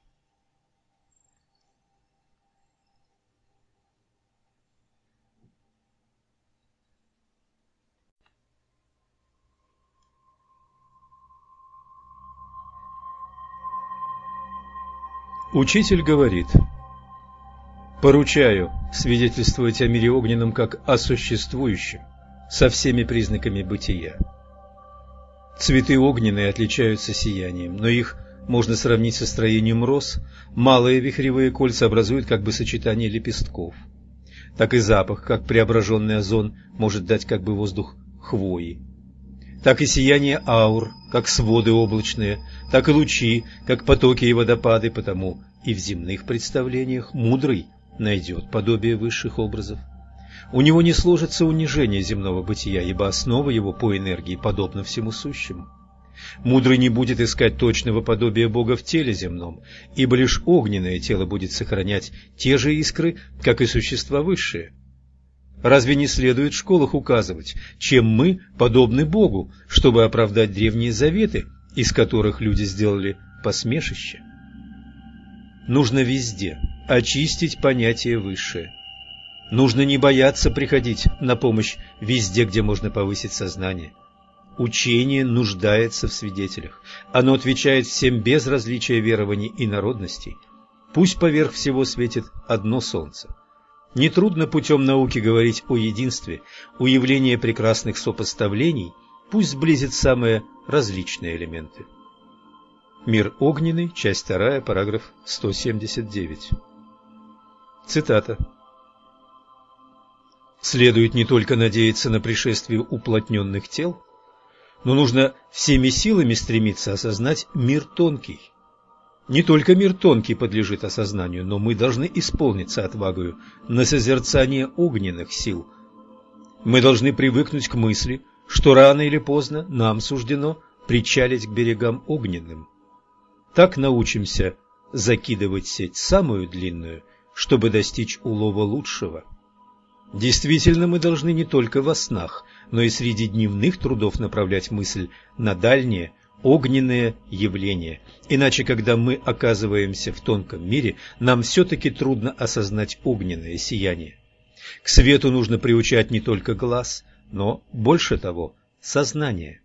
Учитель говорит, «Поручаю свидетельствовать о мире огненном как о существующем, со всеми признаками бытия. Цветы огненные отличаются сиянием, но их можно сравнить со строением роз. Малые вихревые кольца образуют как бы сочетание лепестков. Так и запах, как преображенный озон, может дать как бы воздух хвои. Так и сияние аур, как своды облачные, так и лучи, как потоки и водопады, потому и в земных представлениях мудрый найдет подобие высших образов. У него не сложится унижение земного бытия, ибо основа его по энергии подобна всему сущему. Мудрый не будет искать точного подобия Бога в теле земном, ибо лишь огненное тело будет сохранять те же искры, как и существа высшие. Разве не следует в школах указывать, чем мы подобны Богу, чтобы оправдать древние заветы, из которых люди сделали посмешище? Нужно везде очистить понятие высшее, Нужно не бояться приходить на помощь везде, где можно повысить сознание. Учение нуждается в свидетелях. Оно отвечает всем без различия верований и народностей. Пусть поверх всего светит одно солнце. Нетрудно путем науки говорить о единстве, у явления прекрасных сопоставлений, пусть сблизит самые различные элементы. Мир огненный, часть 2, параграф 179. Цитата. Следует не только надеяться на пришествие уплотненных тел, но нужно всеми силами стремиться осознать мир тонкий. Не только мир тонкий подлежит осознанию, но мы должны исполниться отвагою на созерцание огненных сил. Мы должны привыкнуть к мысли, что рано или поздно нам суждено причалить к берегам огненным. Так научимся закидывать сеть самую длинную, чтобы достичь улова лучшего. Действительно, мы должны не только во снах, но и среди дневных трудов направлять мысль на дальние, огненные явления. Иначе, когда мы оказываемся в тонком мире, нам все-таки трудно осознать огненное сияние. К свету нужно приучать не только глаз, но, больше того, сознание.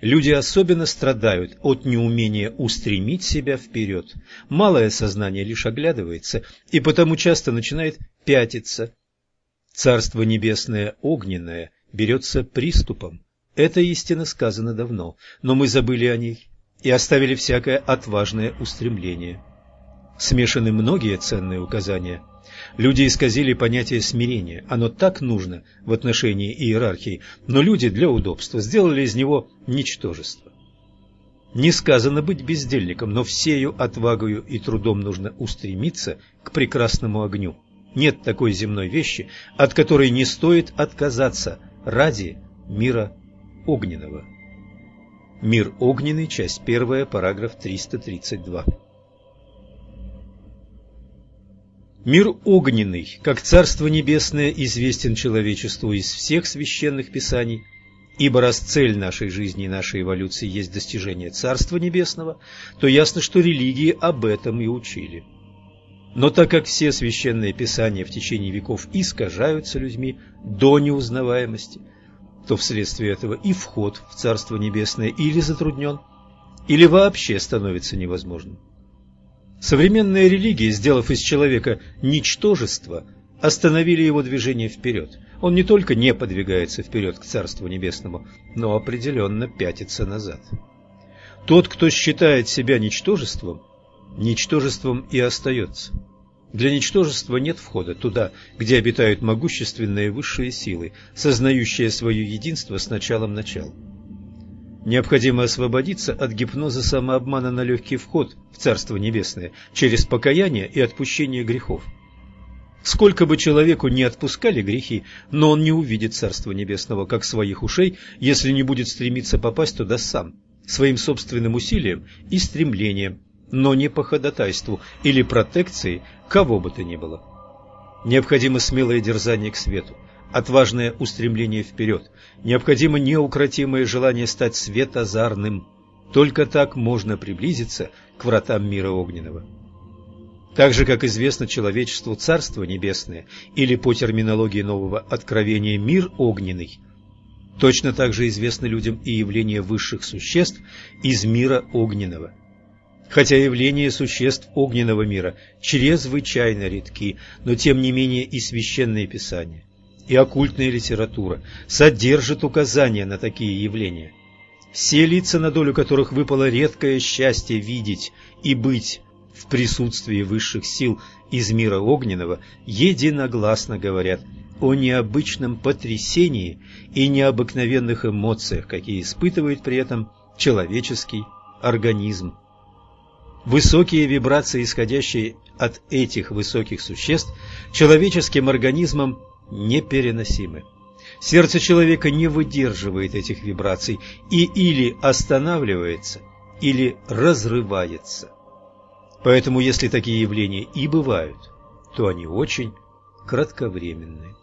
Люди особенно страдают от неумения устремить себя вперед. Малое сознание лишь оглядывается и потому часто начинает пятиться. Царство небесное огненное берется приступом. Это истина сказано давно, но мы забыли о ней и оставили всякое отважное устремление. Смешаны многие ценные указания – Люди исказили понятие смирения. Оно так нужно в отношении иерархии, но люди для удобства сделали из него ничтожество. Не сказано быть бездельником, но всею отвагою и трудом нужно устремиться к прекрасному огню. Нет такой земной вещи, от которой не стоит отказаться ради мира огненного. Мир огненный, часть 1, параграф 332. Мир огненный, как Царство Небесное, известен человечеству из всех священных писаний, ибо раз цель нашей жизни и нашей эволюции есть достижение Царства Небесного, то ясно, что религии об этом и учили. Но так как все священные писания в течение веков искажаются людьми до неузнаваемости, то вследствие этого и вход в Царство Небесное или затруднен, или вообще становится невозможным. Современные религии, сделав из человека ничтожество, остановили его движение вперед. Он не только не подвигается вперед к Царству Небесному, но определенно пятится назад. Тот, кто считает себя ничтожеством, ничтожеством и остается. Для ничтожества нет входа туда, где обитают могущественные высшие силы, сознающие свое единство с началом начал. Необходимо освободиться от гипноза самообмана на легкий вход в Царство Небесное через покаяние и отпущение грехов. Сколько бы человеку не отпускали грехи, но он не увидит Царства Небесного как своих ушей, если не будет стремиться попасть туда сам, своим собственным усилием и стремлением, но не по ходатайству или протекции кого бы то ни было. Необходимо смелое дерзание к свету, отважное устремление вперед, необходимо неукротимое желание стать светозарным. Только так можно приблизиться к вратам мира огненного. Так же, как известно человечеству Царство Небесное, или по терминологии нового откровения мир огненный, точно так же известно людям и явления высших существ из мира огненного. Хотя явления существ огненного мира чрезвычайно редки, но тем не менее и священные писания и оккультная литература содержат указания на такие явления. Все лица, на долю которых выпало редкое счастье видеть и быть в присутствии высших сил из мира огненного, единогласно говорят о необычном потрясении и необыкновенных эмоциях, какие испытывает при этом человеческий организм. Высокие вибрации, исходящие от этих высоких существ, человеческим организмом непереносимы. Сердце человека не выдерживает этих вибраций и или останавливается, или разрывается. Поэтому, если такие явления и бывают, то они очень кратковременны.